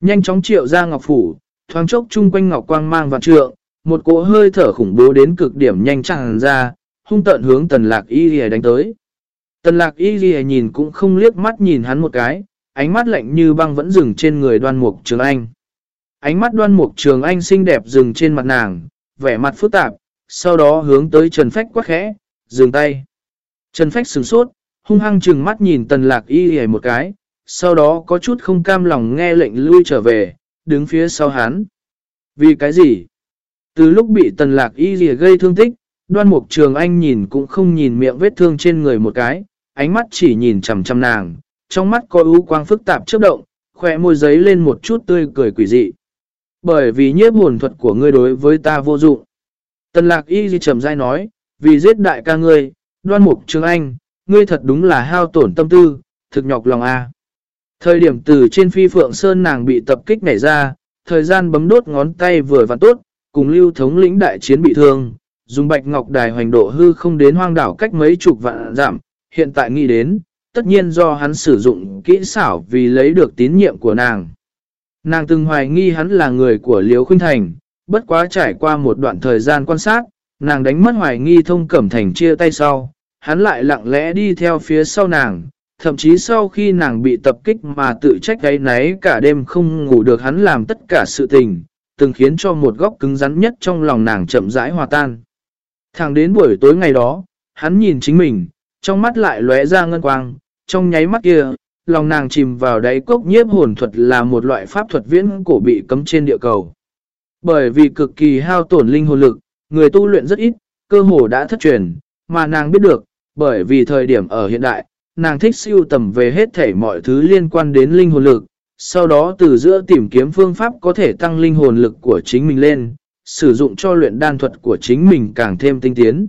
Nhanh chóng triệu ra ngọc phủ, thoáng chốc chung quanh ngọc quang mang vạn trượng, một cỗ hơi thở khủng bố đến cực điểm nhanh chẳng ra, hung tận hướng tần lạc y ghi đánh tới. Tần lạc y ghi nhìn cũng không liếc mắt nhìn hắn một cái, ánh mắt lạnh như băng vẫn dừng trên người đoan mục trường anh. Ánh mắt đoan mục trường anh xinh đẹp dừng trên mặt nàng, vẻ mặt phức tạp, sau đó hướng tới Trần Phách quát khẽ, dừng tay. Trần Phách sửng sốt, hung hăng chừng mắt nhìn tần lạc y ghi một cái, sau đó có chút không cam lòng nghe lệnh lui trở về, đứng phía sau hắn. Vì cái gì? Từ lúc bị tần lạc y gì gây thương tích, đoan mục trường anh nhìn cũng không nhìn miệng vết thương trên người một cái, ánh mắt chỉ nhìn chầm chầm nàng, trong mắt có ưu quang phức tạp chấp động, khỏe môi giấy lên một chút tươi cười quỷ dị. Bởi vì nhiếp hồn thuật của ngươi đối với ta vô dụng. Tần lạc y gì trầm dai nói, vì giết đại ca ngươi, đoan mục trường anh, ngươi thật đúng là hao tổn tâm tư, thực nhọc lòng a. Thời điểm từ trên phi phượng sơn nàng bị tập kích nảy ra, thời gian bấm đốt ngón tay vừa và tốt, cùng lưu thống lĩnh đại chiến bị thương, dùng bạch ngọc đài hoành độ hư không đến hoang đảo cách mấy chục vạn giảm, hiện tại nghĩ đến, tất nhiên do hắn sử dụng kỹ xảo vì lấy được tín nhiệm của nàng. Nàng từng hoài nghi hắn là người của Liễu Khuynh Thành, bất quá trải qua một đoạn thời gian quan sát, nàng đánh mất hoài nghi thông cẩm thành chia tay sau, hắn lại lặng lẽ đi theo phía sau nàng, thậm chí sau khi nàng bị tập kích mà tự trách gáy náy cả đêm không ngủ được hắn làm tất cả sự tình, từng khiến cho một góc cứng rắn nhất trong lòng nàng chậm rãi hòa tan. Thẳng đến buổi tối ngày đó, hắn nhìn chính mình, trong mắt lại lóe ra ngân quang, trong nháy mắt kia, lòng nàng chìm vào đáy cốc nhiếp hồn thuật là một loại pháp thuật viễn cổ bị cấm trên địa cầu. Bởi vì cực kỳ hao tổn linh hồn lực, người tu luyện rất ít, cơ hồ đã thất truyền, mà nàng biết được, bởi vì thời điểm ở hiện đại, nàng thích siêu tầm về hết thể mọi thứ liên quan đến linh hồn lực, sau đó từ giữa tìm kiếm phương pháp có thể tăng linh hồn lực của chính mình lên, sử dụng cho luyện đan thuật của chính mình càng thêm tinh tiến.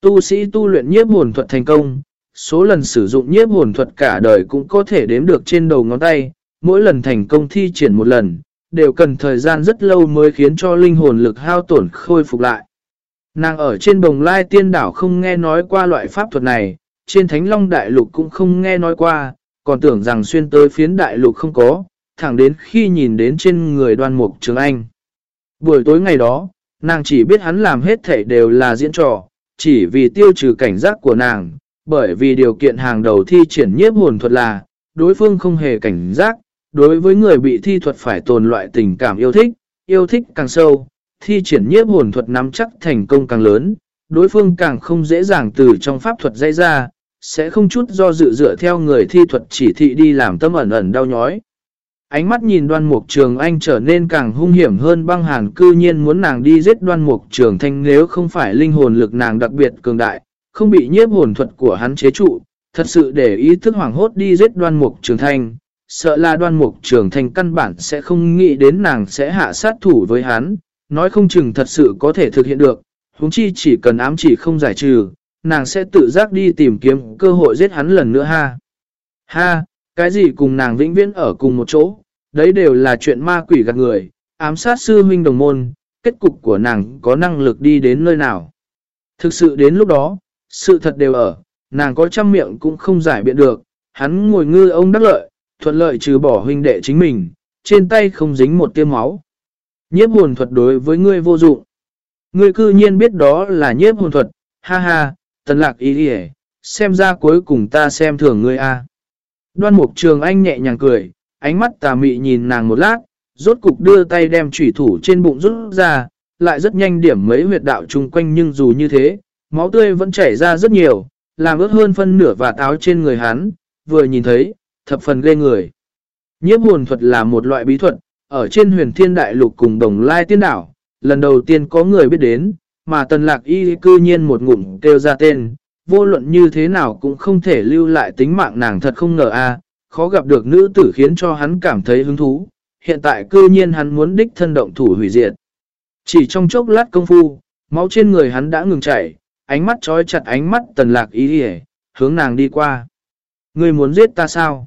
Tu sĩ tu luyện nhiếp hồn thuật thành công, số lần sử dụng nhiếp hồn thuật cả đời cũng có thể đếm được trên đầu ngón tay, mỗi lần thành công thi triển một lần, đều cần thời gian rất lâu mới khiến cho linh hồn lực hao tổn khôi phục lại. Nàng ở trên bồng lai tiên đảo không nghe nói qua loại pháp thuật này, trên thánh long đại lục cũng không nghe nói qua, còn tưởng rằng xuyên tới phiến đại lục không có, thẳng đến khi nhìn đến trên người đoan mục trường anh. Buổi tối ngày đó, nàng chỉ biết hắn làm hết thể đều là diễn trò, chỉ vì tiêu trừ cảnh giác của nàng, bởi vì điều kiện hàng đầu thi triển nhiếp hồn thuật là, đối phương không hề cảnh giác, đối với người bị thi thuật phải tồn loại tình cảm yêu thích, yêu thích càng sâu, thi triển nhiếp hồn thuật nắm chắc thành công càng lớn, đối phương càng không dễ dàng từ trong pháp thuật dây ra, sẽ không chút do dự dựa theo người thi thuật chỉ thị đi làm tâm ẩn ẩn đau nhói. Ánh mắt nhìn đoan mục trường anh trở nên càng hung hiểm hơn băng hàn cư nhiên muốn nàng đi giết đoan mục trường thanh nếu không phải linh hồn lực nàng đặc biệt cường đại, không bị nhiếp hồn thuật của hắn chế trụ, thật sự để ý thức hoảng hốt đi giết đoan mục trường thanh, sợ là đoan mục trường thanh căn bản sẽ không nghĩ đến nàng sẽ hạ sát thủ với hắn, nói không chừng thật sự có thể thực hiện được, huống chi chỉ cần ám chỉ không giải trừ, nàng sẽ tự giác đi tìm kiếm cơ hội giết hắn lần nữa ha. Ha, cái gì cùng nàng vĩnh viễn ở cùng một chỗ, đấy đều là chuyện ma quỷ gạt người, ám sát sư huynh đồng môn, kết cục của nàng có năng lực đi đến nơi nào. Thực sự đến lúc đó, sự thật đều ở, nàng có trăm miệng cũng không giải biện được, hắn ngồi ngư ông đắc lợi, thuận lợi trừ bỏ huynh đệ chính mình, trên tay không dính một tiêm máu. Nhiếp hồn thuật đối với ngươi vô dụng. Ngươi cư nhiên biết đó là nhiếp hồn thuật, ha ha, tần lạc ý đi xem ra cuối cùng ta xem thường ngươi a Đoan mục trường anh nhẹ nhàng cười, ánh mắt tà mị nhìn nàng một lát, rốt cục đưa tay đem trùy thủ trên bụng rút ra, lại rất nhanh điểm mấy huyệt đạo chung quanh nhưng dù như thế, máu tươi vẫn chảy ra rất nhiều, làm ướt hơn phân nửa và táo trên người hắn, vừa nhìn thấy, thập phần ghê người. Nhiếp hồn thuật là một loại bí thuật, ở trên huyền thiên đại lục cùng đồng lai tiên đảo, lần đầu tiên có người biết đến, mà tần lạc y cư nhiên một ngụm kêu ra tên, vô luận như thế nào cũng không thể lưu lại tính mạng nàng thật không ngờ a khó gặp được nữ tử khiến cho hắn cảm thấy hứng thú, hiện tại cư nhiên hắn muốn đích thân động thủ hủy diệt. Chỉ trong chốc lát công phu, Máu trên người hắn đã ngừng chảy, ánh mắt trói chặt ánh mắt tần lạc y hướng nàng đi qua. Ngươi muốn giết ta sao?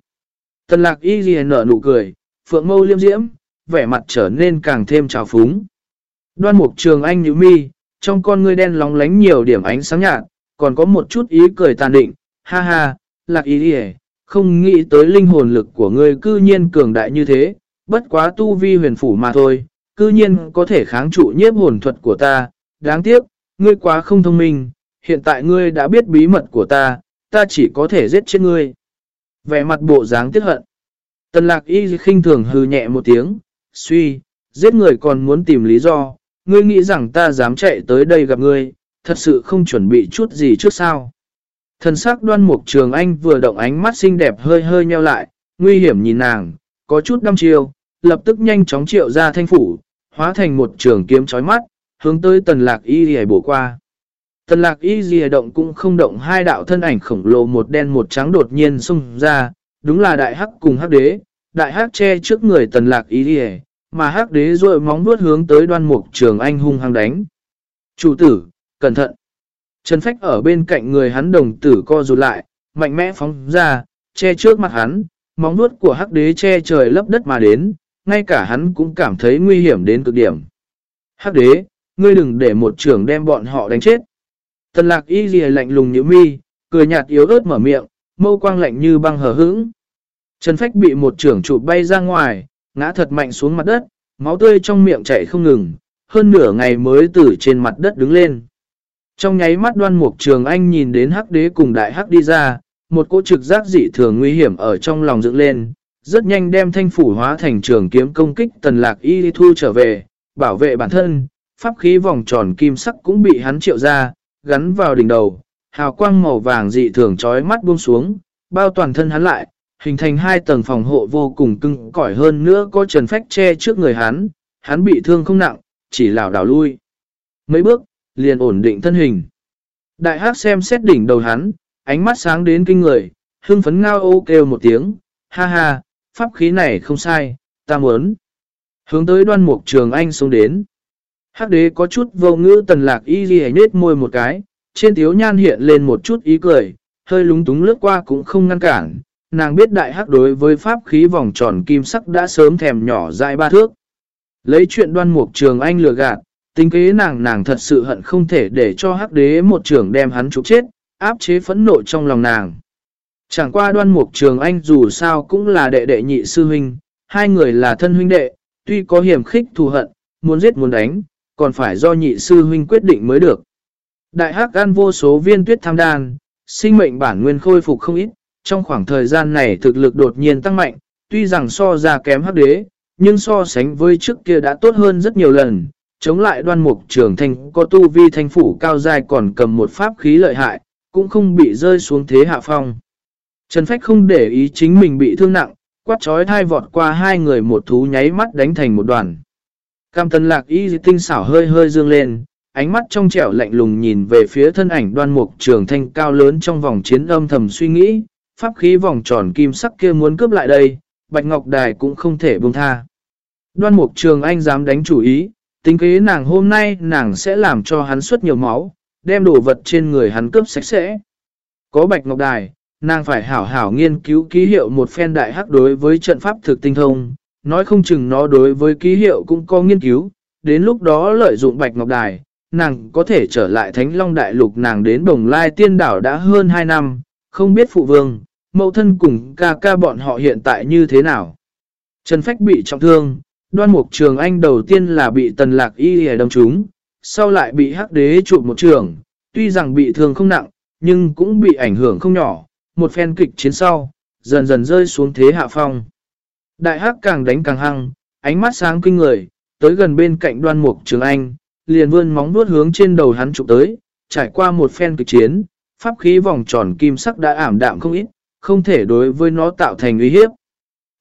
Tần lạc y nở nụ cười, phượng mâu liêm diễm, vẻ mặt trở nên càng thêm trào phúng. Đoan mục trường anh nhíu mi, trong con ngươi đen lóng lánh nhiều điểm ánh sáng nhạt, còn có một chút ý cười tàn định, ha ha, lạc ý đi không nghĩ tới linh hồn lực của ngươi cư nhiên cường đại như thế, bất quá tu vi huyền phủ mà thôi, cư nhiên có thể kháng trụ nhiếp hồn thuật của ta, đáng tiếc, ngươi quá không thông minh, hiện tại ngươi đã biết bí mật của ta, ta chỉ có thể giết chết ngươi. Vẻ mặt bộ dáng tiếc hận. Tần lạc y khinh thường hừ nhẹ một tiếng, suy, giết người còn muốn tìm lý do, ngươi nghĩ rằng ta dám chạy tới đây gặp ngươi, thật sự không chuẩn bị chút gì trước sao. Thần sắc đoan mục trường anh vừa động ánh mắt xinh đẹp hơi hơi nheo lại, nguy hiểm nhìn nàng, có chút đăm chiêu, lập tức nhanh chóng triệu ra thanh phủ, hóa thành một trường kiếm chói mắt, hướng tới tần lạc y rìa bổ qua. Tần lạc y rìa động cũng không động hai đạo thân ảnh khổng lồ một đen một trắng đột nhiên xung ra, đúng là đại hắc cùng hắc đế, đại hắc che trước người tần lạc y rìa, mà hắc đế rội móng vuốt hướng tới đoan mục trường anh hung hăng đánh. Chủ tử, cẩn thận. Trần Phách ở bên cạnh người hắn đồng tử co rụt lại, mạnh mẽ phóng ra, che trước mặt hắn, móng vuốt của hắc đế che trời lấp đất mà đến, ngay cả hắn cũng cảm thấy nguy hiểm đến cực điểm. Hắc đế, ngươi đừng để một trưởng đem bọn họ đánh chết. Tần lạc y gì lạnh lùng như mi, cười nhạt yếu ớt mở miệng, mâu quang lạnh như băng hờ hững. Trần Phách bị một trưởng chụp bay ra ngoài, ngã thật mạnh xuống mặt đất, máu tươi trong miệng chảy không ngừng, hơn nửa ngày mới từ trên mặt đất đứng lên. Trong nháy mắt đoan mục trường anh nhìn đến hắc đế cùng đại hắc đi ra, một cỗ trực giác dị thường nguy hiểm ở trong lòng dựng lên, rất nhanh đem thanh phủ hóa thành trường kiếm công kích tần lạc y thu trở về, bảo vệ bản thân, pháp khí vòng tròn kim sắc cũng bị hắn triệu ra, gắn vào đỉnh đầu, hào quang màu vàng dị thường trói mắt buông xuống, bao toàn thân hắn lại, hình thành hai tầng phòng hộ vô cùng cưng cỏi hơn nữa có trần phách che trước người hắn, hắn bị thương không nặng, chỉ lảo đảo lui. Mấy bước, liền ổn định thân hình. Đại hắc xem xét đỉnh đầu hắn, ánh mắt sáng đến kinh người, hưng phấn ngao ô kêu một tiếng, ha ha, pháp khí này không sai, ta muốn. Hướng tới đoan mục trường anh xuống đến. Hắc đế có chút vô ngữ tần lạc y ghi nết môi một cái, trên thiếu nhan hiện lên một chút ý cười, hơi lúng túng lướt qua cũng không ngăn cản. Nàng biết đại hắc đối với pháp khí vòng tròn kim sắc đã sớm thèm nhỏ dại ba thước. Lấy chuyện đoan mục trường anh lừa gạt, tính kế nàng nàng thật sự hận không thể để cho hắc đế một trường đem hắn trục chết, áp chế phẫn nộ trong lòng nàng. Chẳng qua đoan mục trường anh dù sao cũng là đệ đệ nhị sư huynh, hai người là thân huynh đệ, tuy có hiểm khích thù hận, muốn giết muốn đánh, còn phải do nhị sư huynh quyết định mới được. Đại hắc ăn vô số viên tuyết tham đan, sinh mệnh bản nguyên khôi phục không ít, trong khoảng thời gian này thực lực đột nhiên tăng mạnh, tuy rằng so ra kém hắc đế, nhưng so sánh với trước kia đã tốt hơn rất nhiều lần, chống lại đoan mục trưởng thanh có tu vi thanh phủ cao dài còn cầm một pháp khí lợi hại, cũng không bị rơi xuống thế hạ phong. Trần Phách không để ý chính mình bị thương nặng, quát trói thai vọt qua hai người một thú nháy mắt đánh thành một đoàn. Cam tân lạc y tinh xảo hơi hơi dương lên, ánh mắt trong trẻo lạnh lùng nhìn về phía thân ảnh đoan mục trường thanh cao lớn trong vòng chiến âm thầm suy nghĩ, pháp khí vòng tròn kim sắc kia muốn cướp lại đây, Bạch Ngọc Đài cũng không thể buông tha. Đoan mục trường anh dám đánh chủ ý, tính kế nàng hôm nay nàng sẽ làm cho hắn xuất nhiều máu, đem đồ vật trên người hắn cướp sạch sẽ. Có Bạch Ngọc Đài, nàng phải hảo hảo nghiên cứu ký hiệu một phen đại hắc đối với trận pháp thực tinh thông, nói không chừng nó đối với ký hiệu cũng có nghiên cứu, đến lúc đó lợi dụng Bạch Ngọc Đài, nàng có thể trở lại Thánh Long Đại Lục nàng đến Bồng Lai Tiên Đảo đã hơn 2 năm, không biết phụ vương, mẫu thân cùng ca ca bọn họ hiện tại như thế nào. Trần Phách bị trọng thương, đoan mục trường anh đầu tiên là bị tần lạc y hề đâm trúng, sau lại bị hắc đế chụp một trường, tuy rằng bị thương không nặng, nhưng cũng bị ảnh hưởng không nhỏ, một phen kịch chiến sau, dần dần rơi xuống thế hạ phong. Đại hắc càng đánh càng hăng, ánh mắt sáng kinh người, tới gần bên cạnh đoan mục trường anh, liền vươn móng vuốt hướng trên đầu hắn chụp tới, trải qua một phen kịch chiến, pháp khí vòng tròn kim sắc đã ảm đạm không ít, không thể đối với nó tạo thành uy hiếp.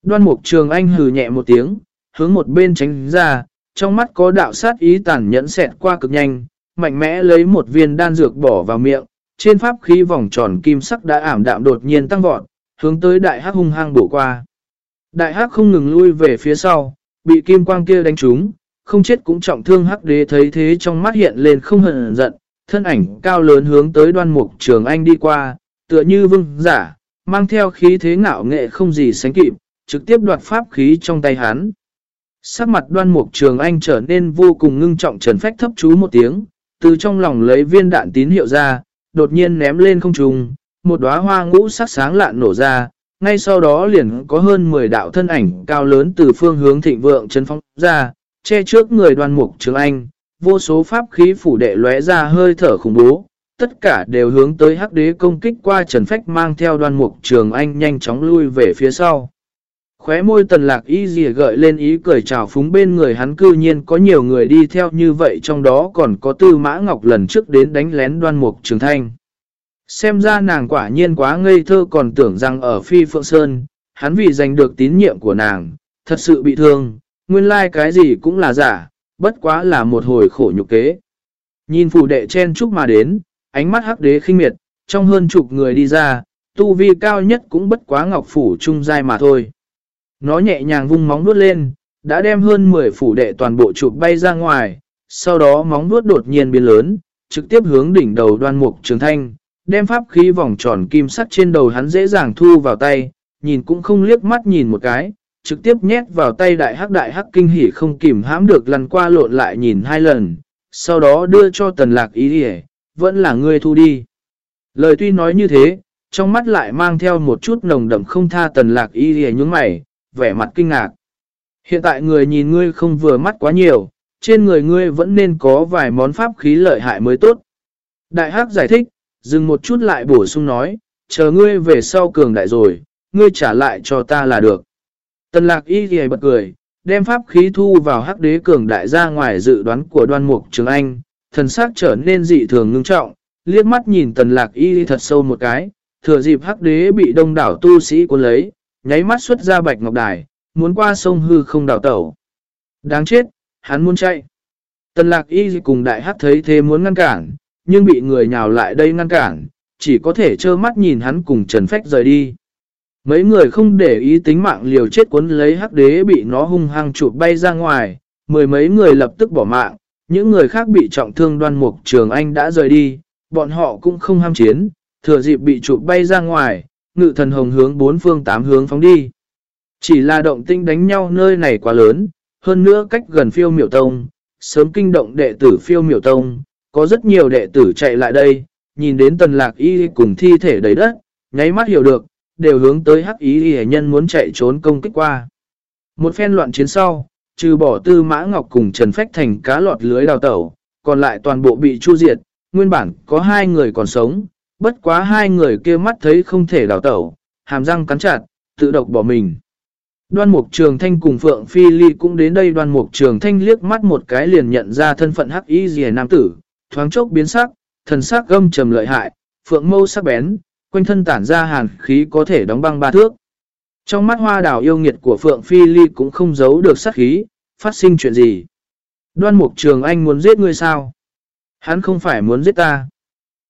Đoan mục trường anh hừ nhẹ một tiếng, hướng một bên tránh ra, trong mắt có đạo sát ý tàn nhẫn xẹt qua cực nhanh, mạnh mẽ lấy một viên đan dược bỏ vào miệng, trên pháp khí vòng tròn kim sắc đã ảm đạm đột nhiên tăng vọt, hướng tới đại hắc hung hăng bổ qua. Đại hắc không ngừng lui về phía sau, bị kim quang kia đánh trúng, không chết cũng trọng thương hắc đế thấy thế trong mắt hiện lên không hận giận, thân ảnh cao lớn hướng tới đoan mục trường anh đi qua, tựa như vương giả, mang theo khí thế ngạo nghệ không gì sánh kịp, trực tiếp đoạt pháp khí trong tay hắn. Sắc mặt đoan mục trường anh trở nên vô cùng ngưng trọng trần phách thấp chú một tiếng, từ trong lòng lấy viên đạn tín hiệu ra, đột nhiên ném lên không trung, một đóa hoa ngũ sắc sáng lạn nổ ra, ngay sau đó liền có hơn 10 đạo thân ảnh cao lớn từ phương hướng thịnh vượng chấn phóng ra, che trước người đoan mục trường anh, vô số pháp khí phủ đệ lóe ra hơi thở khủng bố, tất cả đều hướng tới hắc đế công kích qua trần phách mang theo đoan mục trường anh nhanh chóng lui về phía sau. Khóe môi tần lạc y dìa gợi lên ý cười trào phúng bên người hắn cư nhiên có nhiều người đi theo như vậy trong đó còn có tư mã ngọc lần trước đến đánh lén đoan mục trường thanh. Xem ra nàng quả nhiên quá ngây thơ còn tưởng rằng ở Phi Phượng Sơn, hắn vì giành được tín nhiệm của nàng, thật sự bị thương, nguyên lai like cái gì cũng là giả, bất quá là một hồi khổ nhục kế. Nhìn phủ đệ chen chúc mà đến, ánh mắt hắc đế khinh miệt, trong hơn chục người đi ra, tu vi cao nhất cũng bất quá ngọc phủ trung giai mà thôi. Nó nhẹ nhàng vung móng vuốt lên, đã đem hơn 10 phủ đệ toàn bộ chụp bay ra ngoài, sau đó móng vuốt đột nhiên biến lớn, trực tiếp hướng đỉnh đầu đoan mục trường thanh, đem pháp khí vòng tròn kim sắt trên đầu hắn dễ dàng thu vào tay, nhìn cũng không liếc mắt nhìn một cái, trực tiếp nhét vào tay đại hắc đại hắc kinh hỉ không kìm hãm được lần qua lộn lại nhìn hai lần, sau đó đưa cho tần lạc ý đi vẫn là ngươi thu đi. Lời tuy nói như thế, trong mắt lại mang theo một chút nồng đậm không tha tần lạc ý đi nhúng mày, vẻ mặt kinh ngạc. Hiện tại người nhìn ngươi không vừa mắt quá nhiều, trên người ngươi vẫn nên có vài món pháp khí lợi hại mới tốt. Đại hắc giải thích, dừng một chút lại bổ sung nói, chờ ngươi về sau cường đại rồi, ngươi trả lại cho ta là được. Tần lạc y thì bật cười, đem pháp khí thu vào hắc đế cường đại ra ngoài dự đoán của đoan mục trường anh, thần sắc trở nên dị thường ngưng trọng, liếc mắt nhìn tần lạc y thật sâu một cái, thừa dịp hắc đế bị đông đảo tu sĩ cuốn lấy, nháy mắt xuất ra bạch ngọc đài, muốn qua sông hư không đào tẩu. Đáng chết, hắn muốn chạy. Tần lạc y cùng đại hắc thấy thế muốn ngăn cản, nhưng bị người nhào lại đây ngăn cản, chỉ có thể trơ mắt nhìn hắn cùng Trần Phách rời đi. Mấy người không để ý tính mạng liều chết cuốn lấy hắc đế bị nó hung hăng chụp bay ra ngoài, mười mấy người lập tức bỏ mạng, những người khác bị trọng thương đoan mục trường anh đã rời đi, bọn họ cũng không ham chiến, thừa dịp bị chụp bay ra ngoài, ngự thần hồng hướng bốn phương tám hướng phóng đi. Chỉ là động tinh đánh nhau nơi này quá lớn, hơn nữa cách gần phiêu miểu tông, sớm kinh động đệ tử phiêu miểu tông, có rất nhiều đệ tử chạy lại đây, nhìn đến tần lạc y cùng thi thể đầy đất, nháy mắt hiểu được, đều hướng tới hắc ý y nhân muốn chạy trốn công kích qua. Một phen loạn chiến sau, trừ bỏ tư mã ngọc cùng Trần Phách thành cá lọt lưới đào tẩu, còn lại toàn bộ bị chu diệt, nguyên bản có hai người còn sống, bất quá hai người kia mắt thấy không thể đào tẩu, hàm răng cắn chặt, tự độc bỏ mình. Đoan Mục Trường Thanh cùng Phượng Phi Ly cũng đến đây Đoan Mục Trường Thanh liếc mắt một cái liền nhận ra thân phận hắc y rìa nam tử, thoáng chốc biến sắc, thần sắc gâm trầm lợi hại, phượng mâu sắc bén, quanh thân tản ra hàn khí có thể đóng băng ba thước. Trong mắt hoa đào yêu nghiệt của Phượng Phi Ly cũng không giấu được sát khí, phát sinh chuyện gì. Đoan Mục Trường Anh muốn giết ngươi sao? Hắn không phải muốn giết ta.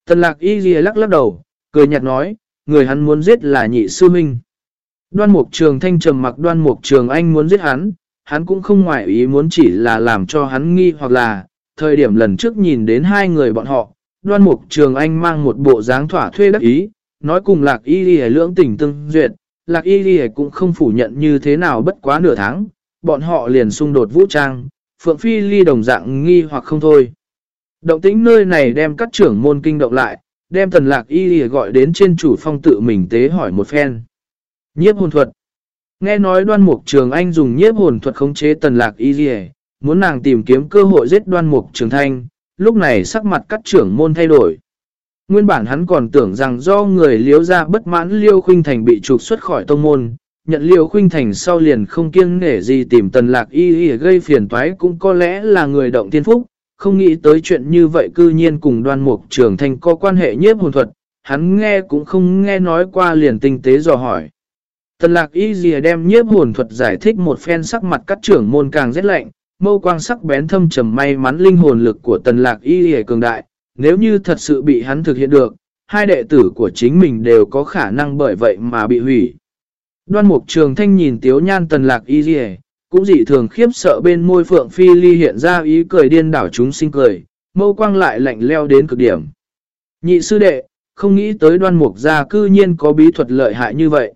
Tần lạc y ghi lắc lắc đầu, cười nhạt nói, người hắn muốn giết là nhị sư minh. Đoan Mục Trường Thanh trầm mặc Đoan Mục Trường Anh muốn giết hắn, hắn cũng không ngoại ý muốn chỉ là làm cho hắn nghi hoặc là, thời điểm lần trước nhìn đến hai người bọn họ, đoan mục trường anh mang một bộ dáng thỏa thuê đắc ý, nói cùng lạc y đi lưỡng tình tương duyệt, lạc y đi cũng không phủ nhận như thế nào bất quá nửa tháng, bọn họ liền xung đột vũ trang, phượng phi ly đồng dạng nghi hoặc không thôi. Động tĩnh nơi này đem các trưởng môn kinh động lại, đem tần lạc y đi gọi đến trên chủ phong tự mình tế hỏi một phen. Nhiếp hồn thuật Nghe nói đoan mục trường anh dùng nhiếp hồn thuật khống chế tần lạc y đi muốn nàng tìm kiếm cơ hội giết đoan mục trường thanh, lúc này sắc mặt các trưởng môn thay đổi. Nguyên bản hắn còn tưởng rằng do người liếu ra bất mãn Liêu Khuynh Thành bị trục xuất khỏi tông môn, nhận Liêu Khuynh Thành sau liền không kiêng nể gì tìm tần lạc y y gây phiền toái cũng có lẽ là người động thiên phúc, không nghĩ tới chuyện như vậy cư nhiên cùng đoan mục trưởng thành có quan hệ nhiếp hồn thuật, hắn nghe cũng không nghe nói qua liền tinh tế dò hỏi. Tần lạc y dìa đem nhiếp hồn thuật giải thích một phen sắc mặt các trưởng môn càng rét lạnh, mâu quang sắc bén thâm trầm may mắn linh hồn lực của tần lạc y hề cường đại, nếu như thật sự bị hắn thực hiện được, hai đệ tử của chính mình đều có khả năng bởi vậy mà bị hủy. Đoan mục trường thanh nhìn tiếu nhan tần lạc y hề, cũng dị thường khiếp sợ bên môi Phượng Phi Ly hiện ra ý cười điên đảo chúng sinh cười, mâu quang lại lạnh leo đến cực điểm. Nhị sư đệ, không nghĩ tới đoan mục gia cư nhiên có bí thuật lợi hại như vậy.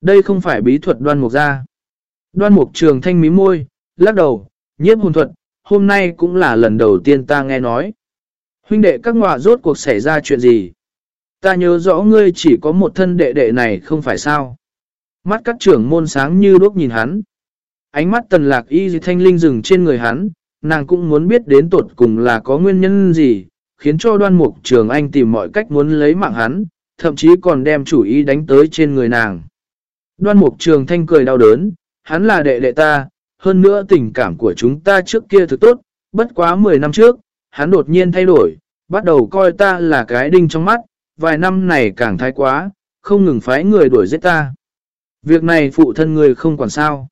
Đây không phải bí thuật đoan mục gia. Đoan mục trường thanh mí môi, lắc đầu, nhiếp hồn thuật, hôm nay cũng là lần đầu tiên ta nghe nói. Huynh đệ các ngọa rốt cuộc xảy ra chuyện gì? Ta nhớ rõ ngươi chỉ có một thân đệ đệ này không phải sao? Mắt các trưởng môn sáng như đốt nhìn hắn. Ánh mắt tần lạc y thanh linh dừng trên người hắn, nàng cũng muốn biết đến tột cùng là có nguyên nhân gì, khiến cho đoan mục trường anh tìm mọi cách muốn lấy mạng hắn, thậm chí còn đem chủ ý đánh tới trên người nàng. Đoan mục trường thanh cười đau đớn, hắn là đệ đệ ta, hơn nữa tình cảm của chúng ta trước kia thực tốt, bất quá 10 năm trước, hắn đột nhiên thay đổi, bắt đầu coi ta là cái đinh trong mắt, vài năm này càng thái quá, không ngừng phái người đuổi giết ta. Việc này phụ thân người không quản sao.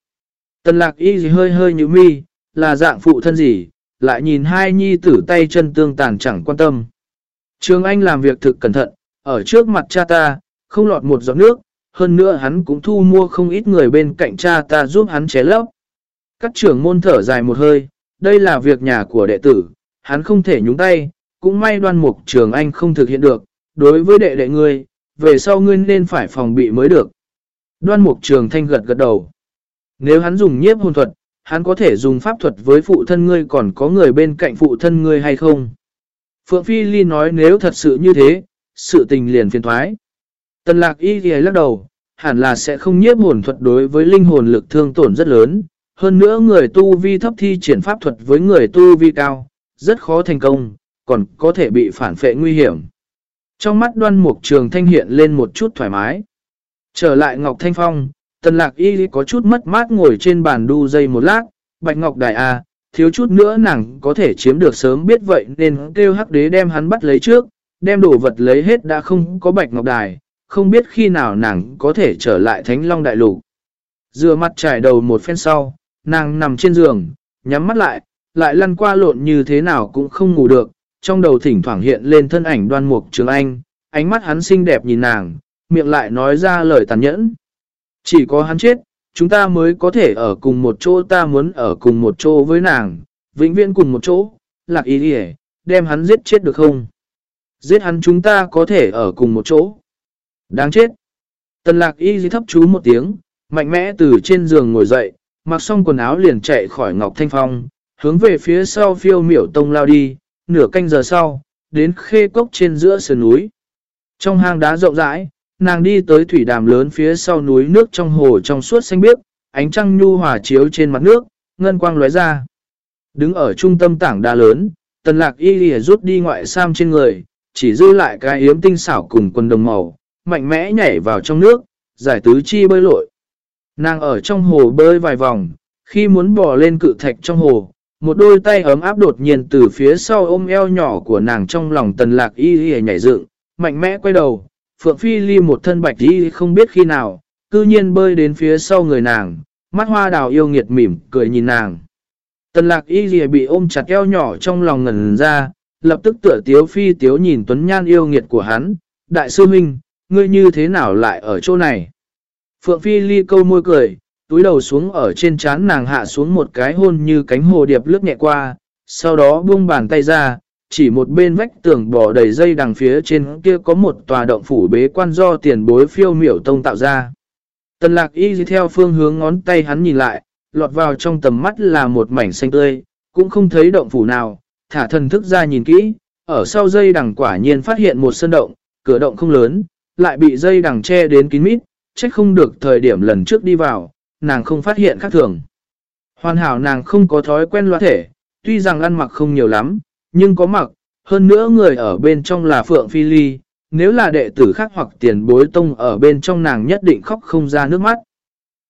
Tần lạc y gì hơi hơi như mi, là dạng phụ thân gì, lại nhìn hai nhi tử tay chân tương tàn chẳng quan tâm. Trường Anh làm việc thực cẩn thận, ở trước mặt cha ta, không lọt một giọt nước, hơn nữa hắn cũng thu mua không ít người bên cạnh cha ta giúp hắn ché lấp. Các trưởng môn thở dài một hơi, đây là việc nhà của đệ tử, hắn không thể nhúng tay, cũng may đoan mục trường anh không thực hiện được, đối với đệ đệ ngươi, về sau ngươi nên phải phòng bị mới được. Đoan mục trường thanh gật gật đầu. Nếu hắn dùng nhiếp hồn thuật, hắn có thể dùng pháp thuật với phụ thân ngươi còn có người bên cạnh phụ thân ngươi hay không? Phượng Phi Ly nói nếu thật sự như thế, sự tình liền phiền thoái. Tần lạc y thì lắc đầu, hẳn là sẽ không nhiếp hồn thuật đối với linh hồn lực thương tổn rất lớn. Hơn nữa người tu vi thấp thi triển pháp thuật với người tu vi cao, rất khó thành công, còn có thể bị phản phệ nguy hiểm. Trong mắt đoan mục trường thanh hiện lên một chút thoải mái. Trở lại Ngọc Thanh Phong, tần lạc y có chút mất mát ngồi trên bàn đu dây một lát, bạch ngọc Đại a thiếu chút nữa nàng có thể chiếm được sớm biết vậy nên kêu hắc đế đem hắn bắt lấy trước, đem đồ vật lấy hết đã không có bạch ngọc đài, không biết khi nào nàng có thể trở lại thánh long đại lục. Dừa mặt trải đầu một phen sau, nàng nằm trên giường, nhắm mắt lại, lại lăn qua lộn như thế nào cũng không ngủ được, trong đầu thỉnh thoảng hiện lên thân ảnh đoan mục trường anh, ánh mắt hắn xinh đẹp nhìn nàng, miệng lại nói ra lời tàn nhẫn. Chỉ có hắn chết, chúng ta mới có thể ở cùng một chỗ ta muốn ở cùng một chỗ với nàng, vĩnh viễn cùng một chỗ, lạc ý đi đem hắn giết chết được không? Giết hắn chúng ta có thể ở cùng một chỗ. Đáng chết. Tần lạc y thấp chú một tiếng, mạnh mẽ từ trên giường ngồi dậy, mặc xong quần áo liền chạy khỏi Ngọc Thanh Phong, hướng về phía sau phiêu miểu tông lao đi, nửa canh giờ sau, đến khê cốc trên giữa sườn núi. Trong hang đá rộng rãi, nàng đi tới thủy đàm lớn phía sau núi nước trong hồ trong suốt xanh biếc, ánh trăng nhu hòa chiếu trên mặt nước, ngân quang lóe ra. Đứng ở trung tâm tảng đá lớn, tần lạc y lìa rút đi ngoại sam trên người, chỉ dư lại cái yếm tinh xảo cùng quần đồng màu, mạnh mẽ nhảy vào trong nước, giải tứ chi bơi lội. Nàng ở trong hồ bơi vài vòng, khi muốn bò lên cự thạch trong hồ, một đôi tay ấm áp đột nhiên từ phía sau ôm eo nhỏ của nàng trong lòng tần lạc y y nhảy dựng, mạnh mẽ quay đầu, Phượng Phi Ly một thân bạch y không biết khi nào, cư nhiên bơi đến phía sau người nàng, mắt hoa đào yêu nghiệt mỉm, cười nhìn nàng. Tần lạc y y bị ôm chặt eo nhỏ trong lòng ngần ra, lập tức tựa tiếu phi tiếu nhìn tuấn nhan yêu nghiệt của hắn, đại sư huynh, ngươi như thế nào lại ở chỗ này? Phượng Phi Ly câu môi cười, túi đầu xuống ở trên trán nàng hạ xuống một cái hôn như cánh hồ điệp lướt nhẹ qua, sau đó buông bàn tay ra, chỉ một bên vách tường bỏ đầy dây đằng phía trên kia có một tòa động phủ bế quan do tiền bối phiêu miểu tông tạo ra. Tần lạc y theo phương hướng ngón tay hắn nhìn lại, lọt vào trong tầm mắt là một mảnh xanh tươi, cũng không thấy động phủ nào, thả thần thức ra nhìn kỹ, ở sau dây đằng quả nhiên phát hiện một sân động, cửa động không lớn, lại bị dây đằng che đến kín mít, trách không được thời điểm lần trước đi vào, nàng không phát hiện khác thường. Hoàn hảo nàng không có thói quen loa thể, tuy rằng ăn mặc không nhiều lắm, nhưng có mặc, hơn nữa người ở bên trong là Phượng Phi Ly, nếu là đệ tử khác hoặc tiền bối tông ở bên trong nàng nhất định khóc không ra nước mắt.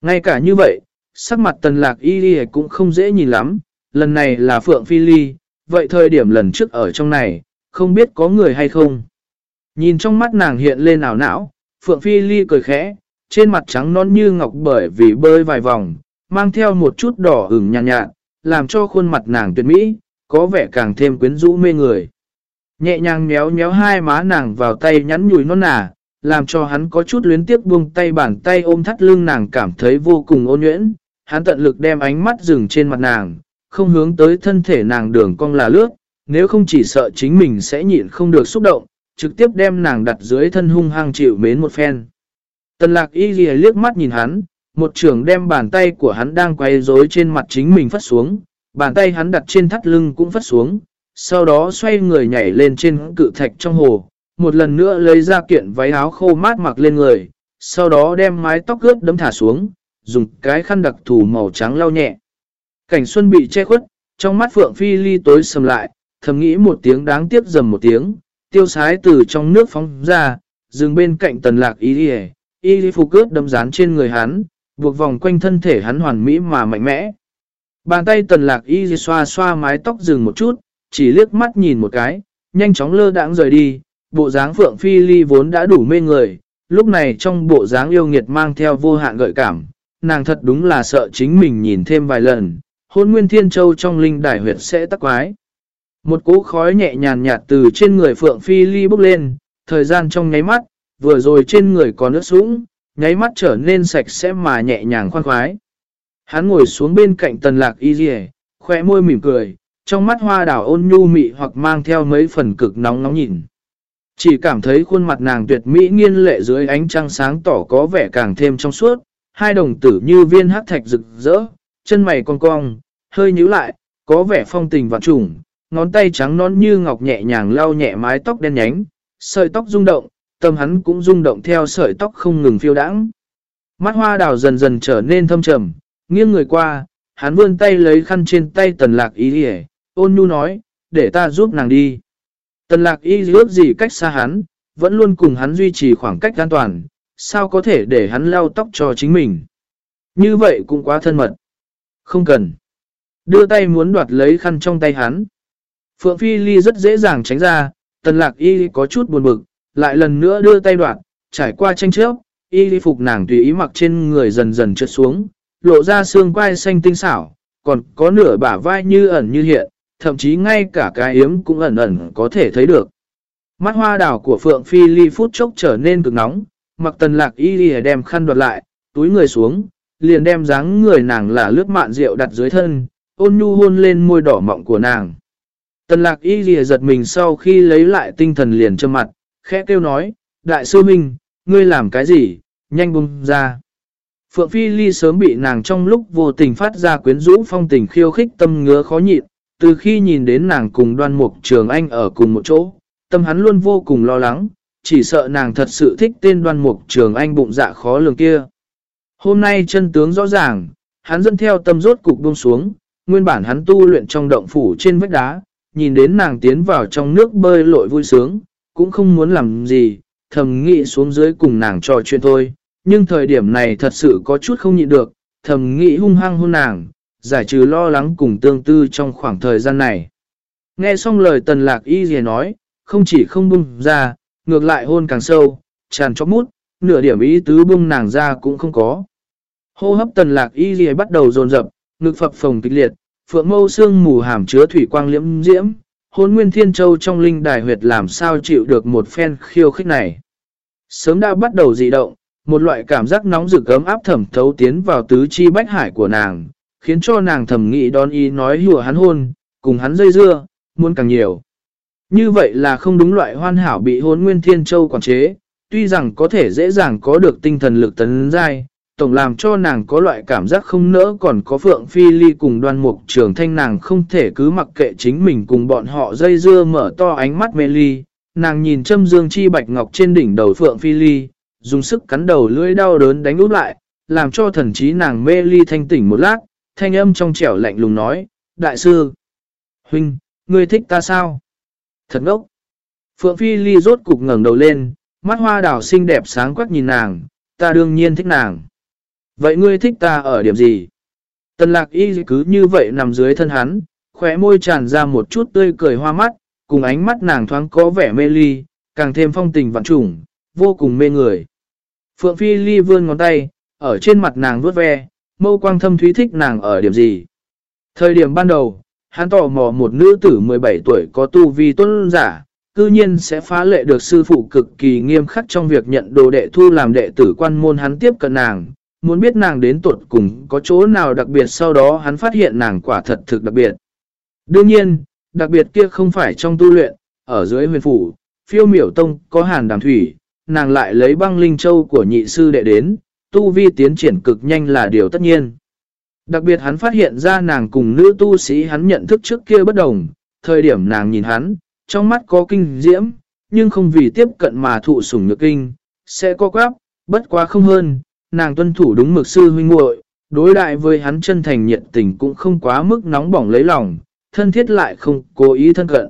Ngay cả như vậy, sắc mặt tần lạc y ly cũng không dễ nhìn lắm, lần này là Phượng Phi Ly, vậy thời điểm lần trước ở trong này, không biết có người hay không. Nhìn trong mắt nàng hiện lên ảo não, Phượng Phi Ly cười khẽ, trên mặt trắng non như ngọc bởi vì bơi vài vòng, mang theo một chút đỏ ửng nhàn nhạt, nhạt, làm cho khuôn mặt nàng tuyệt mỹ, có vẻ càng thêm quyến rũ mê người. Nhẹ nhàng méo méo hai má nàng vào tay nhắn nhủi non nà, làm cho hắn có chút luyến tiếc buông tay bàn tay ôm thắt lưng nàng cảm thấy vô cùng ôn nhuyễn, hắn tận lực đem ánh mắt dừng trên mặt nàng, không hướng tới thân thể nàng đường cong là lướt, nếu không chỉ sợ chính mình sẽ nhịn không được xúc động, trực tiếp đem nàng đặt dưới thân hung hăng chịu mến một phen. Tần lạc y ghi liếc mắt nhìn hắn, một trường đem bàn tay của hắn đang quay rối trên mặt chính mình phát xuống, bàn tay hắn đặt trên thắt lưng cũng phát xuống, sau đó xoay người nhảy lên trên cự thạch trong hồ, một lần nữa lấy ra kiện váy áo khô mát mặc lên người, sau đó đem mái tóc ướt đấm thả xuống, dùng cái khăn đặc thù màu trắng lau nhẹ. Cảnh xuân bị che khuất, trong mắt Phượng Phi Ly tối sầm lại, thầm nghĩ một tiếng đáng tiếc dầm một tiếng, tiêu sái từ trong nước phóng ra, dừng bên cạnh tần lạc y đi y phục cướp đâm dán trên người hắn, buộc vòng quanh thân thể hắn hoàn mỹ mà mạnh mẽ. Bàn tay tần lạc y xoa xoa mái tóc dừng một chút, chỉ liếc mắt nhìn một cái, nhanh chóng lơ đãng rời đi, bộ dáng Phượng Phi Ly vốn đã đủ mê người, lúc này trong bộ dáng yêu nghiệt mang theo vô hạn gợi cảm, nàng thật đúng là sợ chính mình nhìn thêm vài lần, hôn nguyên thiên châu trong linh đài huyệt sẽ tắc quái. Một cỗ khói nhẹ nhàn nhạt từ trên người Phượng Phi Ly bốc lên, thời gian trong nháy mắt, vừa rồi trên người có nước sũng, nháy mắt trở nên sạch sẽ mà nhẹ nhàng khoan khoái. Hắn ngồi xuống bên cạnh tần lạc y dì khoe môi mỉm cười, trong mắt hoa đảo ôn nhu mị hoặc mang theo mấy phần cực nóng nóng nhìn. Chỉ cảm thấy khuôn mặt nàng tuyệt mỹ nghiên lệ dưới ánh trăng sáng tỏ có vẻ càng thêm trong suốt, hai đồng tử như viên hắc thạch rực rỡ, chân mày cong cong, hơi nhíu lại, có vẻ phong tình vạn trùng, ngón tay trắng nón như ngọc nhẹ nhàng lau nhẹ mái tóc đen nhánh, sợi tóc rung động, tâm hắn cũng rung động theo sợi tóc không ngừng phiêu đãng. Mắt hoa đào dần dần trở nên thâm trầm, nghiêng người qua, hắn vươn tay lấy khăn trên tay tần lạc ý đi ôn nhu nói, để ta giúp nàng đi. Tần lạc y ước gì cách xa hắn, vẫn luôn cùng hắn duy trì khoảng cách an toàn, sao có thể để hắn lau tóc cho chính mình. Như vậy cũng quá thân mật. Không cần. Đưa tay muốn đoạt lấy khăn trong tay hắn. Phượng Phi Ly rất dễ dàng tránh ra, tần lạc y có chút buồn bực, lại lần nữa đưa tay đoạt, trải qua tranh trước, y phục nàng tùy ý mặc trên người dần dần trượt xuống, lộ ra xương quai xanh tinh xảo, còn có nửa bả vai như ẩn như hiện, thậm chí ngay cả cái yếm cũng ẩn ẩn có thể thấy được. Mắt hoa đảo của Phượng Phi Ly phút chốc trở nên cực nóng, mặc tần lạc y đi đem khăn đoạt lại, túi người xuống, liền đem dáng người nàng là lướt mạn rượu đặt dưới thân, ôn nhu hôn lên môi đỏ mọng của nàng. Tần lạc y lìa giật mình sau khi lấy lại tinh thần liền châm mặt, khẽ kêu nói, Đại sư Minh, ngươi làm cái gì, nhanh bung ra. Phượng Phi Ly sớm bị nàng trong lúc vô tình phát ra quyến rũ phong tình khiêu khích tâm ngứa khó nhịn, từ khi nhìn đến nàng cùng đoan mục trường anh ở cùng một chỗ, tâm hắn luôn vô cùng lo lắng, chỉ sợ nàng thật sự thích tên đoan mục trường anh bụng dạ khó lường kia. Hôm nay chân tướng rõ ràng, hắn dẫn theo tâm rốt cục buông xuống, nguyên bản hắn tu luyện trong động phủ trên vách đá, nhìn đến nàng tiến vào trong nước bơi lội vui sướng, cũng không muốn làm gì, thầm nghĩ xuống dưới cùng nàng trò chuyện thôi. Nhưng thời điểm này thật sự có chút không nhịn được, thầm nghĩ hung hăng hôn nàng, giải trừ lo lắng cùng tương tư trong khoảng thời gian này. Nghe xong lời tần lạc y gì nói, không chỉ không bung ra, ngược lại hôn càng sâu, tràn chóc mút, nửa điểm ý tứ bung nàng ra cũng không có. Hô hấp tần lạc y gì bắt đầu dồn dập, ngực phập phồng kịch liệt, phượng mâu xương mù hàm chứa thủy quang liễm diễm, hôn nguyên thiên châu trong linh đài huyệt làm sao chịu được một phen khiêu khích này. Sớm đã bắt đầu dị động, một loại cảm giác nóng rực ấm áp thẩm thấu tiến vào tứ chi bách hải của nàng, khiến cho nàng thầm nghĩ đón ý nói hùa hắn hôn, cùng hắn dây dưa, muốn càng nhiều. Như vậy là không đúng loại hoàn hảo bị hôn nguyên thiên châu quản chế, tuy rằng có thể dễ dàng có được tinh thần lực tấn dai, tổng làm cho nàng có loại cảm giác không nỡ còn có Phượng Phi Ly cùng đoan mục trường thanh nàng không thể cứ mặc kệ chính mình cùng bọn họ dây dưa mở to ánh mắt mê ly. Nàng nhìn châm dương chi bạch ngọc trên đỉnh đầu Phượng Phi Ly, dùng sức cắn đầu lưỡi đau đớn đánh úp lại, làm cho thần trí nàng mê ly thanh tỉnh một lát, thanh âm trong trẻo lạnh lùng nói, Đại sư, Huynh, ngươi thích ta sao? Thật ngốc! Phượng Phi Ly rốt cục ngẩng đầu lên, mắt hoa đào xinh đẹp sáng quắc nhìn nàng, ta đương nhiên thích nàng. Vậy ngươi thích ta ở điểm gì? Tần lạc y cứ như vậy nằm dưới thân hắn, khóe môi tràn ra một chút tươi cười hoa mắt, cùng ánh mắt nàng thoáng có vẻ mê ly, càng thêm phong tình vạn trùng, vô cùng mê người. Phượng Phi Ly vươn ngón tay, ở trên mặt nàng vuốt ve, mâu quang thâm thúy thích nàng ở điểm gì. Thời điểm ban đầu, hắn tò mò một nữ tử 17 tuổi có tu vi tuân giả, cư nhiên sẽ phá lệ được sư phụ cực kỳ nghiêm khắc trong việc nhận đồ đệ thu làm đệ tử quan môn hắn tiếp cận nàng, muốn biết nàng đến tuột cùng có chỗ nào đặc biệt sau đó hắn phát hiện nàng quả thật thực đặc biệt. Đương nhiên, đặc biệt kia không phải trong tu luyện, ở dưới huyền phủ, phiêu miểu tông có hàn đàm thủy, nàng lại lấy băng linh châu của nhị sư đệ đến, tu vi tiến triển cực nhanh là điều tất nhiên. Đặc biệt hắn phát hiện ra nàng cùng nữ tu sĩ hắn nhận thức trước kia bất đồng, thời điểm nàng nhìn hắn, trong mắt có kinh diễm, nhưng không vì tiếp cận mà thụ sủng nhược kinh, sẽ có quáp, bất quá không hơn, nàng tuân thủ đúng mực sư huynh muội đối đại với hắn chân thành nhiệt tình cũng không quá mức nóng bỏng lấy lòng, thân thiết lại không cố ý thân cận.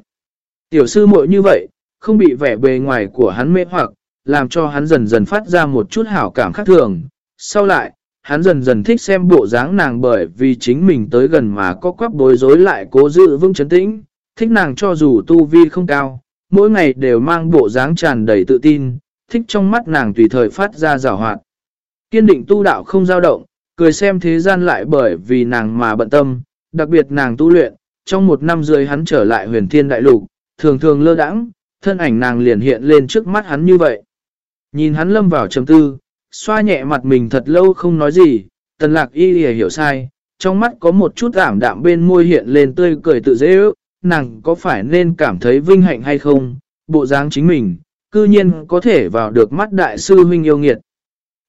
Tiểu sư muội như vậy, không bị vẻ bề ngoài của hắn mê hoặc, làm cho hắn dần dần phát ra một chút hảo cảm khác thường. Sau lại, hắn dần dần thích xem bộ dáng nàng bởi vì chính mình tới gần mà có quắc bối rối lại cố giữ vững chấn tĩnh, thích nàng cho dù tu vi không cao, mỗi ngày đều mang bộ dáng tràn đầy tự tin, thích trong mắt nàng tùy thời phát ra rào hoạt. Kiên định tu đạo không dao động, cười xem thế gian lại bởi vì nàng mà bận tâm, đặc biệt nàng tu luyện, trong một năm rưỡi hắn trở lại huyền thiên đại lục, thường thường lơ đãng, thân ảnh nàng liền hiện lên trước mắt hắn như vậy. Nhìn hắn lâm vào trầm tư, xoa nhẹ mặt mình thật lâu không nói gì, tần lạc y lìa hiểu sai, trong mắt có một chút ảm đạm bên môi hiện lên tươi cười tự dễ ước, nàng có phải nên cảm thấy vinh hạnh hay không, bộ dáng chính mình, cư nhiên có thể vào được mắt đại sư huynh yêu nghiệt.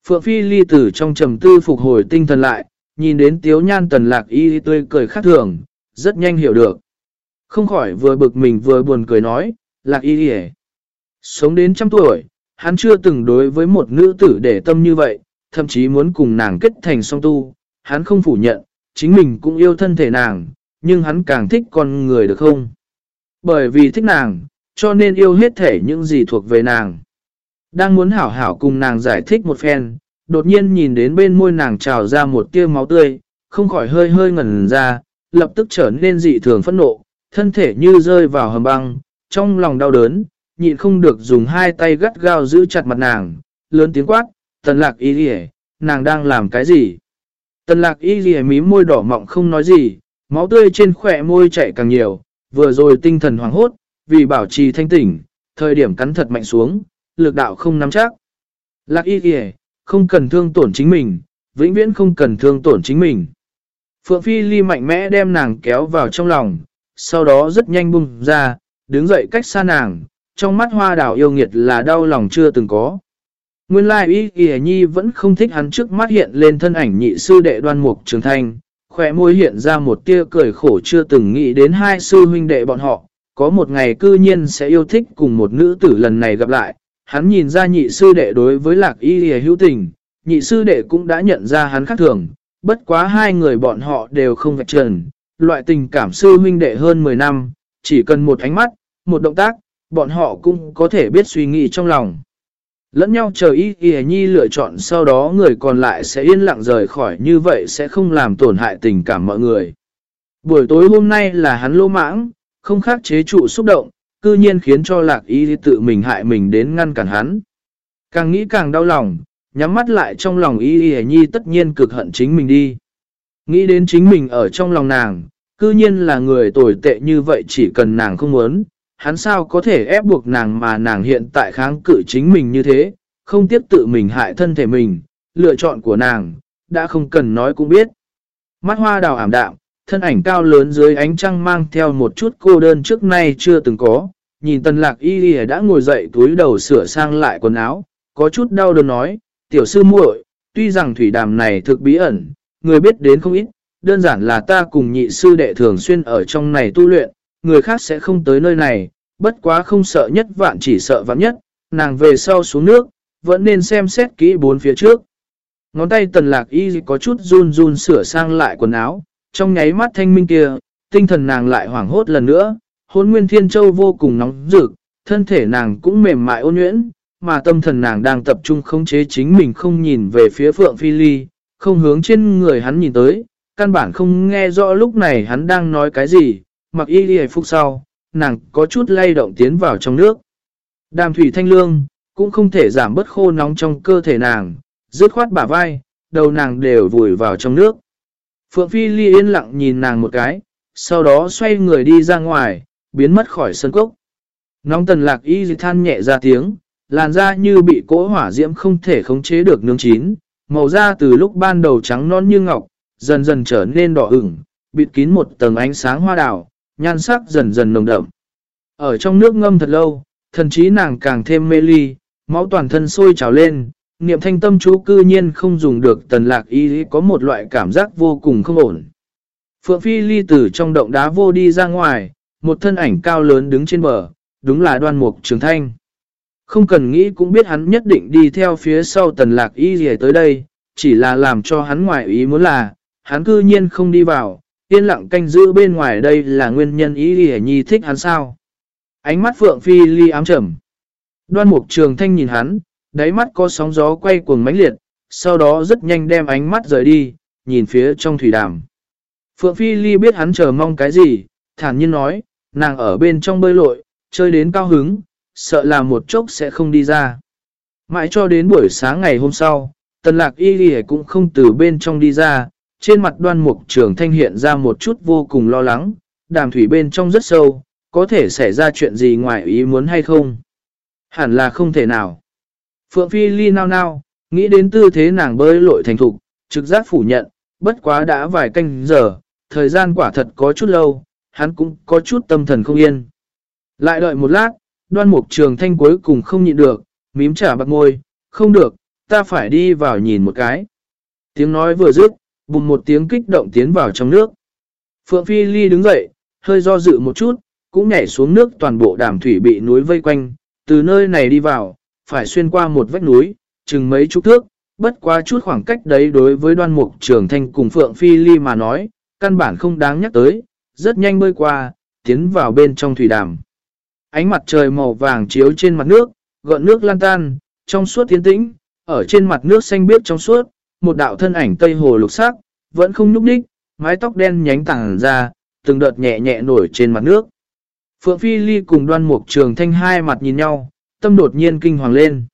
Phượng Phi ly tử trong trầm tư phục hồi tinh thần lại, nhìn đến tiếu nhan tần lạc y tươi cười khác thường, rất nhanh hiểu được. Không khỏi vừa bực mình vừa buồn cười nói, lạc y hề. Sống đến trăm tuổi, hắn chưa từng đối với một nữ tử để tâm như vậy, thậm chí muốn cùng nàng kết thành song tu, hắn không phủ nhận, chính mình cũng yêu thân thể nàng, nhưng hắn càng thích con người được không? Bởi vì thích nàng, cho nên yêu hết thể những gì thuộc về nàng. Đang muốn hảo hảo cùng nàng giải thích một phen, đột nhiên nhìn đến bên môi nàng trào ra một tia máu tươi, không khỏi hơi hơi ngẩn ra, lập tức trở nên dị thường phẫn nộ, thân thể như rơi vào hầm băng, trong lòng đau đớn, nhịn không được dùng hai tay gắt gao giữ chặt mặt nàng, lớn tiếng quát, tần lạc y rỉ, nàng đang làm cái gì? Tần lạc y rỉ mí môi đỏ mọng không nói gì, máu tươi trên khỏe môi chạy càng nhiều, vừa rồi tinh thần hoảng hốt, vì bảo trì thanh tỉnh, thời điểm cắn thật mạnh xuống, lực đạo không nắm chắc. Lạc y kìa, không cần thương tổn chính mình, vĩnh viễn không cần thương tổn chính mình. Phượng Phi Ly mạnh mẽ đem nàng kéo vào trong lòng, sau đó rất nhanh bung ra, đứng dậy cách xa nàng, trong mắt hoa đảo yêu nghiệt là đau lòng chưa từng có. Nguyên lai y kìa nhi vẫn không thích hắn trước mắt hiện lên thân ảnh nhị sư đệ đoan mục trường thanh, khỏe môi hiện ra một tia cười khổ chưa từng nghĩ đến hai sư huynh đệ bọn họ, có một ngày cư nhiên sẽ yêu thích cùng một nữ tử lần này gặp lại, hắn nhìn ra nhị sư đệ đối với lạc y hề hữu tình, nhị sư đệ cũng đã nhận ra hắn khác thường, bất quá hai người bọn họ đều không vạch trần, loại tình cảm sư huynh đệ hơn 10 năm, chỉ cần một ánh mắt, một động tác, bọn họ cũng có thể biết suy nghĩ trong lòng. Lẫn nhau chờ y Y Nhi lựa chọn sau đó người còn lại sẽ yên lặng rời khỏi như vậy sẽ không làm tổn hại tình cảm mọi người. Buổi tối hôm nay là hắn lô mãng, không khác chế trụ xúc động, cư nhiên khiến cho lạc y tự mình hại mình đến ngăn cản hắn. Càng nghĩ càng đau lòng, nhắm mắt lại trong lòng Y Y Nhi tất nhiên cực hận chính mình đi. Nghĩ đến chính mình ở trong lòng nàng, cư nhiên là người tồi tệ như vậy chỉ cần nàng không muốn, hắn sao có thể ép buộc nàng mà nàng hiện tại kháng cự chính mình như thế, không tiếp tự mình hại thân thể mình, lựa chọn của nàng, đã không cần nói cũng biết. Mắt hoa đào ảm đạm, thân ảnh cao lớn dưới ánh trăng mang theo một chút cô đơn trước nay chưa từng có, nhìn tần lạc y y đã ngồi dậy túi đầu sửa sang lại quần áo, có chút đau đớn nói, tiểu sư muội, tuy rằng thủy đàm này thực bí ẩn, người biết đến không ít, đơn giản là ta cùng nhị sư đệ thường xuyên ở trong này tu luyện, người khác sẽ không tới nơi này, bất quá không sợ nhất vạn chỉ sợ vạn nhất, nàng về sau xuống nước, vẫn nên xem xét kỹ bốn phía trước. Ngón tay tần lạc y có chút run run sửa sang lại quần áo, trong nháy mắt thanh minh kia, tinh thần nàng lại hoảng hốt lần nữa, hôn nguyên thiên châu vô cùng nóng rực, thân thể nàng cũng mềm mại ôn nhuyễn, mà tâm thần nàng đang tập trung khống chế chính mình không nhìn về phía phượng phi ly, không hướng trên người hắn nhìn tới, căn bản không nghe rõ lúc này hắn đang nói cái gì, mặc y đi phúc sau, nàng có chút lay động tiến vào trong nước. Đàm thủy thanh lương, cũng không thể giảm bớt khô nóng trong cơ thể nàng, dứt khoát bả vai, đầu nàng đều vùi vào trong nước. Phượng Phi Ly yên lặng nhìn nàng một cái, sau đó xoay người đi ra ngoài, biến mất khỏi sân cốc. Nóng tần lạc y than nhẹ ra tiếng, làn da như bị cỗ hỏa diễm không thể khống chế được nướng chín, màu da từ lúc ban đầu trắng non như ngọc, dần dần trở nên đỏ ửng, bịt kín một tầng ánh sáng hoa đào, nhan sắc dần dần nồng đậm. Ở trong nước ngâm thật lâu, thần trí nàng càng thêm mê ly, máu toàn thân sôi trào lên, niệm thanh tâm chú cư nhiên không dùng được tần lạc y có một loại cảm giác vô cùng không ổn. Phượng Phi ly từ trong động đá vô đi ra ngoài, một thân ảnh cao lớn đứng trên bờ, đúng là đoan mục trường thanh. Không cần nghĩ cũng biết hắn nhất định đi theo phía sau tần lạc y gì tới đây, chỉ là làm cho hắn ngoại ý muốn là, hắn cư nhiên không đi vào, yên lặng canh giữ bên ngoài đây là nguyên nhân ý gì nhi thích hắn sao. Ánh mắt Phượng Phi ly ám trầm. Đoan mục trường thanh nhìn hắn, đáy mắt có sóng gió quay cuồng mãnh liệt, sau đó rất nhanh đem ánh mắt rời đi, nhìn phía trong thủy đàm. Phượng Phi Ly biết hắn chờ mong cái gì, thản nhiên nói, nàng ở bên trong bơi lội, chơi đến cao hứng, sợ là một chốc sẽ không đi ra. Mãi cho đến buổi sáng ngày hôm sau, tần lạc y ly cũng không từ bên trong đi ra, trên mặt đoan mục trường thanh hiện ra một chút vô cùng lo lắng, đàm thủy bên trong rất sâu, có thể xảy ra chuyện gì ngoài ý muốn hay không? Hẳn là không thể nào. Phượng Phi Ly nao nao, nghĩ đến tư thế nàng bơi lội thành thục, trực giác phủ nhận, bất quá đã vài canh giờ, thời gian quả thật có chút lâu, hắn cũng có chút tâm thần không yên. Lại đợi một lát, đoan mục trường thanh cuối cùng không nhịn được, mím trả bạc môi, không được, ta phải đi vào nhìn một cái. Tiếng nói vừa dứt, bùng một tiếng kích động tiến vào trong nước. Phượng Phi Ly đứng dậy, hơi do dự một chút, cũng nhảy xuống nước toàn bộ đàm thủy bị núi vây quanh, từ nơi này đi vào, phải xuyên qua một vách núi, chừng mấy chục thước, bất quá chút khoảng cách đấy đối với đoan mục trường thanh cùng Phượng Phi Ly mà nói, căn bản không đáng nhắc tới, rất nhanh bơi qua, tiến vào bên trong thủy đàm. Ánh mặt trời màu vàng chiếu trên mặt nước, gợn nước lan tan, trong suốt tiến tĩnh, ở trên mặt nước xanh biếc trong suốt, một đạo thân ảnh tây hồ lục sắc, vẫn không nhúc đích, mái tóc đen nhánh tảng ra, từng đợt nhẹ nhẹ nổi trên mặt nước. Phượng Phi Ly cùng đoan mục trường thanh hai mặt nhìn nhau, tâm đột nhiên kinh hoàng lên.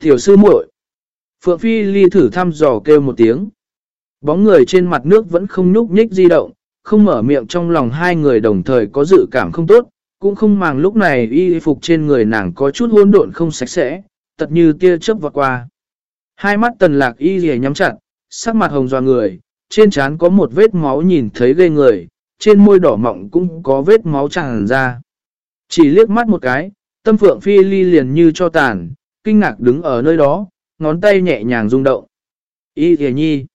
Tiểu sư muội Phượng Phi Ly thử thăm dò kêu một tiếng. Bóng người trên mặt nước vẫn không nhúc nhích di động, không mở miệng trong lòng hai người đồng thời có dự cảm không tốt, cũng không màng lúc này y phục trên người nàng có chút hôn độn không sạch sẽ, tật như tia chớp vọt qua. Hai mắt tần lạc y rìa nhắm chặt, sắc mặt hồng dò người, trên trán có một vết máu nhìn thấy ghê người, trên môi đỏ mọng cũng có vết máu tràn ra. Chỉ liếc mắt một cái, tâm phượng phi ly liền như cho tàn, kinh ngạc đứng ở nơi đó, ngón tay nhẹ nhàng rung động. Y thề nhi.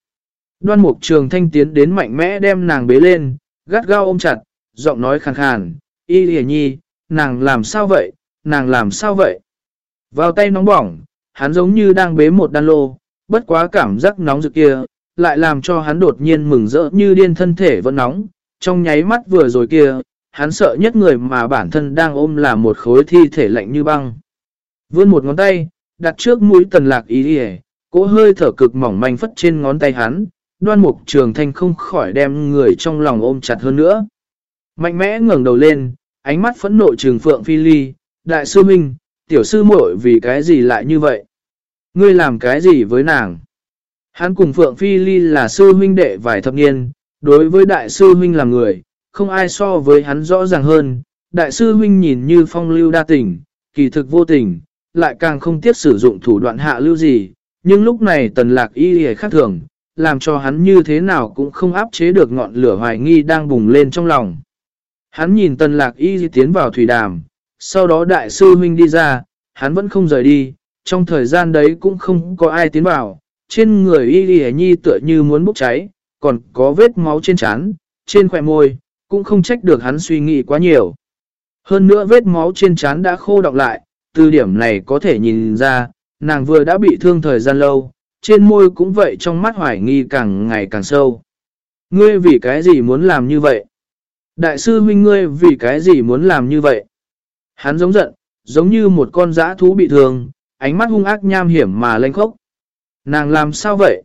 Đoan mục trường thanh tiến đến mạnh mẽ đem nàng bế lên, gắt gao ôm chặt, giọng nói khàn khàn. Y thề nhi, nàng làm sao vậy, nàng làm sao vậy? Vào tay nóng bỏng, hắn giống như đang bế một đan lô, bất quá cảm giác nóng rực kia, lại làm cho hắn đột nhiên mừng rỡ như điên thân thể vẫn nóng, trong nháy mắt vừa rồi kia, hắn sợ nhất người mà bản thân đang ôm là một khối thi thể lạnh như băng. Vươn một ngón tay, đặt trước mũi tần lạc ý đi cỗ hơi thở cực mỏng manh phất trên ngón tay hắn, đoan mục trường thanh không khỏi đem người trong lòng ôm chặt hơn nữa. Mạnh mẽ ngẩng đầu lên, ánh mắt phẫn nộ trường phượng phi ly, đại sư minh, tiểu sư muội vì cái gì lại như vậy? Ngươi làm cái gì với nàng? Hắn cùng Phượng Phi Ly là sư huynh đệ vài thập niên, đối với đại sư huynh là người, không ai so với hắn rõ ràng hơn. Đại sư huynh nhìn như phong lưu đa tình, kỳ thực vô tình, lại càng không tiếc sử dụng thủ đoạn hạ lưu gì. Nhưng lúc này tần lạc y hề khác thường, làm cho hắn như thế nào cũng không áp chế được ngọn lửa hoài nghi đang bùng lên trong lòng. Hắn nhìn tần lạc y tiến vào thủy đàm, sau đó đại sư huynh đi ra, hắn vẫn không rời đi, trong thời gian đấy cũng không có ai tiến vào, trên người y y nhi tựa như muốn bốc cháy, còn có vết máu trên trán, trên khỏe môi, cũng không trách được hắn suy nghĩ quá nhiều. Hơn nữa vết máu trên trán đã khô đọng lại, từ điểm này có thể nhìn ra, nàng vừa đã bị thương thời gian lâu, trên môi cũng vậy trong mắt hoài nghi càng ngày càng sâu. Ngươi vì cái gì muốn làm như vậy? Đại sư huynh ngươi vì cái gì muốn làm như vậy? Hắn giống giận, giống như một con dã thú bị thương, ánh mắt hung ác nham hiểm mà lênh khốc. Nàng làm sao vậy?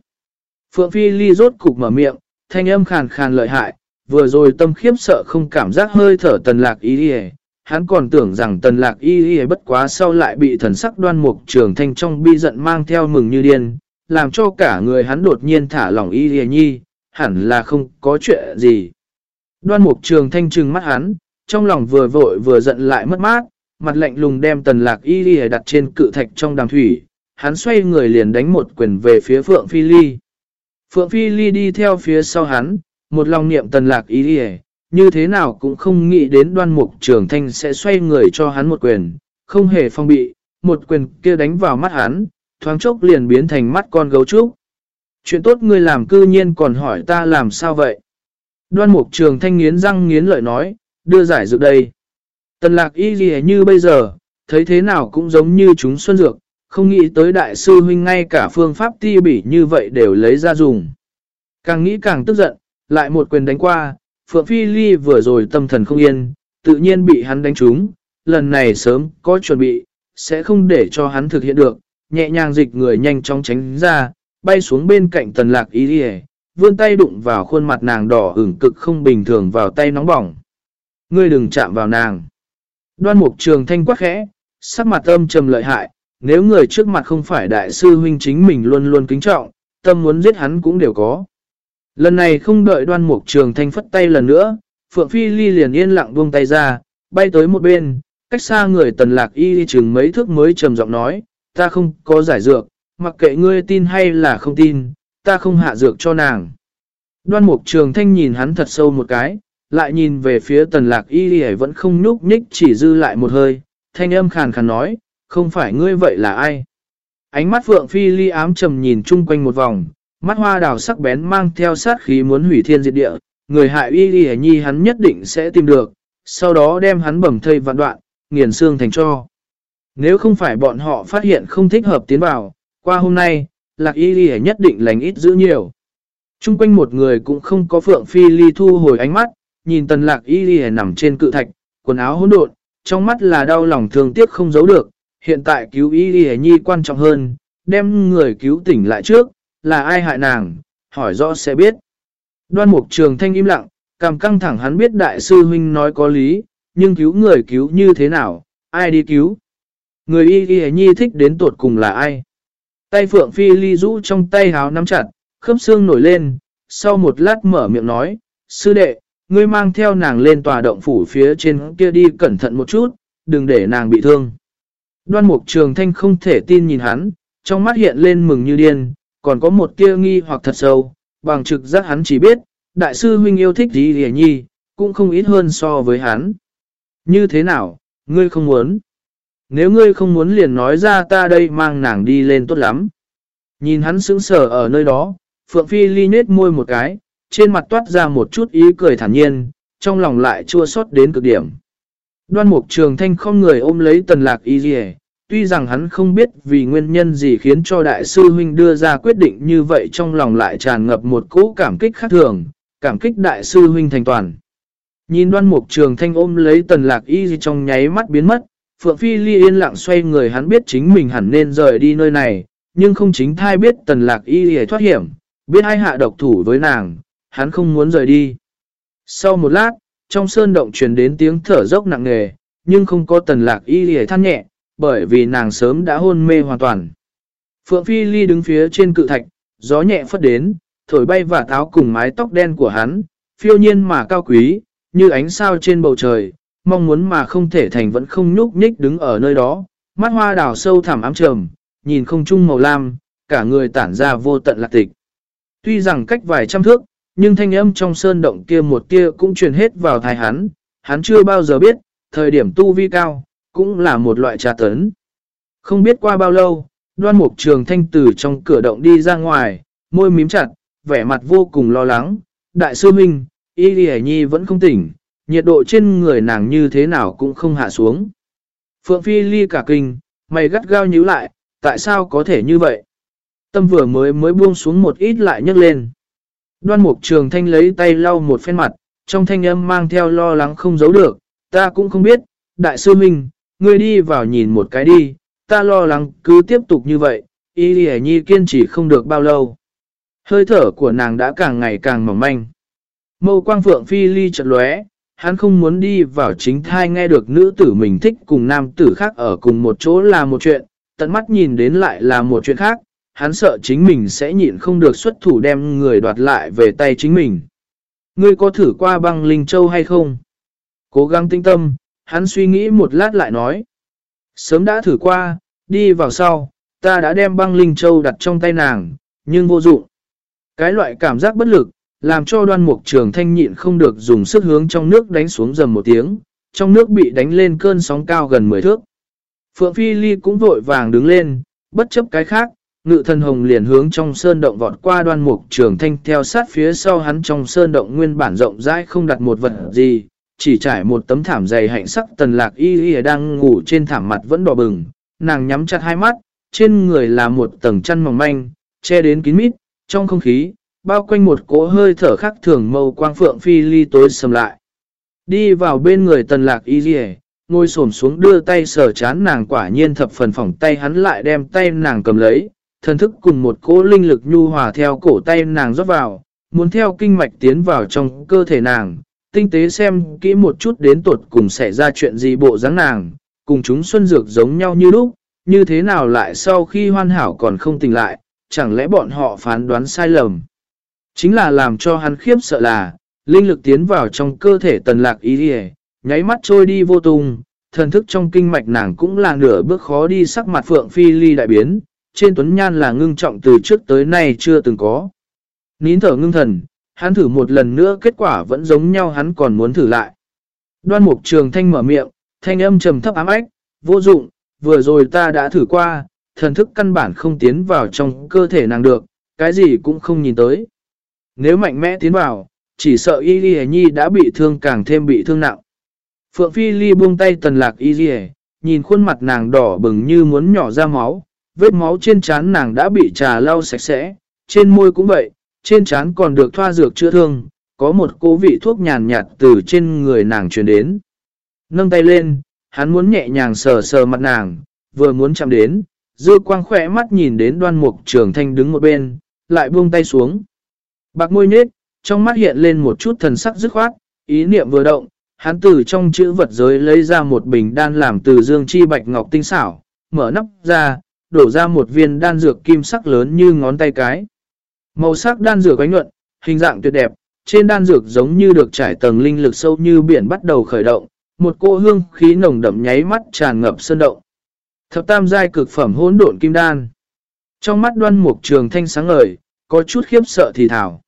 Phượng Phi Ly rốt cục mở miệng, thanh âm khàn khàn lợi hại, vừa rồi tâm khiếp sợ không cảm giác hơi thở tần lạc y đi hắn còn tưởng rằng tần lạc y đi bất quá sau lại bị thần sắc đoan mục trường thanh trong bi giận mang theo mừng như điên, làm cho cả người hắn đột nhiên thả lỏng y đi nhi, hẳn là không có chuyện gì. Đoan mục trường thanh trừng mắt hắn, trong lòng vừa vội vừa giận lại mất mát, mặt lạnh lùng đem tần lạc y đi đặt trên cự thạch trong đàm thủy, hắn xoay người liền đánh một quyền về phía Phượng Phi Ly. Phượng Phi Ly đi theo phía sau hắn, một lòng niệm tần lạc ý đi như thế nào cũng không nghĩ đến đoan mục trường thanh sẽ xoay người cho hắn một quyền, không hề phong bị, một quyền kia đánh vào mắt hắn, thoáng chốc liền biến thành mắt con gấu trúc. Chuyện tốt ngươi làm cư nhiên còn hỏi ta làm sao vậy? Đoan mục trường thanh nghiến răng nghiến lợi nói, đưa giải dược đây. Tần lạc y gì như bây giờ, thấy thế nào cũng giống như chúng xuân dược, không nghĩ tới đại sư huynh ngay cả phương pháp ti bỉ như vậy đều lấy ra dùng. Càng nghĩ càng tức giận, lại một quyền đánh qua, Phượng Phi Ly vừa rồi tâm thần không yên, tự nhiên bị hắn đánh trúng, lần này sớm có chuẩn bị, sẽ không để cho hắn thực hiện được, nhẹ nhàng dịch người nhanh chóng tránh ra, bay xuống bên cạnh tần lạc ý đi vươn tay đụng vào khuôn mặt nàng đỏ ửng cực không bình thường vào tay nóng bỏng. Ngươi đừng chạm vào nàng. Đoan mục trường thanh quắc khẽ, sắc mặt âm trầm lợi hại, nếu người trước mặt không phải đại sư huynh chính mình luôn luôn kính trọng, tâm muốn giết hắn cũng đều có. Lần này không đợi đoan mục trường thanh phất tay lần nữa, Phượng Phi Ly liền yên lặng buông tay ra, bay tới một bên, cách xa người tần lạc y chừng mấy thước mới trầm giọng nói, ta không có giải dược, mặc kệ ngươi tin hay là không tin, ta không hạ dược cho nàng. Đoan mục trường thanh nhìn hắn thật sâu một cái, lại nhìn về phía tần lạc y đi vẫn không nhúc nhích chỉ dư lại một hơi, thanh âm khàn khàn nói, không phải ngươi vậy là ai? Ánh mắt Phượng Phi ly ám trầm nhìn chung quanh một vòng, mắt hoa đào sắc bén mang theo sát khí muốn hủy thiên diệt địa, người hại y ly nhi hắn nhất định sẽ tìm được, sau đó đem hắn bẩm thây vạn đoạn, nghiền xương thành cho. Nếu không phải bọn họ phát hiện không thích hợp tiến vào, qua hôm nay, lạc y ly nhất định lành ít giữ nhiều. Trung quanh một người cũng không có Phượng Phi ly thu hồi ánh mắt, nhìn tần lạc y ly nằm trên cự thạch, quần áo hỗn độn, trong mắt là đau lòng thương tiếc không giấu được, hiện tại cứu y ly nhi quan trọng hơn, đem người cứu tỉnh lại trước, là ai hại nàng, hỏi rõ sẽ biết. Đoan mục trường thanh im lặng, cảm căng thẳng hắn biết đại sư huynh nói có lý, nhưng cứu người cứu như thế nào, ai đi cứu. Người y y nhi thích đến tột cùng là ai. Tay phượng phi ly rũ trong tay háo nắm chặt, khớp xương nổi lên, sau một lát mở miệng nói, sư đệ, ngươi mang theo nàng lên tòa động phủ phía trên kia đi cẩn thận một chút, đừng để nàng bị thương. Đoan mục trường thanh không thể tin nhìn hắn, trong mắt hiện lên mừng như điên, còn có một tia nghi hoặc thật sâu, bằng trực giác hắn chỉ biết, đại sư huynh yêu thích gì hề nhi, cũng không ít hơn so với hắn. Như thế nào, ngươi không muốn? Nếu ngươi không muốn liền nói ra ta đây mang nàng đi lên tốt lắm. Nhìn hắn sững sờ ở nơi đó, Phượng Phi ly nết môi một cái, trên mặt toát ra một chút ý cười thản nhiên, trong lòng lại chua xót đến cực điểm. Đoan mục trường thanh không người ôm lấy tần lạc y dì tuy rằng hắn không biết vì nguyên nhân gì khiến cho đại sư huynh đưa ra quyết định như vậy trong lòng lại tràn ngập một cỗ cảm kích khác thường, cảm kích đại sư huynh thành toàn. Nhìn đoan mục trường thanh ôm lấy tần lạc y trong nháy mắt biến mất, Phượng Phi Ly yên lặng xoay người hắn biết chính mình hẳn nên rời đi nơi này, nhưng không chính thai biết tần lạc y hề thoát hiểm, biết ai hạ độc thủ với nàng, hắn không muốn rời đi. Sau một lát, trong sơn động truyền đến tiếng thở dốc nặng nề, nhưng không có tần lạc y hề than nhẹ, bởi vì nàng sớm đã hôn mê hoàn toàn. Phượng Phi Ly đứng phía trên cự thạch, gió nhẹ phất đến, thổi bay và táo cùng mái tóc đen của hắn, phiêu nhiên mà cao quý, như ánh sao trên bầu trời, mong muốn mà không thể thành vẫn không nhúc nhích đứng ở nơi đó, mắt hoa đào sâu thẳm ám trầm, nhìn không trung màu lam, cả người tản ra vô tận lạc tịch. Tuy rằng cách vài trăm thước, nhưng thanh âm trong sơn động kia một tia cũng truyền hết vào thai hắn, hắn chưa bao giờ biết, thời điểm tu vi cao, cũng là một loại trà tấn. Không biết qua bao lâu, đoan mục trường thanh từ trong cửa động đi ra ngoài, môi mím chặt, vẻ mặt vô cùng lo lắng. Đại sư Minh, Y Lì Nhi vẫn không tỉnh, nhiệt độ trên người nàng như thế nào cũng không hạ xuống. Phượng Phi ly cả kinh, mày gắt gao nhíu lại, tại sao có thể như vậy? Tâm vừa mới mới buông xuống một ít lại nhấc lên. Đoan mục trường thanh lấy tay lau một phen mặt, trong thanh âm mang theo lo lắng không giấu được, ta cũng không biết, đại sư Minh, ngươi đi vào nhìn một cái đi, ta lo lắng cứ tiếp tục như vậy, y hề nhi kiên trì không được bao lâu. Hơi thở của nàng đã càng ngày càng mỏng manh. Mâu quang phượng phi ly chật lóe, hắn không muốn đi vào chính thai nghe được nữ tử mình thích cùng nam tử khác ở cùng một chỗ là một chuyện, tận mắt nhìn đến lại là một chuyện khác, hắn sợ chính mình sẽ nhịn không được xuất thủ đem người đoạt lại về tay chính mình. Ngươi có thử qua băng linh châu hay không? Cố gắng tinh tâm, hắn suy nghĩ một lát lại nói. Sớm đã thử qua, đi vào sau, ta đã đem băng linh châu đặt trong tay nàng, nhưng vô dụng. Cái loại cảm giác bất lực, làm cho đoan mục trường thanh nhịn không được dùng sức hướng trong nước đánh xuống dầm một tiếng, trong nước bị đánh lên cơn sóng cao gần 10 thước. Phượng Phi Ly cũng vội vàng đứng lên, bất chấp cái khác, ngự thần hồng liền hướng trong sơn động vọt qua đoan mục trường thanh theo sát phía sau hắn trong sơn động nguyên bản rộng rãi không đặt một vật gì, chỉ trải một tấm thảm dày hạnh sắc tần lạc y y đang ngủ trên thảm mặt vẫn đỏ bừng, nàng nhắm chặt hai mắt, trên người là một tầng chăn mỏng manh, che đến kín mít, trong không khí, bao quanh một cỗ hơi thở khác thường màu quang phượng phi ly tối sầm lại. Đi vào bên người tần lạc y y ngồi xổm xuống đưa tay sờ chán nàng quả nhiên thập phần phỏng tay hắn lại đem tay nàng cầm lấy, thần thức cùng một cỗ linh lực nhu hòa theo cổ tay nàng rót vào, muốn theo kinh mạch tiến vào trong cơ thể nàng, tinh tế xem kỹ một chút đến tuột cùng xảy ra chuyện gì bộ dáng nàng, cùng chúng xuân dược giống nhau như lúc, như thế nào lại sau khi hoàn hảo còn không tỉnh lại, chẳng lẽ bọn họ phán đoán sai lầm. Chính là làm cho hắn khiếp sợ là, linh lực tiến vào trong cơ thể tần lạc ý đi nháy mắt trôi đi vô tung, thần thức trong kinh mạch nàng cũng là nửa bước khó đi sắc mặt phượng phi ly đại biến, trên tuấn nhan là ngưng trọng từ trước tới nay chưa từng có. Nín thở ngưng thần, hắn thử một lần nữa kết quả vẫn giống nhau hắn còn muốn thử lại. Đoan mục trường thanh mở miệng, thanh âm trầm thấp ám ách, vô dụng, vừa rồi ta đã thử qua, thần thức căn bản không tiến vào trong cơ thể nàng được, cái gì cũng không nhìn tới. Nếu mạnh mẽ tiến vào, chỉ sợ Y Ghi Nhi đã bị thương càng thêm bị thương nặng. Phượng Phi Ly buông tay tần lạc Y Ghi nhìn khuôn mặt nàng đỏ bừng như muốn nhỏ ra máu, vết máu trên trán nàng đã bị trà lau sạch sẽ, trên môi cũng vậy, trên trán còn được thoa dược chữa thương, có một cố vị thuốc nhàn nhạt từ trên người nàng truyền đến. Nâng tay lên, hắn muốn nhẹ nhàng sờ sờ mặt nàng, vừa muốn chạm đến, dư quang khỏe mắt nhìn đến đoan mục trường thanh đứng một bên, lại buông tay xuống. Bạc môi nhết, trong mắt hiện lên một chút thần sắc dứt khoát, ý niệm vừa động, hắn từ trong chữ vật giới lấy ra một bình đan làm từ dương chi bạch ngọc tinh xảo, mở nắp ra, đổ ra một viên đan dược kim sắc lớn như ngón tay cái. Màu sắc đan dược ánh nhuận, hình dạng tuyệt đẹp, trên đan dược giống như được trải tầng linh lực sâu như biển bắt đầu khởi động, một cô hương khí nồng đậm nháy mắt tràn ngập sơn động. Thập tam giai cực phẩm hỗn độn kim đan. Trong mắt đoan mục trường thanh sáng ngời, có chút khiếp sợ thì thảo.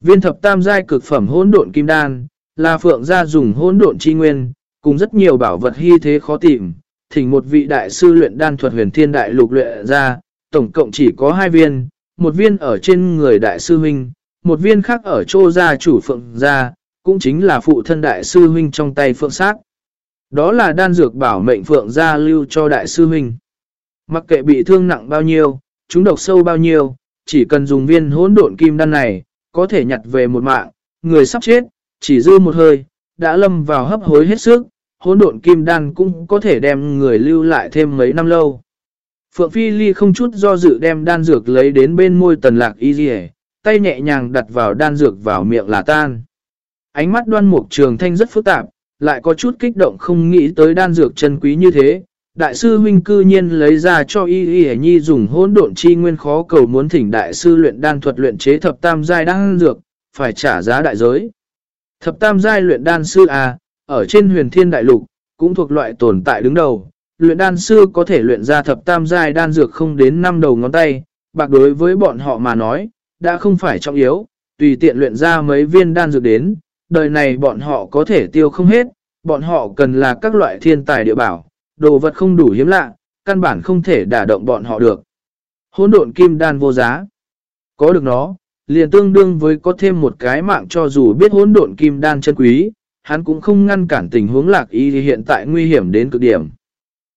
Viên thập tam giai cực phẩm hỗn độn kim đan, là phượng gia dùng hỗn độn chi nguyên, cùng rất nhiều bảo vật hy thế khó tìm, thỉnh một vị đại sư luyện đan thuật huyền thiên đại lục luyện ra, tổng cộng chỉ có hai viên, một viên ở trên người đại sư huynh, một viên khác ở chỗ gia chủ phượng gia, cũng chính là phụ thân đại sư huynh trong tay phượng sát. Đó là đan dược bảo mệnh phượng gia lưu cho đại sư huynh. Mặc kệ bị thương nặng bao nhiêu, chúng độc sâu bao nhiêu, chỉ cần dùng viên hỗn độn kim đan này, có thể nhặt về một mạng, người sắp chết, chỉ dư một hơi, đã lâm vào hấp hối hết sức, hỗn độn kim đan cũng có thể đem người lưu lại thêm mấy năm lâu. Phượng Phi Ly không chút do dự đem đan dược lấy đến bên môi tần lạc y dì tay nhẹ nhàng đặt vào đan dược vào miệng là tan. Ánh mắt đoan mục trường thanh rất phức tạp, lại có chút kích động không nghĩ tới đan dược chân quý như thế. Đại sư huynh cư nhiên lấy ra cho y y nhi dùng hỗn độn chi nguyên khó cầu muốn thỉnh đại sư luyện đan thuật luyện chế thập tam giai đan dược, phải trả giá đại giới. Thập tam giai luyện đan sư à, ở trên huyền thiên đại lục, cũng thuộc loại tồn tại đứng đầu. Luyện đan sư có thể luyện ra thập tam giai đan dược không đến năm đầu ngón tay, bạc đối với bọn họ mà nói, đã không phải trọng yếu, tùy tiện luyện ra mấy viên đan dược đến, đời này bọn họ có thể tiêu không hết, bọn họ cần là các loại thiên tài địa bảo, đồ vật không đủ hiếm lạ, căn bản không thể đả động bọn họ được. Hỗn độn kim đan vô giá. Có được nó, liền tương đương với có thêm một cái mạng cho dù biết hỗn độn kim đan chân quý, hắn cũng không ngăn cản tình huống lạc y hiện tại nguy hiểm đến cực điểm.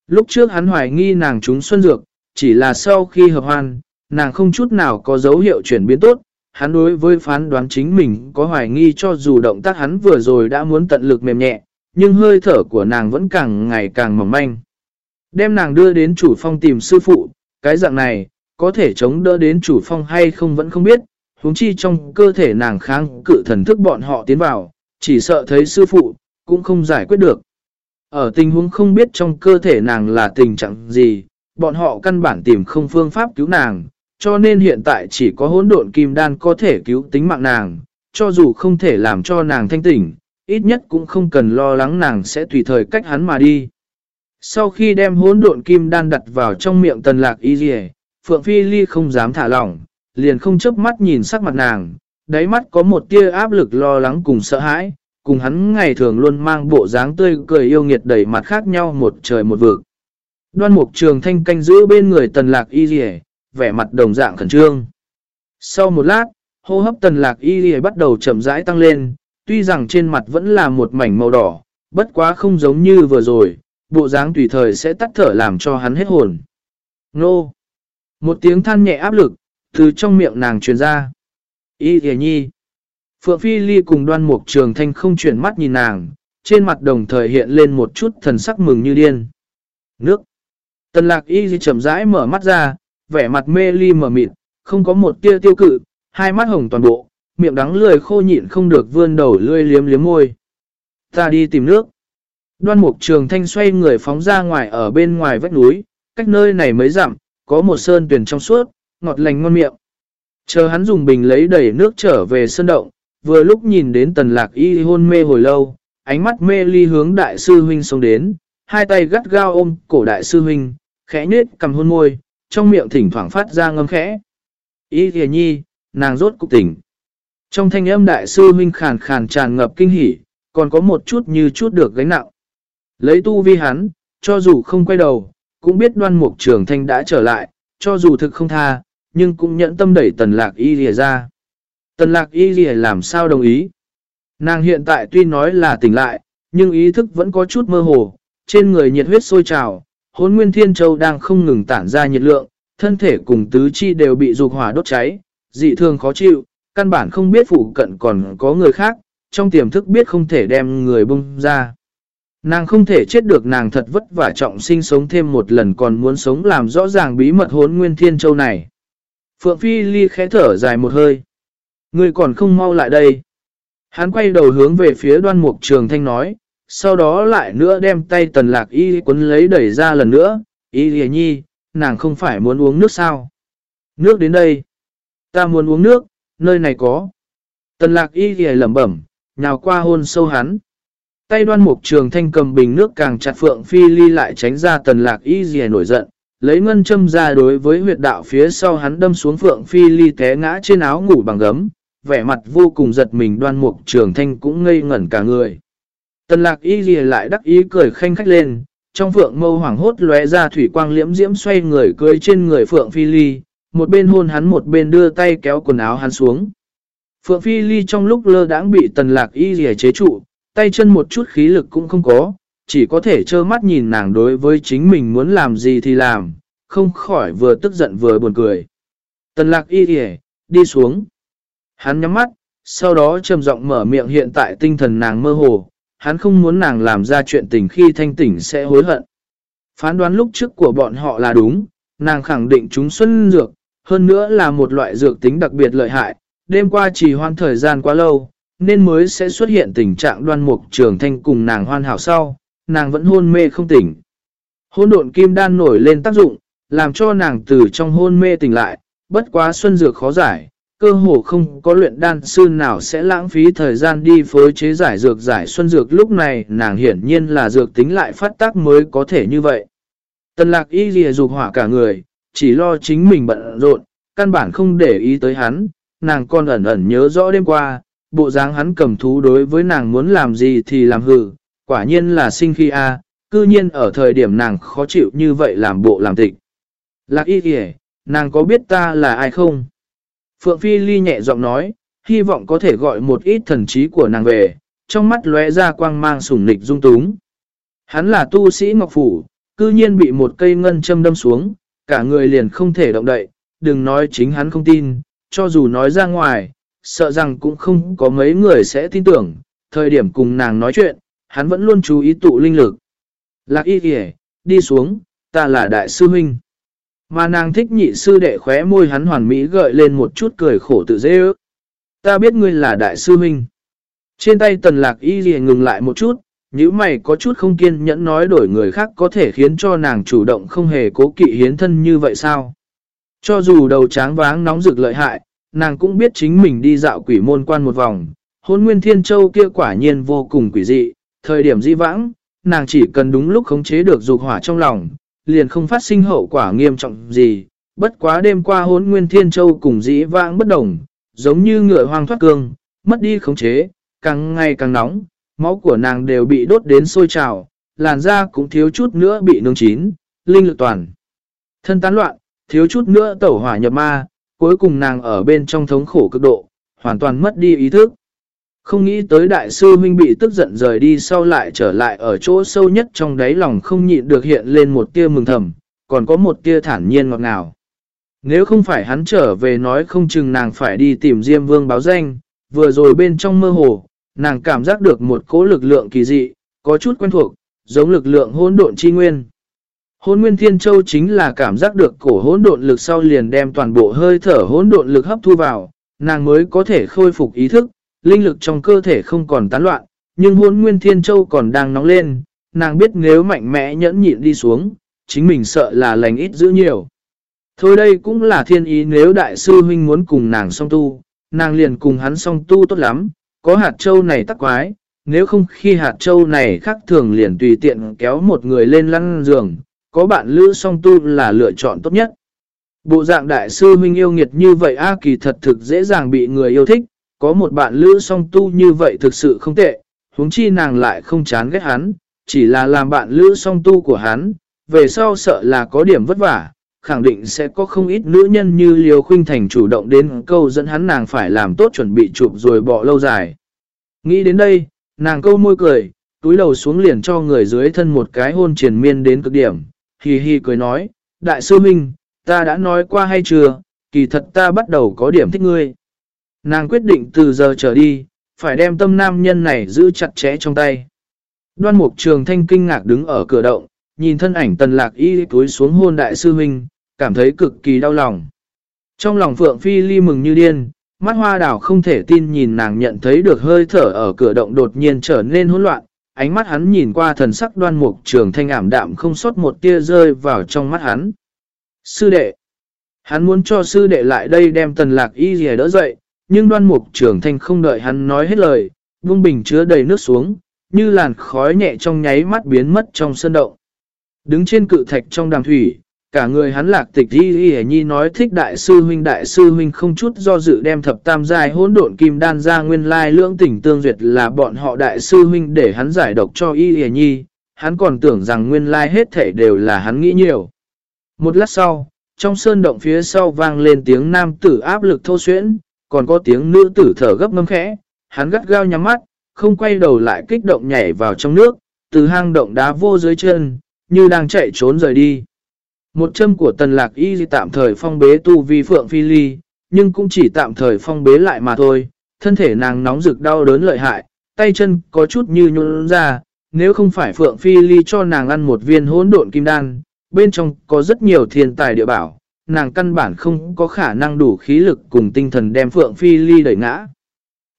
Lúc trước hắn hoài nghi nàng trúng xuân dược, chỉ là sau khi hợp hoan, nàng không chút nào có dấu hiệu chuyển biến tốt, hắn đối với phán đoán chính mình có hoài nghi cho dù động tác hắn vừa rồi đã muốn tận lực mềm nhẹ, nhưng hơi thở của nàng vẫn càng ngày càng mỏng manh. Đem nàng đưa đến chủ phong tìm sư phụ, cái dạng này, có thể chống đỡ đến chủ phong hay không vẫn không biết, huống chi trong cơ thể nàng kháng cự thần thức bọn họ tiến vào, chỉ sợ thấy sư phụ, cũng không giải quyết được. Ở tình huống không biết trong cơ thể nàng là tình trạng gì, bọn họ căn bản tìm không phương pháp cứu nàng, cho nên hiện tại chỉ có hỗn độn kim đan có thể cứu tính mạng nàng, cho dù không thể làm cho nàng thanh tỉnh, ít nhất cũng không cần lo lắng nàng sẽ tùy thời cách hắn mà đi. Sau khi đem hỗn độn kim đan đặt vào trong miệng tần lạc y dì Phượng Phi Ly không dám thả lỏng, liền không chớp mắt nhìn sắc mặt nàng, đáy mắt có một tia áp lực lo lắng cùng sợ hãi, cùng hắn ngày thường luôn mang bộ dáng tươi cười yêu nghiệt đầy mặt khác nhau một trời một vực. Đoan mục trường thanh canh giữ bên người tần lạc y dì vẻ mặt đồng dạng khẩn trương. Sau một lát, hô hấp tần lạc y dì bắt đầu chậm rãi tăng lên, tuy rằng trên mặt vẫn là một mảnh màu đỏ, bất quá không giống như vừa rồi, bộ dáng tùy thời sẽ tắt thở làm cho hắn hết hồn. Nô! Một tiếng than nhẹ áp lực, từ trong miệng nàng truyền ra. Y thề nhi! Phượng Phi Ly cùng đoan mục trường thanh không chuyển mắt nhìn nàng, trên mặt đồng thời hiện lên một chút thần sắc mừng như điên. Nước! Tần lạc y chậm rãi mở mắt ra, vẻ mặt mê ly mở mịt, không có một tia tiêu cự, hai mắt hồng toàn bộ, miệng đắng lười khô nhịn không được vươn đầu lươi liếm liếm môi. Ta đi tìm nước. Đoan mục trường thanh xoay người phóng ra ngoài ở bên ngoài vách núi, cách nơi này mới dặm, có một sơn tuyển trong suốt, ngọt lành ngon miệng. Chờ hắn dùng bình lấy đầy nước trở về sơn động, vừa lúc nhìn đến tần lạc y hôn mê hồi lâu, ánh mắt mê ly hướng đại sư huynh xông đến, hai tay gắt gao ôm cổ đại sư huynh, khẽ nhết cầm hôn môi, trong miệng thỉnh thoảng phát ra ngâm khẽ. Y thìa nhi, nàng rốt cục tỉnh. Trong thanh âm đại sư huynh khàn khàn tràn ngập kinh hỉ, còn có một chút như chút được gánh nặng. Lấy tu vi hắn, cho dù không quay đầu, cũng biết đoan mục trường thanh đã trở lại, cho dù thực không tha, nhưng cũng nhẫn tâm đẩy tần lạc y thìa ra. Tần lạc y gì làm sao đồng ý? Nàng hiện tại tuy nói là tỉnh lại, nhưng ý thức vẫn có chút mơ hồ, trên người nhiệt huyết sôi trào, hốn nguyên thiên châu đang không ngừng tản ra nhiệt lượng, thân thể cùng tứ chi đều bị dục hỏa đốt cháy, dị thường khó chịu, căn bản không biết phụ cận còn có người khác, trong tiềm thức biết không thể đem người bung ra. Nàng không thể chết được nàng thật vất vả trọng sinh sống thêm một lần còn muốn sống làm rõ ràng bí mật hốn nguyên thiên châu này. Phượng Phi Ly khẽ thở dài một hơi. Người còn không mau lại đây. Hắn quay đầu hướng về phía đoan mục trường thanh nói, sau đó lại nữa đem tay tần lạc y quấn lấy đẩy ra lần nữa. Y lìa nhi, nàng không phải muốn uống nước sao? Nước đến đây. Ta muốn uống nước, nơi này có. Tần lạc y lìa lẩm bẩm, nhào qua hôn sâu hắn. Tay đoan mục trường thanh cầm bình nước càng chặt phượng phi ly lại tránh ra tần lạc y dì nổi giận, lấy ngân châm ra đối với huyệt đạo phía sau hắn đâm xuống phượng phi ly té ngã trên áo ngủ bằng gấm, vẻ mặt vô cùng giật mình đoan mục trường thanh cũng ngây ngẩn cả người. Tần lạc y dì lại đắc ý cười khanh khách lên, trong phượng mâu hoảng hốt lóe ra thủy quang liễm diễm xoay người cười trên người phượng phi ly, một bên hôn hắn một bên đưa tay kéo quần áo hắn xuống. Phượng phi ly trong lúc lơ đãng bị tần lạc y dì chế trụ, tay chân một chút khí lực cũng không có, chỉ có thể trơ mắt nhìn nàng đối với chính mình muốn làm gì thì làm, không khỏi vừa tức giận vừa buồn cười. Tần lạc y kìa, đi xuống. Hắn nhắm mắt, sau đó trầm giọng mở miệng hiện tại tinh thần nàng mơ hồ, hắn không muốn nàng làm ra chuyện tình khi thanh tỉnh sẽ hối hận. Phán đoán lúc trước của bọn họ là đúng, nàng khẳng định chúng xuân dược, hơn nữa là một loại dược tính đặc biệt lợi hại, đêm qua chỉ hoan thời gian quá lâu, nên mới sẽ xuất hiện tình trạng đoan mục trường thanh cùng nàng hoàn hảo sau, nàng vẫn hôn mê không tỉnh. Hôn độn kim đan nổi lên tác dụng, làm cho nàng từ trong hôn mê tỉnh lại, bất quá xuân dược khó giải, cơ hồ không có luyện đan sư nào sẽ lãng phí thời gian đi phối chế giải dược giải xuân dược lúc này nàng hiển nhiên là dược tính lại phát tác mới có thể như vậy. Tần lạc y lìa dục hỏa cả người, chỉ lo chính mình bận rộn, căn bản không để ý tới hắn, nàng còn ẩn ẩn nhớ rõ đêm qua, bộ dáng hắn cầm thú đối với nàng muốn làm gì thì làm hử, quả nhiên là sinh khi a cư nhiên ở thời điểm nàng khó chịu như vậy làm bộ làm tịch. Lạc y kìa, nàng có biết ta là ai không? Phượng Phi Ly nhẹ giọng nói, hy vọng có thể gọi một ít thần trí của nàng về, trong mắt lóe ra quang mang sủng nịch dung túng. Hắn là tu sĩ Ngọc Phủ, cư nhiên bị một cây ngân châm đâm xuống, cả người liền không thể động đậy, đừng nói chính hắn không tin, cho dù nói ra ngoài, sợ rằng cũng không có mấy người sẽ tin tưởng, thời điểm cùng nàng nói chuyện, hắn vẫn luôn chú ý tụ linh lực. Lạc y kìa, đi xuống, ta là đại sư huynh. Mà nàng thích nhị sư đệ khóe môi hắn hoàn mỹ gợi lên một chút cười khổ tự dễ ước. Ta biết ngươi là đại sư huynh. Trên tay tần lạc y gì ngừng lại một chút, nếu mày có chút không kiên nhẫn nói đổi người khác có thể khiến cho nàng chủ động không hề cố kỵ hiến thân như vậy sao? Cho dù đầu tráng váng nóng rực lợi hại, nàng cũng biết chính mình đi dạo quỷ môn quan một vòng. Hôn nguyên thiên châu kia quả nhiên vô cùng quỷ dị, thời điểm di vãng, nàng chỉ cần đúng lúc khống chế được dục hỏa trong lòng, liền không phát sinh hậu quả nghiêm trọng gì. Bất quá đêm qua hốn nguyên thiên châu cùng dĩ vãng bất đồng, giống như ngựa hoang thoát cương, mất đi khống chế, càng ngày càng nóng, máu của nàng đều bị đốt đến sôi trào, làn da cũng thiếu chút nữa bị nướng chín, linh lực toàn. Thân tán loạn, thiếu chút nữa tẩu hỏa nhập ma, cuối cùng nàng ở bên trong thống khổ cực độ, hoàn toàn mất đi ý thức. Không nghĩ tới đại sư huynh bị tức giận rời đi sau lại trở lại ở chỗ sâu nhất trong đáy lòng không nhịn được hiện lên một tia mừng thầm, còn có một tia thản nhiên ngọt ngào. Nếu không phải hắn trở về nói không chừng nàng phải đi tìm Diêm Vương báo danh, vừa rồi bên trong mơ hồ, nàng cảm giác được một cỗ lực lượng kỳ dị, có chút quen thuộc, giống lực lượng hỗn độn chi nguyên. Hỗn nguyên thiên châu chính là cảm giác được cổ hỗn độn lực sau liền đem toàn bộ hơi thở hỗn độn lực hấp thu vào, nàng mới có thể khôi phục ý thức, linh lực trong cơ thể không còn tán loạn, nhưng hôn nguyên thiên châu còn đang nóng lên, nàng biết nếu mạnh mẽ nhẫn nhịn đi xuống, chính mình sợ là lành ít giữ nhiều. Thôi đây cũng là thiên ý nếu đại sư huynh muốn cùng nàng song tu, nàng liền cùng hắn song tu tốt lắm, có hạt châu này tắc quái, nếu không khi hạt châu này khác thường liền tùy tiện kéo một người lên lăn giường, có bạn lữ song tu là lựa chọn tốt nhất. Bộ dạng đại sư huynh yêu nghiệt như vậy A kỳ thật thực dễ dàng bị người yêu thích, có một bạn lữ song tu như vậy thực sự không tệ, huống chi nàng lại không chán ghét hắn, chỉ là làm bạn lữ song tu của hắn, về sau sợ là có điểm vất vả, khẳng định sẽ có không ít nữ nhân như Liêu Khuynh Thành chủ động đến câu dẫn hắn nàng phải làm tốt chuẩn bị chụp rồi bỏ lâu dài. Nghĩ đến đây, nàng câu môi cười, túi đầu xuống liền cho người dưới thân một cái hôn triền miên đến cực điểm, hì hì cười nói, Đại sư Minh, ta đã nói qua hay chưa, kỳ thật ta bắt đầu có điểm thích ngươi. Nàng quyết định từ giờ trở đi, phải đem tâm nam nhân này giữ chặt chẽ trong tay. Đoan mục trường thanh kinh ngạc đứng ở cửa động, nhìn thân ảnh tần lạc y túi xuống hôn đại sư huynh, cảm thấy cực kỳ đau lòng. Trong lòng Phượng Phi Ly mừng như điên, mắt hoa đảo không thể tin nhìn nàng nhận thấy được hơi thở ở cửa động đột nhiên trở nên hỗn loạn, ánh mắt hắn nhìn qua thần sắc đoan mục trường thanh ảm đạm không sót một tia rơi vào trong mắt hắn. Sư đệ Hắn muốn cho sư đệ lại đây đem tần lạc y gì đỡ dậy, nhưng đoan mục trường thanh không đợi hắn nói hết lời, vương bình chứa đầy nước xuống, như làn khói nhẹ trong nháy mắt biến mất trong sơn động. Đứng trên cự thạch trong đàm thủy, cả người hắn lạc tịch y y nhi nói thích đại sư huynh đại sư huynh không chút do dự đem thập tam giai hỗn độn kim đan ra nguyên lai lưỡng tỉnh tương duyệt là bọn họ đại sư huynh để hắn giải độc cho y y nhi, hắn còn tưởng rằng nguyên lai hết thể đều là hắn nghĩ nhiều. Một lát sau, trong sơn động phía sau vang lên tiếng nam tử áp lực thô xuyễn, còn có tiếng nữ tử thở gấp ngâm khẽ, hắn gắt gao nhắm mắt, không quay đầu lại kích động nhảy vào trong nước, từ hang động đá vô dưới chân, như đang chạy trốn rời đi. Một châm của tần lạc y tạm thời phong bế tu vi phượng phi ly, nhưng cũng chỉ tạm thời phong bế lại mà thôi. Thân thể nàng nóng rực đau đớn lợi hại, tay chân có chút như nhuôn ra, nếu không phải phượng phi ly cho nàng ăn một viên hỗn độn kim đan, bên trong có rất nhiều thiên tài địa bảo, nàng căn bản không có khả năng đủ khí lực cùng tinh thần đem phượng phi ly đẩy ngã.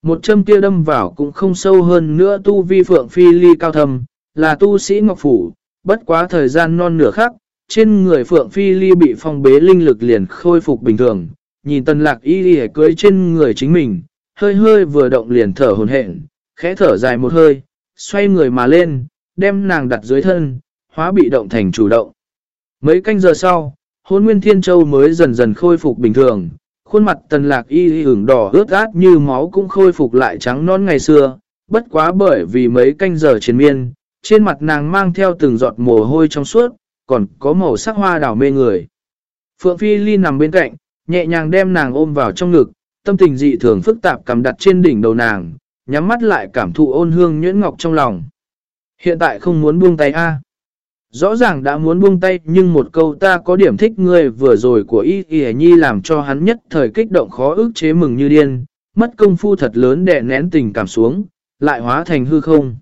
Một châm kia đâm vào cũng không sâu hơn nữa tu vi phượng phi ly cao thầm, là tu sĩ ngọc phủ, bất quá thời gian non nửa khắc, trên người Phượng Phi Ly bị phong bế linh lực liền khôi phục bình thường, nhìn tần lạc y ly cưới trên người chính mình, hơi hơi vừa động liền thở hồn hện, khẽ thở dài một hơi, xoay người mà lên, đem nàng đặt dưới thân, hóa bị động thành chủ động. Mấy canh giờ sau, hôn nguyên thiên châu mới dần dần khôi phục bình thường, khuôn mặt tần lạc y hưởng đỏ ướt át như máu cũng khôi phục lại trắng non ngày xưa, bất quá bởi vì mấy canh giờ chiến miên, trên mặt nàng mang theo từng giọt mồ hôi trong suốt, còn có màu sắc hoa đào mê người. Phượng Phi Ly nằm bên cạnh, nhẹ nhàng đem nàng ôm vào trong ngực, tâm tình dị thường phức tạp cầm đặt trên đỉnh đầu nàng, nhắm mắt lại cảm thụ ôn hương nhuyễn ngọc trong lòng. Hiện tại không muốn buông tay a Rõ ràng đã muốn buông tay nhưng một câu ta có điểm thích ngươi vừa rồi của Y Y Nhi làm cho hắn nhất thời kích động khó ức chế mừng như điên, mất công phu thật lớn để nén tình cảm xuống, lại hóa thành hư không.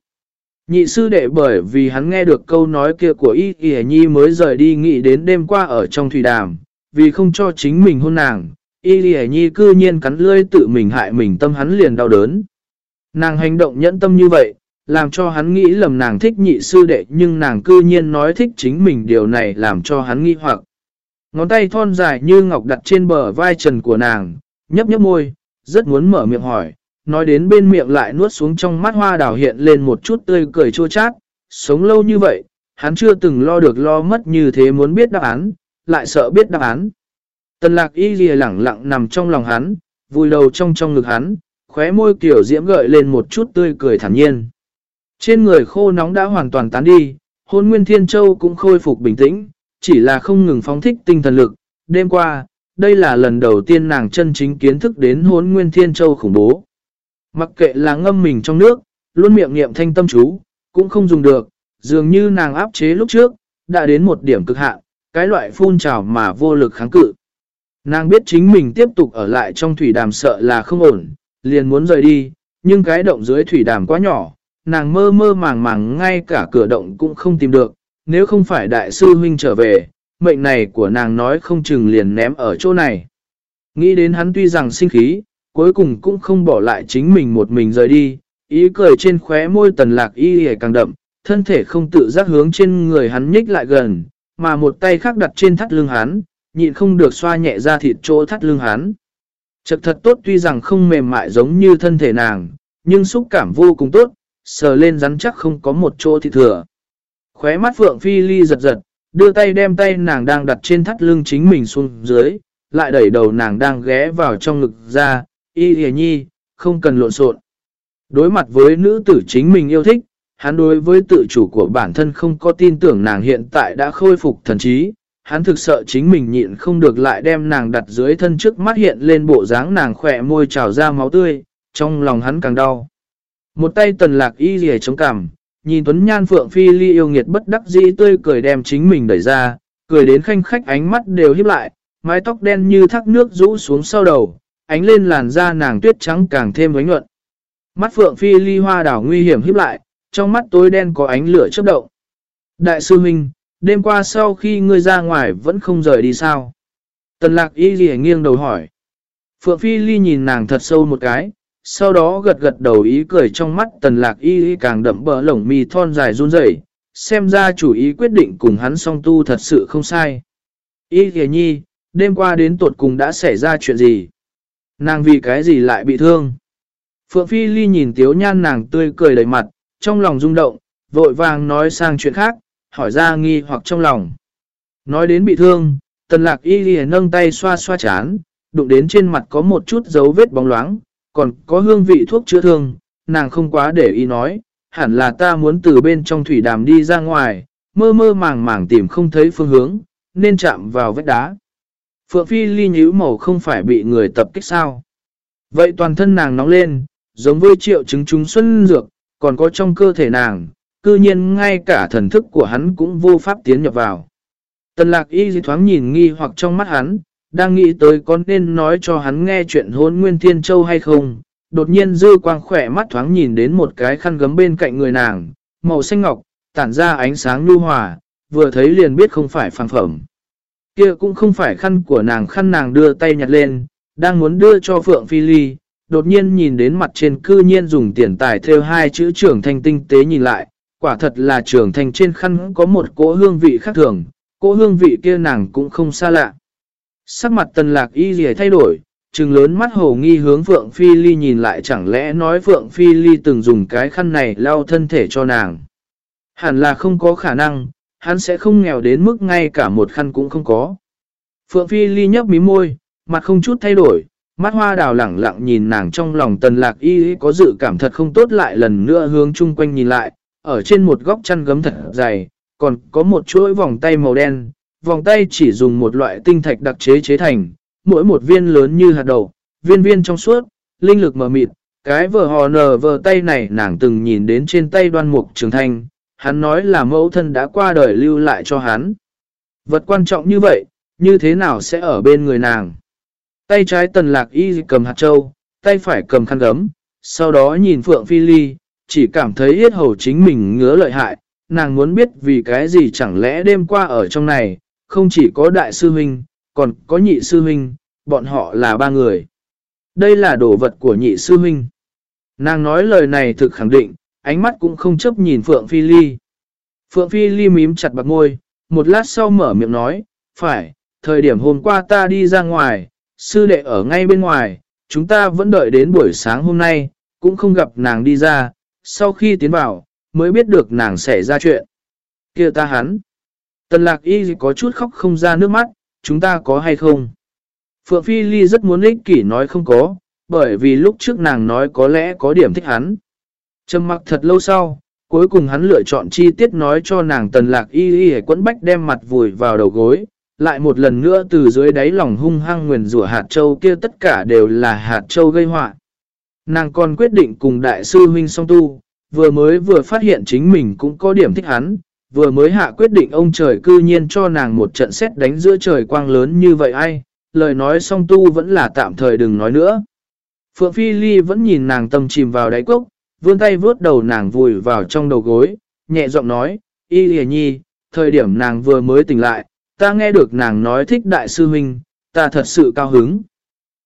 Nhị sư đệ bởi vì hắn nghe được câu nói kia của Y Y Nhi mới rời đi nghĩ đến đêm qua ở trong thủy đàm, vì không cho chính mình hôn nàng, Y Y Nhi cư nhiên cắn lươi tự mình hại mình tâm hắn liền đau đớn. Nàng hành động nhẫn tâm như vậy, làm cho hắn nghĩ lầm nàng thích nhị sư đệ nhưng nàng cư nhiên nói thích chính mình điều này làm cho hắn nghi hoặc. Ngón tay thon dài như ngọc đặt trên bờ vai trần của nàng, nhấp nhấp môi, rất muốn mở miệng hỏi, nói đến bên miệng lại nuốt xuống trong mắt hoa đào hiện lên một chút tươi cười chua chát, sống lâu như vậy, hắn chưa từng lo được lo mất như thế muốn biết đáp án, lại sợ biết đáp án. Tần lạc y lìa lẳng lặng nằm trong lòng hắn, vùi đầu trong trong ngực hắn, khóe môi kiểu diễm gợi lên một chút tươi cười thản nhiên. Trên người khô nóng đã hoàn toàn tán đi, hôn nguyên thiên châu cũng khôi phục bình tĩnh, chỉ là không ngừng phóng thích tinh thần lực. Đêm qua, đây là lần đầu tiên nàng chân chính kiến thức đến hôn nguyên thiên châu khủng bố. Mặc kệ là ngâm mình trong nước, luôn miệng niệm thanh tâm chú, cũng không dùng được, dường như nàng áp chế lúc trước, đã đến một điểm cực hạn, cái loại phun trào mà vô lực kháng cự. Nàng biết chính mình tiếp tục ở lại trong thủy đàm sợ là không ổn, liền muốn rời đi, nhưng cái động dưới thủy đàm quá nhỏ, nàng mơ mơ màng màng ngay cả cửa động cũng không tìm được, nếu không phải đại sư huynh trở về, mệnh này của nàng nói không chừng liền ném ở chỗ này. Nghĩ đến hắn tuy rằng sinh khí, cuối cùng cũng không bỏ lại chính mình một mình rời đi, ý cười trên khóe môi tần lạc y hề càng đậm, thân thể không tự giác hướng trên người hắn nhích lại gần, mà một tay khác đặt trên thắt lưng hắn, nhịn không được xoa nhẹ ra thịt chỗ thắt lưng hắn. Chật thật tốt tuy rằng không mềm mại giống như thân thể nàng, nhưng xúc cảm vô cùng tốt, sờ lên rắn chắc không có một chỗ thị thừa. Khóe mắt Phượng Phi Ly giật giật, đưa tay đem tay nàng đang đặt trên thắt lưng chính mình xuống dưới, lại đẩy đầu nàng đang ghé vào trong ngực ra, y hề nhi, không cần lộn xộn. Đối mặt với nữ tử chính mình yêu thích, hắn đối với tự chủ của bản thân không có tin tưởng nàng hiện tại đã khôi phục thần trí, hắn thực sợ chính mình nhịn không được lại đem nàng đặt dưới thân trước mắt hiện lên bộ dáng nàng khỏe môi trào ra máu tươi, trong lòng hắn càng đau. Một tay tần lạc y rìa chống cằm, nhìn Tuấn Nhan Phượng Phi Ly yêu nghiệt bất đắc dĩ tươi cười đem chính mình đẩy ra, cười đến khanh khách ánh mắt đều hiếp lại, mái tóc đen như thác nước rũ xuống sau đầu, ánh lên làn da nàng tuyết trắng càng thêm vánh nhuận. Mắt Phượng Phi Ly hoa đảo nguy hiểm hiếp lại, trong mắt tối đen có ánh lửa chớp động. Đại sư Minh, đêm qua sau khi ngươi ra ngoài vẫn không rời đi sao? Tần lạc y rìa nghiêng đầu hỏi. Phượng Phi Ly nhìn nàng thật sâu một cái, sau đó gật gật đầu ý cười trong mắt tần lạc y càng đậm bờ lồng mi thon dài run rẩy xem ra chủ ý quyết định cùng hắn song tu thật sự không sai. Y kìa nhi, đêm qua đến tuột cùng đã xảy ra chuyện gì? Nàng vì cái gì lại bị thương? Phượng Phi Ly nhìn tiếu nhan nàng tươi cười đầy mặt, trong lòng rung động, vội vàng nói sang chuyện khác, hỏi ra nghi hoặc trong lòng. Nói đến bị thương, tần lạc y Ly nâng tay xoa xoa chán, đụng đến trên mặt có một chút dấu vết bóng loáng, còn có hương vị thuốc chữa thương, nàng không quá để ý nói, hẳn là ta muốn từ bên trong thủy đàm đi ra ngoài, mơ mơ màng màng tìm không thấy phương hướng, nên chạm vào vết đá. Phượng Phi ly nhíu màu không phải bị người tập kích sao. Vậy toàn thân nàng nóng lên, giống với triệu chứng trúng xuân dược, còn có trong cơ thể nàng, cư nhiên ngay cả thần thức của hắn cũng vô pháp tiến nhập vào. Tần lạc y thoáng nhìn nghi hoặc trong mắt hắn, đang nghĩ tới có nên nói cho hắn nghe chuyện hôn nguyên thiên châu hay không. Đột nhiên dư quang khỏe mắt thoáng nhìn đến một cái khăn gấm bên cạnh người nàng, màu xanh ngọc, tản ra ánh sáng nhu hòa, vừa thấy liền biết không phải phàng phẩm. Kia cũng không phải khăn của nàng khăn nàng đưa tay nhặt lên, đang muốn đưa cho Phượng Phi Ly, đột nhiên nhìn đến mặt trên cư nhiên dùng tiền tài theo hai chữ trưởng thanh tinh tế nhìn lại, quả thật là trưởng thanh trên khăn có một cỗ hương vị khác thường, cỗ hương vị kia nàng cũng không xa lạ. Sắc mặt tần lạc y gì thay đổi, trừng lớn mắt hồ nghi hướng Phượng Phi Ly nhìn lại chẳng lẽ nói Phượng Phi Ly từng dùng cái khăn này lau thân thể cho nàng. Hẳn là không có khả năng, hắn sẽ không nghèo đến mức ngay cả một khăn cũng không có. Phượng Phi Ly nhấp mí môi, mặt không chút thay đổi, mắt hoa đào lẳng lặng nhìn nàng trong lòng tần lạc y có dự cảm thật không tốt lại lần nữa hướng chung quanh nhìn lại, ở trên một góc chăn gấm thật dày, còn có một chuỗi vòng tay màu đen, vòng tay chỉ dùng một loại tinh thạch đặc chế chế thành, mỗi một viên lớn như hạt đầu, viên viên trong suốt, linh lực mờ mịt. Cái vờ hò nờ vờ tay này nàng từng nhìn đến trên tay đoan mục trường thanh, hắn nói là mẫu thân đã qua đời lưu lại cho hắn. Vật quan trọng như vậy, như thế nào sẽ ở bên người nàng? Tay trái tần lạc y cầm hạt châu, tay phải cầm khăn gấm, sau đó nhìn Phượng Phi Ly, chỉ cảm thấy yết hầu chính mình ngứa lợi hại, nàng muốn biết vì cái gì chẳng lẽ đêm qua ở trong này, không chỉ có đại sư huynh, còn có nhị sư huynh, bọn họ là ba người. Đây là đồ vật của nhị sư huynh. Nàng nói lời này thực khẳng định, ánh mắt cũng không chấp nhìn Phượng Phi Ly. Phượng Phi Ly mím chặt bạc ngôi, một lát sau mở miệng nói, phải, thời điểm hôm qua ta đi ra ngoài, sư đệ ở ngay bên ngoài, chúng ta vẫn đợi đến buổi sáng hôm nay, cũng không gặp nàng đi ra, sau khi tiến vào, mới biết được nàng xảy ra chuyện. kia ta hắn. Tần lạc y có chút khóc không ra nước mắt, chúng ta có hay không? Phượng Phi Ly rất muốn ích kỷ nói không có, bởi vì lúc trước nàng nói có lẽ có điểm thích hắn. Trầm mặc thật lâu sau, cuối cùng hắn lựa chọn chi tiết nói cho nàng tần lạc y y quấn bách đem mặt vùi vào đầu gối, lại một lần nữa từ dưới đáy lòng hung hăng nguyền rủa hạt châu kia tất cả đều là hạt châu gây họa Nàng còn quyết định cùng đại sư huynh song tu, vừa mới vừa phát hiện chính mình cũng có điểm thích hắn, vừa mới hạ quyết định ông trời cư nhiên cho nàng một trận xét đánh giữa trời quang lớn như vậy ai, lời nói song tu vẫn là tạm thời đừng nói nữa. Phượng Phi Ly vẫn nhìn nàng tâm chìm vào đáy cốc, vươn tay vướt đầu nàng vùi vào trong đầu gối, nhẹ giọng nói, y lìa nhi, thời điểm nàng vừa mới tỉnh lại, ta nghe được nàng nói thích đại sư huynh, ta thật sự cao hứng.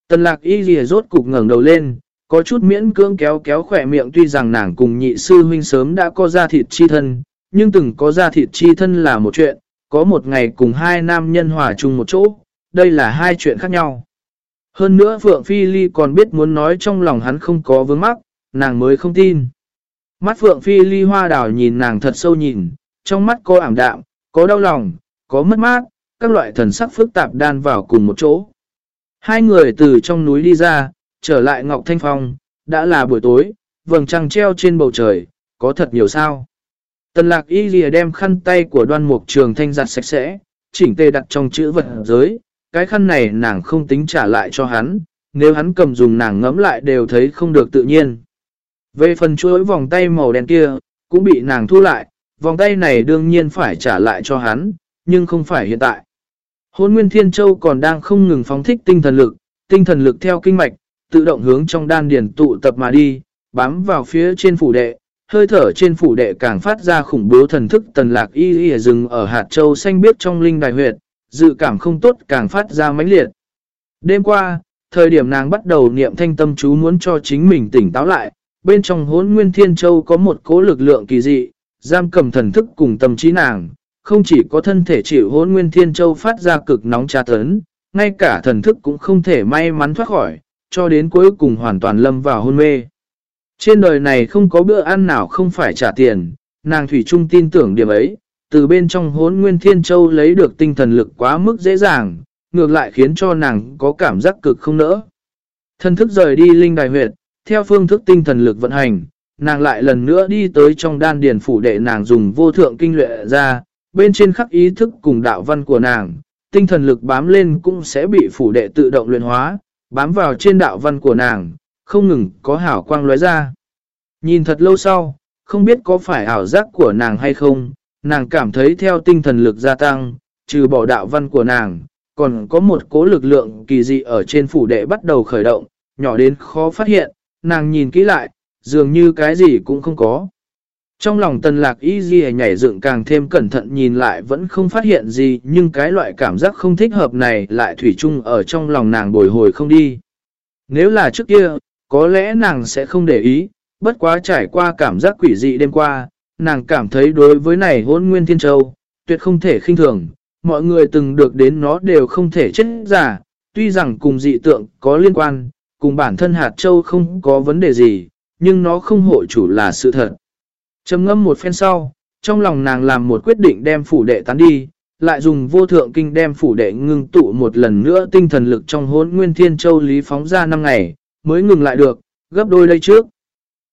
Tần lạc y lìa rốt cục ngẩng đầu lên, có chút miễn cưỡng kéo kéo khỏe miệng tuy rằng nàng cùng nhị sư huynh sớm đã có ra thịt chi thân, nhưng từng có ra thịt chi thân là một chuyện, có một ngày cùng hai nam nhân hòa chung một chỗ, đây là hai chuyện khác nhau. Hơn nữa Phượng Phi Ly còn biết muốn nói trong lòng hắn không có vướng mắc, nàng mới không tin. Mắt Phượng Phi Ly hoa đào nhìn nàng thật sâu nhìn, trong mắt có ảm đạm, có đau lòng, có mất mát, các loại thần sắc phức tạp đan vào cùng một chỗ. Hai người từ trong núi đi ra, trở lại Ngọc Thanh Phong, đã là buổi tối, vầng trăng treo trên bầu trời, có thật nhiều sao. Tần lạc y lìa đem khăn tay của đoan mục trường thanh giặt sạch sẽ, chỉnh tê đặt trong chữ vật giới, cái khăn này nàng không tính trả lại cho hắn, nếu hắn cầm dùng nàng ngẫm lại đều thấy không được tự nhiên. Về phần chuỗi vòng tay màu đen kia, cũng bị nàng thu lại, vòng tay này đương nhiên phải trả lại cho hắn, nhưng không phải hiện tại. Hôn Nguyên Thiên Châu còn đang không ngừng phóng thích tinh thần lực, tinh thần lực theo kinh mạch, tự động hướng trong đan điển tụ tập mà đi, bám vào phía trên phủ đệ, hơi thở trên phủ đệ càng phát ra khủng bố thần thức tần lạc y y rừng ở hạt châu xanh biếc trong linh đài huyệt, dự cảm không tốt càng phát ra mãnh liệt. Đêm qua, thời điểm nàng bắt đầu niệm thanh tâm chú muốn cho chính mình tỉnh táo lại, bên trong hốn nguyên thiên châu có một cố lực lượng kỳ dị, giam cầm thần thức cùng tâm trí nàng, không chỉ có thân thể chịu hốn nguyên thiên châu phát ra cực nóng tra tấn, ngay cả thần thức cũng không thể may mắn thoát khỏi, cho đến cuối cùng hoàn toàn lâm vào hôn mê. Trên đời này không có bữa ăn nào không phải trả tiền, nàng Thủy Trung tin tưởng điểm ấy, từ bên trong hốn nguyên thiên châu lấy được tinh thần lực quá mức dễ dàng, ngược lại khiến cho nàng có cảm giác cực không nỡ. Thân thức rời đi linh đài huyệt, theo phương thức tinh thần lực vận hành, nàng lại lần nữa đi tới trong đan điền phủ đệ nàng dùng vô thượng kinh luyện ra, bên trên khắc ý thức cùng đạo văn của nàng, tinh thần lực bám lên cũng sẽ bị phủ đệ tự động luyện hóa, bám vào trên đạo văn của nàng, không ngừng có hảo quang lóe ra. Nhìn thật lâu sau, không biết có phải ảo giác của nàng hay không, nàng cảm thấy theo tinh thần lực gia tăng, trừ bỏ đạo văn của nàng, còn có một cố lực lượng kỳ dị ở trên phủ đệ bắt đầu khởi động, nhỏ đến khó phát hiện, nàng nhìn kỹ lại, dường như cái gì cũng không có. Trong lòng tần lạc y di nhảy dựng càng thêm cẩn thận nhìn lại vẫn không phát hiện gì nhưng cái loại cảm giác không thích hợp này lại thủy chung ở trong lòng nàng bồi hồi không đi. Nếu là trước kia, có lẽ nàng sẽ không để ý, bất quá trải qua cảm giác quỷ dị đêm qua, nàng cảm thấy đối với này hôn nguyên thiên châu, tuyệt không thể khinh thường, mọi người từng được đến nó đều không thể chết giả, tuy rằng cùng dị tượng có liên quan, cùng bản thân hạt châu không có vấn đề gì, nhưng nó không hội chủ là sự thật. trầm ngâm một phen sau, trong lòng nàng làm một quyết định đem phủ đệ tán đi, lại dùng vô thượng kinh đem phủ đệ ngưng tụ một lần nữa tinh thần lực trong hôn nguyên thiên châu lý phóng ra năm ngày, mới ngừng lại được, gấp đôi đây trước.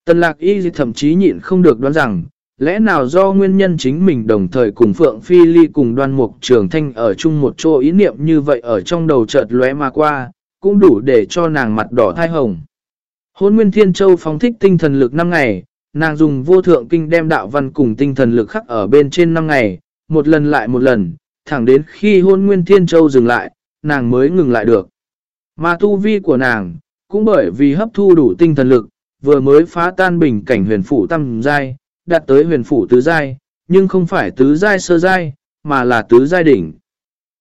Tần lạc y thậm chí nhịn không được đoán rằng, lẽ nào do nguyên nhân chính mình đồng thời cùng Phượng Phi Ly cùng đoan mục trường thanh ở chung một chỗ ý niệm như vậy ở trong đầu chợt lóe mà qua, cũng đủ để cho nàng mặt đỏ thai hồng. Hôn Nguyên Thiên Châu phóng thích tinh thần lực 5 ngày, nàng dùng vô thượng kinh đem đạo văn cùng tinh thần lực khắc ở bên trên 5 ngày, một lần lại một lần, thẳng đến khi hôn Nguyên Thiên Châu dừng lại, nàng mới ngừng lại được. Mà tu vi của nàng, cũng bởi vì hấp thu đủ tinh thần lực, vừa mới phá tan bình cảnh huyền phủ tâm giai, đạt tới huyền phủ tứ giai, nhưng không phải tứ giai sơ giai, mà là tứ giai đỉnh.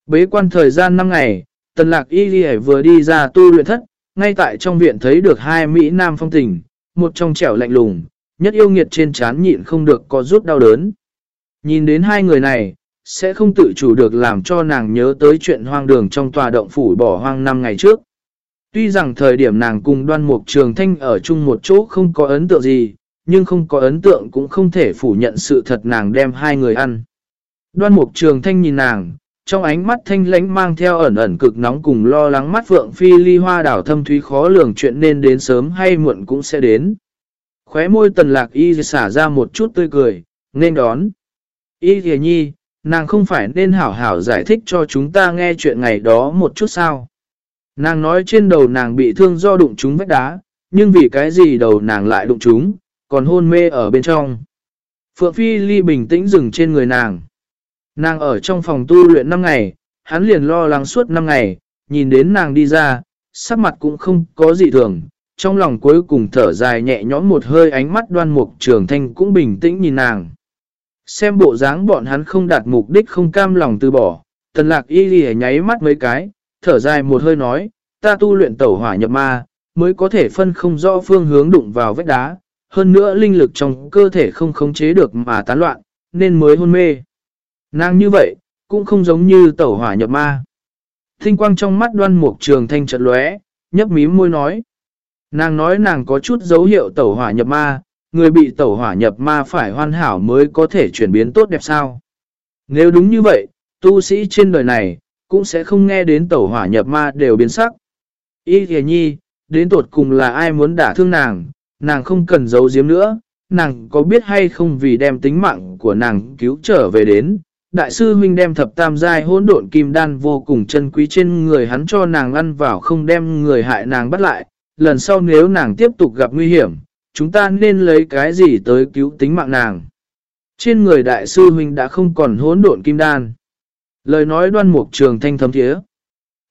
Bế quan thời gian 5 ngày, tần lạc y ghi vừa đi ra tu luyện thất, ngay tại trong viện thấy được hai Mỹ Nam phong tình, một trong trẻo lạnh lùng, nhất yêu nghiệt trên chán nhịn không được có rút đau đớn. Nhìn đến hai người này, sẽ không tự chủ được làm cho nàng nhớ tới chuyện hoang đường trong tòa động phủ bỏ hoang năm ngày trước. Tuy rằng thời điểm nàng cùng đoan mục trường thanh ở chung một chỗ không có ấn tượng gì, nhưng không có ấn tượng cũng không thể phủ nhận sự thật nàng đem hai người ăn. Đoan mục trường thanh nhìn nàng, trong ánh mắt thanh lánh mang theo ẩn ẩn cực nóng cùng lo lắng mắt vượng phi ly hoa đảo thâm thúy khó lường chuyện nên đến sớm hay muộn cũng sẽ đến. Khóe môi tần lạc y xả ra một chút tươi cười, nên đón. Y thề nhi, nàng không phải nên hảo hảo giải thích cho chúng ta nghe chuyện ngày đó một chút sao. Nàng nói trên đầu nàng bị thương do đụng chúng vách đá, nhưng vì cái gì đầu nàng lại đụng chúng, còn hôn mê ở bên trong. Phượng Phi Ly bình tĩnh dừng trên người nàng. Nàng ở trong phòng tu luyện 5 ngày, hắn liền lo lắng suốt 5 ngày, nhìn đến nàng đi ra, sắc mặt cũng không có gì thường. Trong lòng cuối cùng thở dài nhẹ nhõm một hơi ánh mắt đoan mục trường thanh cũng bình tĩnh nhìn nàng. Xem bộ dáng bọn hắn không đạt mục đích không cam lòng từ bỏ, tần lạc y ghi nháy mắt mấy cái, thở dài một hơi nói, ta tu luyện tẩu hỏa nhập ma, mới có thể phân không rõ phương hướng đụng vào vách đá, hơn nữa linh lực trong cơ thể không khống chế được mà tán loạn, nên mới hôn mê. Nàng như vậy, cũng không giống như tẩu hỏa nhập ma. Thinh quang trong mắt đoan mục trường thanh trật lóe, nhấp mím môi nói. Nàng nói nàng có chút dấu hiệu tẩu hỏa nhập ma, người bị tẩu hỏa nhập ma phải hoàn hảo mới có thể chuyển biến tốt đẹp sao. Nếu đúng như vậy, tu sĩ trên đời này, cũng sẽ không nghe đến tẩu hỏa nhập ma đều biến sắc. Y thề nhi, đến tột cùng là ai muốn đả thương nàng, nàng không cần giấu giếm nữa, nàng có biết hay không vì đem tính mạng của nàng cứu trở về đến. Đại sư huynh đem thập tam giai hỗn độn kim đan vô cùng chân quý trên người hắn cho nàng ăn vào không đem người hại nàng bắt lại. Lần sau nếu nàng tiếp tục gặp nguy hiểm, chúng ta nên lấy cái gì tới cứu tính mạng nàng. Trên người đại sư huynh đã không còn hỗn độn kim đan. Lời nói đoan mục trường thanh thấm thiế.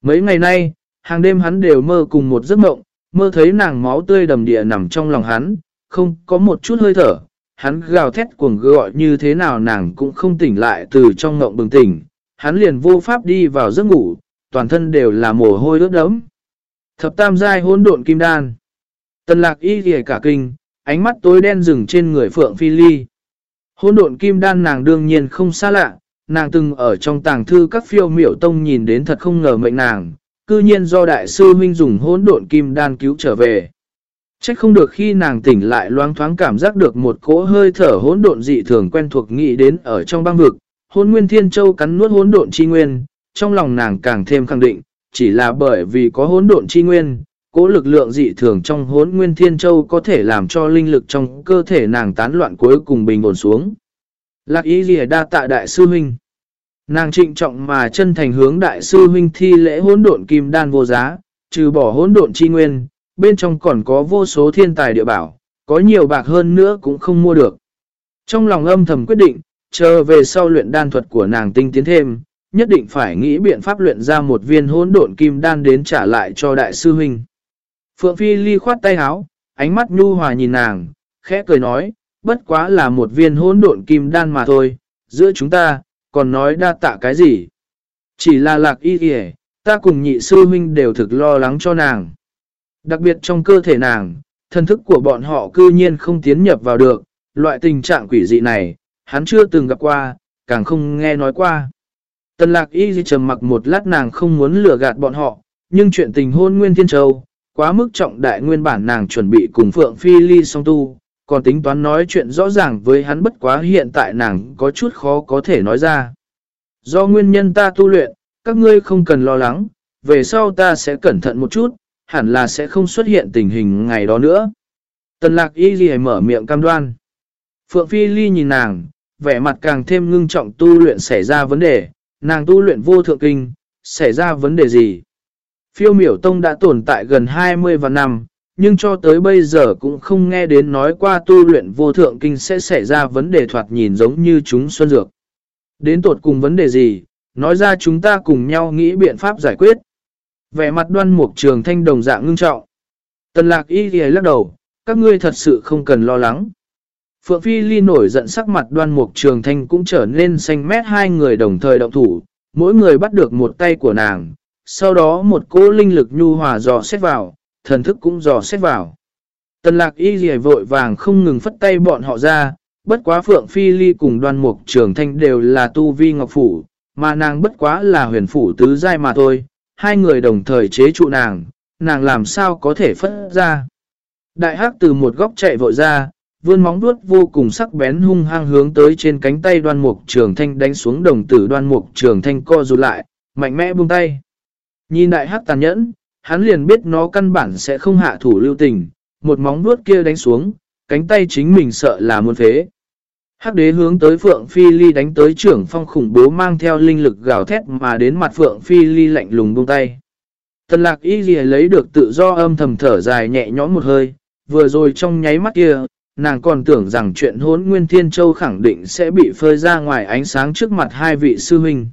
Mấy ngày nay, hàng đêm hắn đều mơ cùng một giấc mộng, mơ thấy nàng máu tươi đầm địa nằm trong lòng hắn, không có một chút hơi thở. Hắn gào thét cuồng gọi như thế nào nàng cũng không tỉnh lại từ trong ngộng bừng tỉnh. Hắn liền vô pháp đi vào giấc ngủ, toàn thân đều là mồ hôi ướt đấm. Thập tam giai hỗn độn kim đan. Tần lạc y ghề cả kinh, ánh mắt tối đen rừng trên người Phượng Phi Ly. Hỗn độn kim đan nàng đương nhiên không xa lạ, nàng từng ở trong tàng thư các phiêu miểu tông nhìn đến thật không ngờ mệnh nàng, cư nhiên do đại sư huynh dùng hỗn độn kim đan cứu trở về. Chắc không được khi nàng tỉnh lại loáng thoáng cảm giác được một cỗ hơi thở hỗn độn dị thường quen thuộc nghĩ đến ở trong băng vực, hỗn nguyên thiên châu cắn nuốt hỗn độn chi nguyên, trong lòng nàng càng thêm khẳng định, chỉ là bởi vì có hỗn độn chi nguyên, cỗ lực lượng dị thường trong hỗn nguyên thiên châu có thể làm cho linh lực trong cơ thể nàng tán loạn cuối cùng bình ổn xuống. Lạc ý gì đa tạ đại sư huynh. Nàng trịnh trọng mà chân thành hướng đại sư huynh thi lễ hỗn độn kim đan vô giá, trừ bỏ hỗn độn chi nguyên, bên trong còn có vô số thiên tài địa bảo, có nhiều bạc hơn nữa cũng không mua được. Trong lòng âm thầm quyết định, chờ về sau luyện đan thuật của nàng tinh tiến thêm, nhất định phải nghĩ biện pháp luyện ra một viên hỗn độn kim đan đến trả lại cho đại sư huynh. Phượng Phi Ly khoát tay háo ánh mắt nhu hòa nhìn nàng, khẽ cười nói, bất quá là một viên hỗn độn kim đan mà thôi, giữa chúng ta, còn nói đa tạ cái gì. Chỉ là lạc y kìa, ta cùng nhị sư huynh đều thực lo lắng cho nàng. Đặc biệt trong cơ thể nàng, thân thức của bọn họ cư nhiên không tiến nhập vào được, loại tình trạng quỷ dị này, hắn chưa từng gặp qua, càng không nghe nói qua. Tần lạc y trầm mặc một lát nàng không muốn lừa gạt bọn họ, nhưng chuyện tình hôn Nguyên Thiên Châu, quá mức trọng đại nguyên bản nàng chuẩn bị cùng Phượng Phi Ly song tu, còn tính toán nói chuyện rõ ràng với hắn bất quá hiện tại nàng có chút khó có thể nói ra. Do nguyên nhân ta tu luyện, các ngươi không cần lo lắng, về sau ta sẽ cẩn thận một chút, hẳn là sẽ không xuất hiện tình hình ngày đó nữa. Tần lạc y ghi mở miệng cam đoan. Phượng Phi Ly nhìn nàng, vẻ mặt càng thêm ngưng trọng tu luyện xảy ra vấn đề, nàng tu luyện vô thượng kinh, xảy ra vấn đề gì? Phiêu miểu tông đã tồn tại gần 20 và năm, nhưng cho tới bây giờ cũng không nghe đến nói qua tu luyện vô thượng kinh sẽ xảy ra vấn đề thoạt nhìn giống như chúng xuân dược. Đến tột cùng vấn đề gì, nói ra chúng ta cùng nhau nghĩ biện pháp giải quyết. Vẻ mặt đoan mục trường thanh đồng dạng ngưng trọng. Tần lạc y thì lắc đầu, các ngươi thật sự không cần lo lắng. Phượng Phi Ly nổi giận sắc mặt đoan mục trường thanh cũng trở nên xanh mét hai người đồng thời động thủ, mỗi người bắt được một tay của nàng, sau đó một cỗ linh lực nhu hòa dò xét vào, thần thức cũng dò xét vào. Tần lạc y dì vội vàng không ngừng phất tay bọn họ ra, bất quá Phượng Phi Ly cùng đoan mục trường thanh đều là tu vi ngọc phủ, mà nàng bất quá là huyền phủ tứ giai mà thôi, hai người đồng thời chế trụ nàng, nàng làm sao có thể phất ra. Đại hắc từ một góc chạy vội ra, vươn móng vuốt vô cùng sắc bén hung hăng hướng tới trên cánh tay đoan mục trường thanh đánh xuống đồng tử đoan mục trường thanh co rụt lại, mạnh mẽ buông tay. Nhìn đại hắc tàn nhẫn, hắn liền biết nó căn bản sẽ không hạ thủ lưu tình, một móng vuốt kia đánh xuống, cánh tay chính mình sợ là muốn phế. Hắc đế hướng tới Phượng Phi Ly đánh tới trưởng phong khủng bố mang theo linh lực gào thét mà đến mặt Phượng Phi Ly lạnh lùng buông tay. Tần lạc y ghi lấy được tự do âm thầm thở dài nhẹ nhõm một hơi, vừa rồi trong nháy mắt kia, nàng còn tưởng rằng chuyện hốn Nguyên Thiên Châu khẳng định sẽ bị phơi ra ngoài ánh sáng trước mặt hai vị sư huynh.